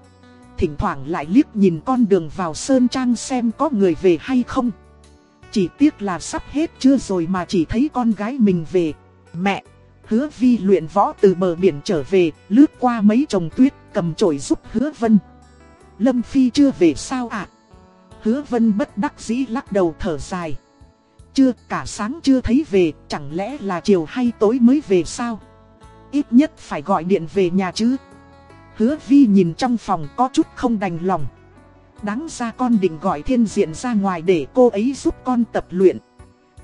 Thỉnh thoảng lại liếc nhìn con đường vào Sơn Trang xem có người về hay không. Chỉ tiếc là sắp hết chưa rồi mà chỉ thấy con gái mình về. Mẹ, hứa vi luyện võ từ bờ biển trở về, lướt qua mấy chồng tuyết, cầm chổi giúp hứa Vân. Lâm Phi chưa về sao ạ? Hứa Vân bất đắc dĩ lắc đầu thở dài. Chưa cả sáng chưa thấy về, chẳng lẽ là chiều hay tối mới về sao? Ít nhất phải gọi điện về nhà chứ. Hứa Vi nhìn trong phòng có chút không đành lòng. Đáng ra con định gọi thiên diện ra ngoài để cô ấy giúp con tập luyện.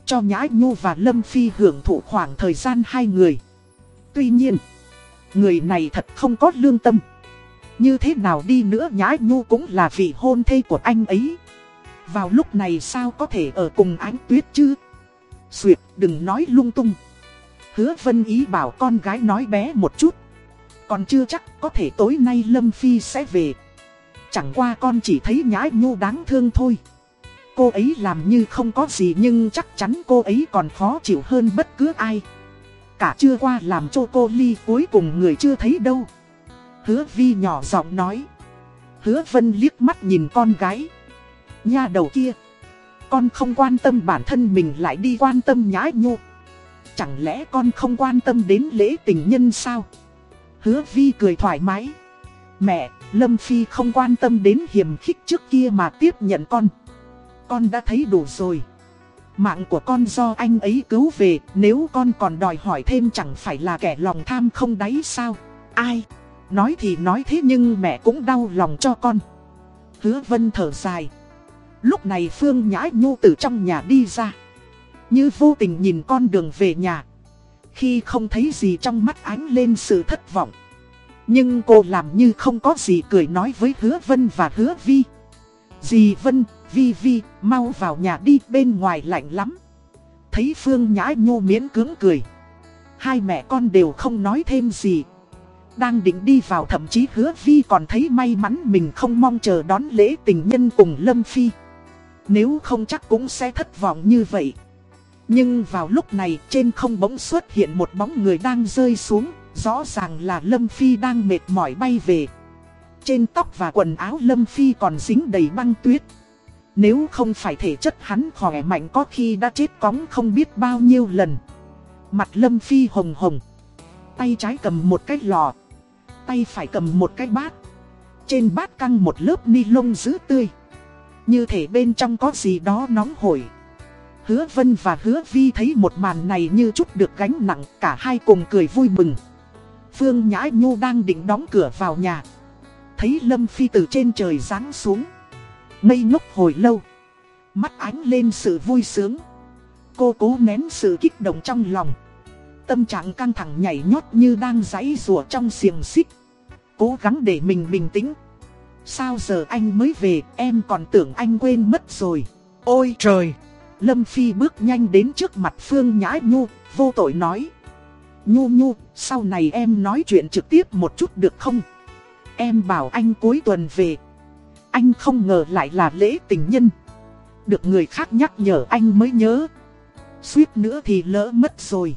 Cho Nhã Nhu và Lâm Phi hưởng thụ khoảng thời gian hai người. Tuy nhiên, người này thật không có lương tâm. Như thế nào đi nữa Nhã Nhu cũng là vị hôn thê của anh ấy. Vào lúc này sao có thể ở cùng ánh tuyết chứ? Xuyệt, đừng nói lung tung. Hứa Vân Ý bảo con gái nói bé một chút. Còn chưa chắc có thể tối nay Lâm Phi sẽ về. Chẳng qua con chỉ thấy nhã nhu đáng thương thôi. Cô ấy làm như không có gì nhưng chắc chắn cô ấy còn khó chịu hơn bất cứ ai. Cả chưa qua làm cho cô ly cuối cùng người chưa thấy đâu. Hứa Vi nhỏ giọng nói. Hứa Vân liếc mắt nhìn con gái. Nha đầu kia. Con không quan tâm bản thân mình lại đi quan tâm nhã nhu. Chẳng lẽ con không quan tâm đến lễ tình nhân sao? Hứa Vi cười thoải mái. Mẹ, Lâm Phi không quan tâm đến hiểm khích trước kia mà tiếp nhận con. Con đã thấy đủ rồi. Mạng của con do anh ấy cứu về, nếu con còn đòi hỏi thêm chẳng phải là kẻ lòng tham không đáy sao? Ai? Nói thì nói thế nhưng mẹ cũng đau lòng cho con. Hứa Vân thở dài. Lúc này Phương Nhã Nhu từ trong nhà đi ra. Như vô tình nhìn con đường về nhà. Khi không thấy gì trong mắt ánh lên sự thất vọng. Nhưng cô làm như không có gì cười nói với hứa Vân và hứa Vi. Dì Vân, Vi Vi, mau vào nhà đi bên ngoài lạnh lắm. Thấy Phương Nhã Nhô miễn cưỡng cười. Hai mẹ con đều không nói thêm gì. Đang định đi vào thậm chí hứa Vi còn thấy may mắn mình không mong chờ đón lễ tình nhân cùng Lâm Phi. Nếu không chắc cũng sẽ thất vọng như vậy. Nhưng vào lúc này trên không bỗng xuất hiện một bóng người đang rơi xuống, rõ ràng là Lâm Phi đang mệt mỏi bay về. Trên tóc và quần áo Lâm Phi còn dính đầy băng tuyết. Nếu không phải thể chất hắn khỏe mạnh có khi đã chết cóng không biết bao nhiêu lần. Mặt Lâm Phi hồng hồng. Tay trái cầm một cái lò. Tay phải cầm một cái bát. Trên bát căng một lớp ni lông giữ tươi. Như thể bên trong có gì đó nóng hổi. Hứa Vân và Hứa Vi thấy một màn này như chút được gánh nặng, cả hai cùng cười vui mừng. Phương Nhã Nhu đang định đóng cửa vào nhà. Thấy Lâm Phi từ trên trời giáng xuống. Ngây ngốc hồi lâu. Mắt ánh lên sự vui sướng. Cô cố nén sự kích động trong lòng. Tâm trạng căng thẳng nhảy nhót như đang giãy rùa trong xiềng xích. Cố gắng để mình bình tĩnh. Sao giờ anh mới về, em còn tưởng anh quên mất rồi. Ôi trời! Lâm Phi bước nhanh đến trước mặt Phương Nhã Nhu, vô tội nói. Nhu Nhu, sau này em nói chuyện trực tiếp một chút được không? Em bảo anh cuối tuần về. Anh không ngờ lại là lễ tình nhân. Được người khác nhắc nhở anh mới nhớ. Suýt nữa thì lỡ mất rồi.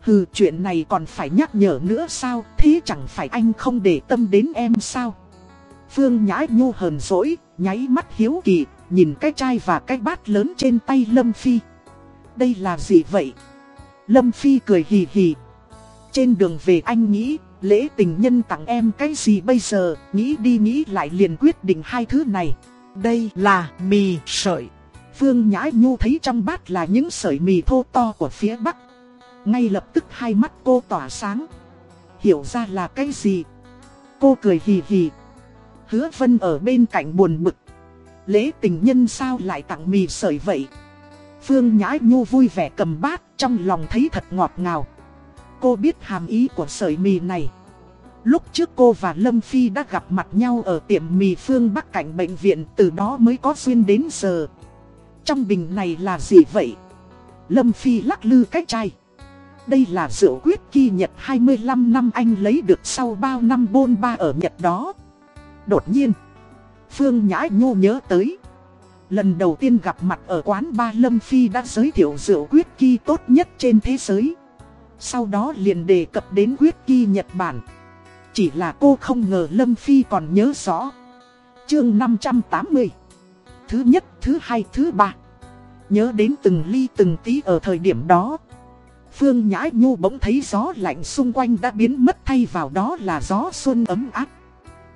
Hừ chuyện này còn phải nhắc nhở nữa sao Thế chẳng phải anh không để tâm đến em sao Phương Nhã Nhu hờn dỗi, nháy mắt hiếu kỳ, nhìn cái chai và cái bát lớn trên tay Lâm Phi. Đây là gì vậy? Lâm Phi cười hì hì. Trên đường về anh nghĩ, lễ tình nhân tặng em cái gì bây giờ, nghĩ đi nghĩ lại liền quyết định hai thứ này. Đây là mì sợi. Phương Nhã Nhu thấy trong bát là những sợi mì thô to của phía Bắc. Ngay lập tức hai mắt cô tỏa sáng. Hiểu ra là cái gì? Cô cười hì hì. Hứa Vân ở bên cạnh buồn bực. Lễ tình nhân sao lại tặng mì sợi vậy? Phương Nhã Nhu vui vẻ cầm bát, trong lòng thấy thật ngọt ngào. Cô biết hàm ý của sợi mì này. Lúc trước cô và Lâm Phi đã gặp mặt nhau ở tiệm mì phương Bắc cạnh bệnh viện, từ đó mới có duyên đến giờ. Trong bình này là gì vậy? Lâm Phi lắc lư cái chai. Đây là rượu quyết kỳ Nhật 25 năm anh lấy được sau bao năm bôn ba ở Nhật đó. Đột nhiên, Phương Nhã Nhô nhớ tới. Lần đầu tiên gặp mặt ở quán ba Lâm Phi đã giới thiệu rượu quyết kỳ tốt nhất trên thế giới. Sau đó liền đề cập đến quyết kỳ Nhật Bản. Chỉ là cô không ngờ Lâm Phi còn nhớ rõ. Chương 580 Thứ nhất, thứ hai, thứ ba Nhớ đến từng ly từng tí ở thời điểm đó Phương Nhã Nhu bỗng thấy gió lạnh xung quanh đã biến mất thay vào đó là gió xuân ấm áp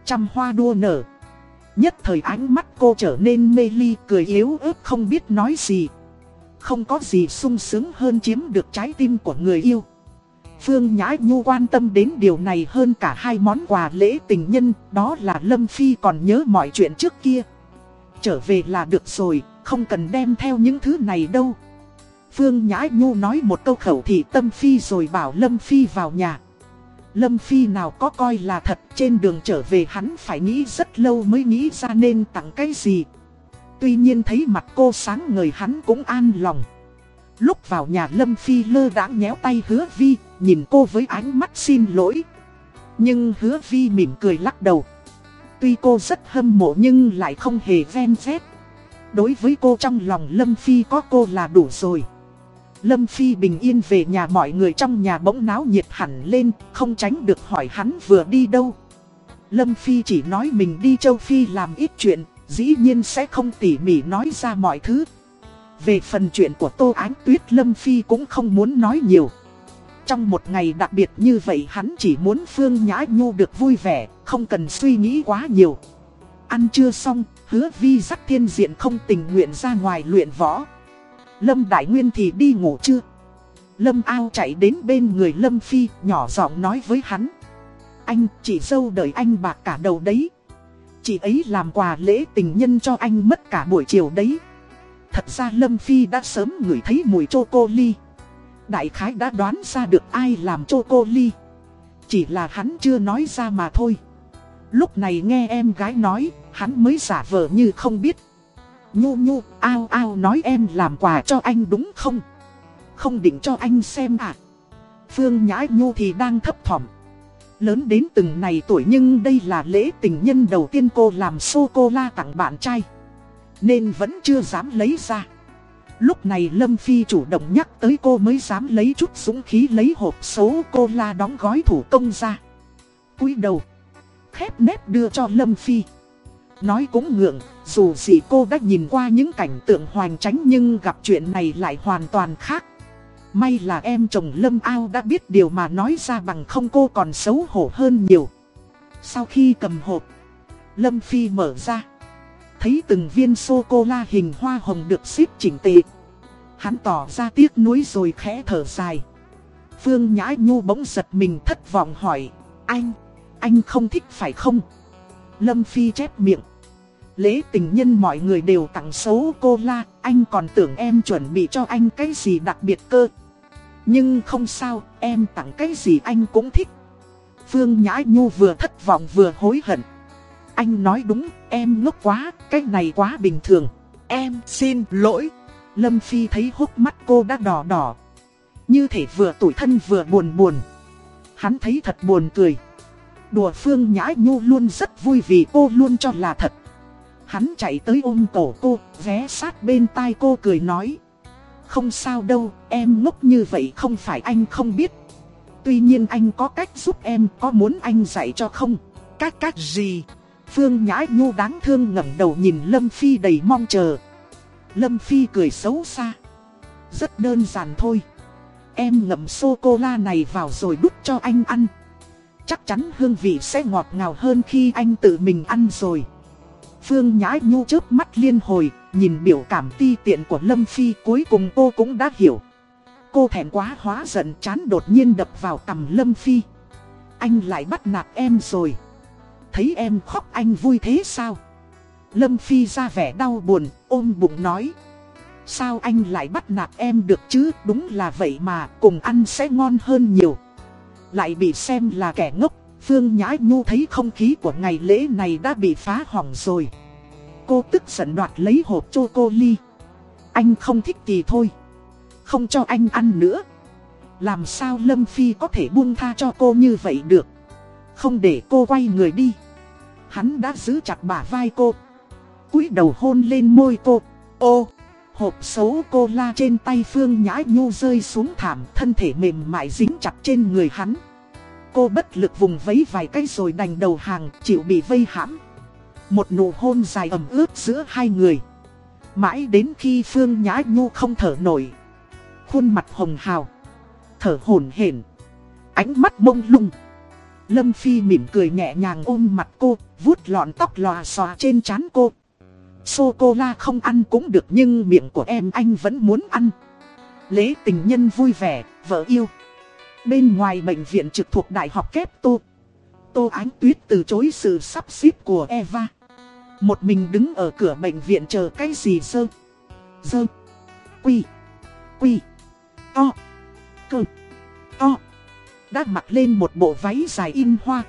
Trăm hoa đua nở. Nhất thời ánh mắt cô trở nên mê ly cười yếu ớt không biết nói gì. Không có gì sung sướng hơn chiếm được trái tim của người yêu. Phương Nhã Nhu quan tâm đến điều này hơn cả hai món quà lễ tình nhân Đó là Lâm Phi còn nhớ mọi chuyện trước kia. Trở về là được rồi, không cần đem theo những thứ này đâu. Phương Nhã Nhu nói một câu khẩu thị tâm Phi rồi bảo Lâm Phi vào nhà. Lâm Phi nào có coi là thật, trên đường trở về hắn phải nghĩ rất lâu mới nghĩ ra nên tặng cái gì. Tuy nhiên thấy mặt cô sáng người hắn cũng an lòng. Lúc vào nhà Lâm Phi lơ đãng nhéo tay hứa vi, Nhìn cô với ánh mắt xin lỗi. Nhưng hứa vi mỉm cười lắc đầu. Tuy cô rất hâm mộ nhưng lại không hề ven vét. Đối với cô trong lòng Lâm Phi có cô là đủ rồi. Lâm Phi bình yên về nhà mọi người trong nhà bỗng náo nhiệt hẳn lên Không tránh được hỏi hắn vừa đi đâu. Lâm Phi chỉ nói mình đi châu Phi làm ít chuyện Dĩ nhiên sẽ không tỉ mỉ nói ra mọi thứ. Về phần chuyện của Tô Ánh Tuyết Lâm Phi cũng không muốn nói nhiều. Trong một ngày đặc biệt như vậy hắn chỉ muốn Phương Nhã Nhu được vui vẻ Không cần suy nghĩ quá nhiều. Ăn chưa xong, hứa vi dắt thiên diện không tình nguyện ra ngoài luyện võ. Lâm Đại Nguyên thì đi ngủ chưa? Lâm ao chạy đến bên người Lâm Phi, nhỏ giọng nói với hắn. Anh, chị dâu đợi anh bạc cả đầu đấy. Chị ấy làm quà lễ tình nhân cho anh mất cả buổi chiều đấy. Thật ra Lâm Phi đã sớm ngửi thấy mùi choco-ly. Đại khái đã đoán ra được ai làm choco-ly. Chỉ là hắn chưa nói ra mà thôi. Lúc này nghe em gái nói, hắn mới giả vờ như không biết. Nhu nhu, ao ao nói em làm quà cho anh đúng không? Không định cho anh xem à? Phương Nhã Nhu thì đang thấp thỏm. Lớn đến từng này tuổi nhưng đây là lễ tình nhân đầu tiên cô làm sô-cô-la tặng bạn trai. Nên vẫn chưa dám lấy ra. Lúc này Lâm Phi chủ động nhắc tới cô mới dám lấy chút dũng khí lấy hộp số cô la đóng gói thủ công ra. cúi đầu. Khép nét đưa cho Lâm Phi. Nói cũng ngượng, dù gì cô đã nhìn qua những cảnh tượng hoành tránh nhưng gặp chuyện này lại hoàn toàn khác. May là em chồng Lâm Ao đã biết điều mà nói ra bằng không cô còn xấu hổ hơn nhiều. Sau khi cầm hộp, Lâm Phi mở ra. Thấy từng viên sô-cô-la hình hoa hồng được xếp chỉnh tề. Hắn tỏ ra tiếc nuối rồi khẽ thở dài. Phương Nhã Nhu bỗng giật mình thất vọng hỏi. Anh, anh không thích phải không? Lâm Phi chép miệng. Lễ tình nhân mọi người đều tặng xấu cô la, anh còn tưởng em chuẩn bị cho anh cái gì đặc biệt cơ. Nhưng không sao, em tặng cái gì anh cũng thích. Phương Nhã Nhu vừa thất vọng vừa hối hận. Anh nói đúng, em ngốc quá, cái này quá bình thường. Em xin lỗi. Lâm Phi thấy hốc mắt cô đã đỏ đỏ. Như thể vừa tủi thân vừa buồn buồn. Hắn thấy thật buồn cười. Đùa Phương Nhã Nhu luôn rất vui vì cô luôn cho là thật. Hắn chạy tới ôm cổ cô, ghé sát bên tai cô cười nói. Không sao đâu, em ngốc như vậy không phải anh không biết. Tuy nhiên anh có cách giúp em, có muốn anh dạy cho không? Cách cách gì? Phương Nhã Nhu đáng thương ngẩng đầu nhìn Lâm Phi đầy mong chờ. Lâm Phi cười xấu xa. Rất đơn giản thôi. Em ngậm sô-cô-la này vào rồi đút cho anh ăn. Chắc chắn hương vị sẽ ngọt ngào hơn khi anh tự mình ăn rồi. Phương Nhã Nhu chớp mắt liên hồi, nhìn biểu cảm ti tiện của Lâm Phi cuối cùng cô cũng đã hiểu. Cô thèm quá hóa giận chán đột nhiên đập vào cầm Lâm Phi. Anh lại bắt nạt em rồi. Thấy em khóc anh vui thế sao? Lâm Phi ra vẻ đau buồn, ôm bụng nói. Sao anh lại bắt nạt em được chứ? Đúng là vậy mà, cùng ăn sẽ ngon hơn nhiều. Lại bị xem là kẻ ngốc, Phương Nhã Nhu thấy không khí của ngày lễ này đã bị phá hỏng rồi. Cô tức giận đoạt lấy hộp chocolate. Anh không thích thì thôi. Không cho anh ăn nữa. Làm sao Lâm Phi có thể buông tha cho cô như vậy được. Không để cô quay người đi. Hắn đã giữ chặt bả vai cô. cúi đầu hôn lên môi cô. Ô, hộp xấu cô la trên tay Phương Nhã Nhu rơi xuống thảm thân thể mềm mại dính chặt trên người hắn. Cô bất lực vùng vấy vài cái rồi đành đầu hàng chịu bị vây hãm. Một nụ hôn dài ẩm ướt giữa hai người. Mãi đến khi Phương Nhã Nhu không thở nổi. Khuôn mặt hồng hào. Thở hổn hển Ánh mắt mông lung. Lâm Phi mỉm cười nhẹ nhàng ôm mặt cô, vuốt lọn tóc lòa xòa trên trán cô. Sô-cô-la không ăn cũng được nhưng miệng của em anh vẫn muốn ăn. Lễ tình nhân vui vẻ, vợ yêu. Bên ngoài bệnh viện trực thuộc Đại học Kép Tô. Tô Ánh Tuyết từ chối sự sắp xếp của Eva. Một mình đứng ở cửa bệnh viện chờ cái gì sơ. Sơ Quy. Quy. To. Cơ. To. Đã mặc lên một bộ váy dài in hoa.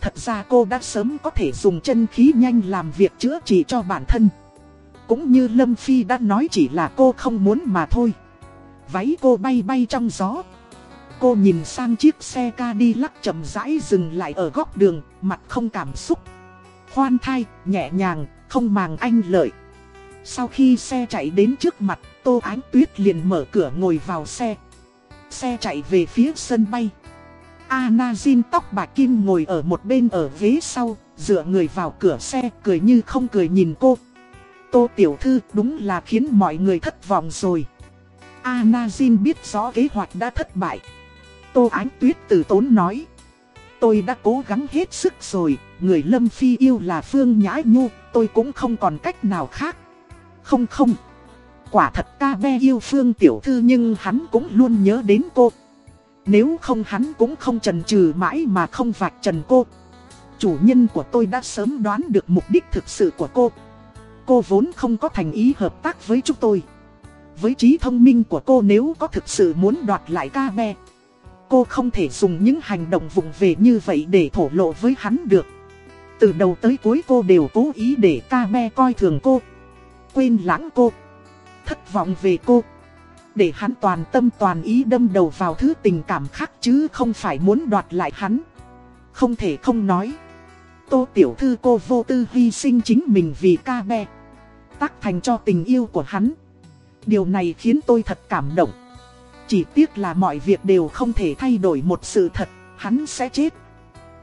Thật ra cô đã sớm có thể dùng chân khí nhanh làm việc chữa trị cho bản thân. Cũng như Lâm Phi đã nói chỉ là cô không muốn mà thôi. Váy cô bay bay trong gió. Cô nhìn sang chiếc xe ca đi lắc chậm rãi dừng lại ở góc đường, mặt không cảm xúc. Khoan thai, nhẹ nhàng, không màng anh lợi. Sau khi xe chạy đến trước mặt, Tô Ánh Tuyết liền mở cửa ngồi vào xe. Xe chạy về phía sân bay. Anna Jin tóc bạc kim ngồi ở một bên ở ghế sau, dựa người vào cửa xe, cười như không cười nhìn cô. Tô Tiểu Thư đúng là khiến mọi người thất vọng rồi. Anna Jin biết rõ kế hoạch đã thất bại. Tô Ánh Tuyết từ tốn nói. Tôi đã cố gắng hết sức rồi, người Lâm Phi yêu là Phương Nhã Nhu, tôi cũng không còn cách nào khác. Không không, quả thật ca be yêu Phương Tiểu Thư nhưng hắn cũng luôn nhớ đến cô. Nếu không hắn cũng không trần trừ mãi mà không vạch trần cô. Chủ nhân của tôi đã sớm đoán được mục đích thực sự của cô. Cô vốn không có thành ý hợp tác với chúng tôi. Với trí thông minh của cô nếu có thực sự muốn đoạt lại ca be Cô không thể dùng những hành động vụng về như vậy để thổ lộ với hắn được. Từ đầu tới cuối cô đều cố ý để ca Me coi thường cô. Quên lãng cô. Thất vọng về cô. Để hắn toàn tâm toàn ý đâm đầu vào thứ tình cảm khác chứ không phải muốn đoạt lại hắn. Không thể không nói. Tô tiểu thư cô vô tư hy sinh chính mình vì ca Me, Tác thành cho tình yêu của hắn. Điều này khiến tôi thật cảm động chỉ tiếc là mọi việc đều không thể thay đổi một sự thật, hắn sẽ chết.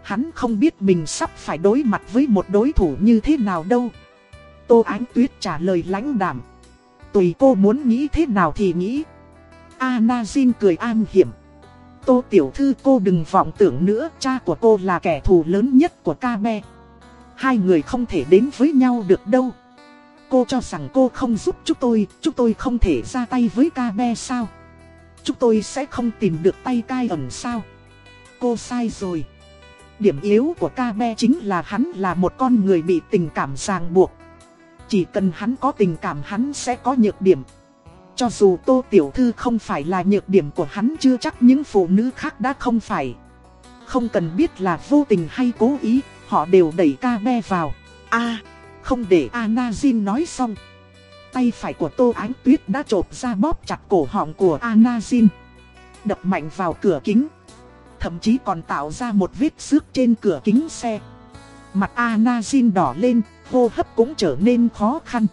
Hắn không biết mình sắp phải đối mặt với một đối thủ như thế nào đâu. Tô Ánh Tuyết trả lời lãnh đảm. Tùy cô muốn nghĩ thế nào thì nghĩ. Anna Jin cười an hiểm. Tô Tiểu Thư cô đừng vọng tưởng nữa, cha của cô là kẻ thù lớn nhất của ca me Hai người không thể đến với nhau được đâu. Cô cho rằng cô không giúp chúng tôi, chúng tôi không thể ra tay với ca be sao? Chúng tôi sẽ không tìm được tay cai ẩn sao? Cô sai rồi. Điểm yếu của ca be chính là hắn là một con người bị tình cảm ràng buộc. Chỉ cần hắn có tình cảm hắn sẽ có nhược điểm. Cho dù tô tiểu thư không phải là nhược điểm của hắn chưa chắc những phụ nữ khác đã không phải. Không cần biết là vô tình hay cố ý, Họ đều đẩy ca be vào. A, không để Anna Jin nói xong. Tay phải của Tô Ánh Tuyết đã trộp ra bóp chặt cổ họng của Anazin. Đập mạnh vào cửa kính. Thậm chí còn tạo ra một vết xước trên cửa kính xe. Mặt Anazin đỏ lên, hô hấp cũng trở nên khó khăn.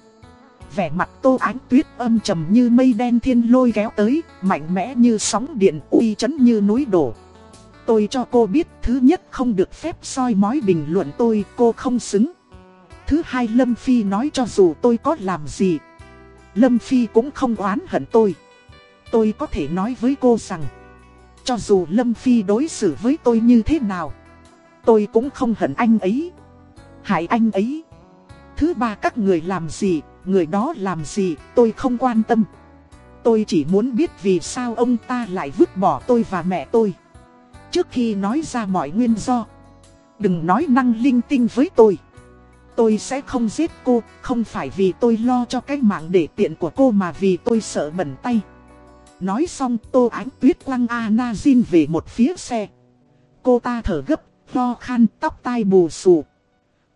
Vẻ mặt Tô Ánh Tuyết âm trầm như mây đen thiên lôi kéo tới, mạnh mẽ như sóng điện uy chấn như núi đổ. Tôi cho cô biết thứ nhất không được phép soi mói bình luận tôi, cô không xứng. Thứ hai Lâm Phi nói cho dù tôi có làm gì, Lâm Phi cũng không oán hận tôi. Tôi có thể nói với cô rằng, cho dù Lâm Phi đối xử với tôi như thế nào, tôi cũng không hận anh ấy. Hại anh ấy. Thứ ba các người làm gì, người đó làm gì, tôi không quan tâm. Tôi chỉ muốn biết vì sao ông ta lại vứt bỏ tôi và mẹ tôi. Trước khi nói ra mọi nguyên do, đừng nói năng linh tinh với tôi. Tôi sẽ không giết cô, không phải vì tôi lo cho cái mạng để tiện của cô mà vì tôi sợ bẩn tay. Nói xong Tô Ánh Tuyết quăng Anazin về một phía xe. Cô ta thở gấp, lo khan tóc tai bù xù.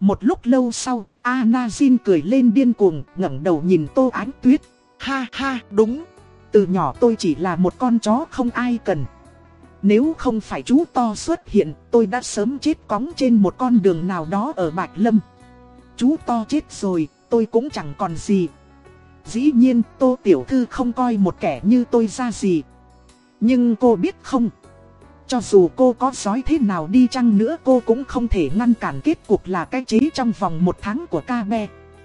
Một lúc lâu sau, Anazin cười lên điên cuồng, ngẩng đầu nhìn Tô Ánh Tuyết. Ha ha, đúng. Từ nhỏ tôi chỉ là một con chó không ai cần. Nếu không phải chú to xuất hiện, tôi đã sớm chết cóng trên một con đường nào đó ở Bạch Lâm. Chú to chết rồi, tôi cũng chẳng còn gì. Dĩ nhiên, Tô Tiểu Thư không coi một kẻ như tôi ra gì. Nhưng cô biết không? Cho dù cô có sói thế nào đi chăng nữa cô cũng không thể ngăn cản kết cục là cái chế trong vòng một tháng của ca be.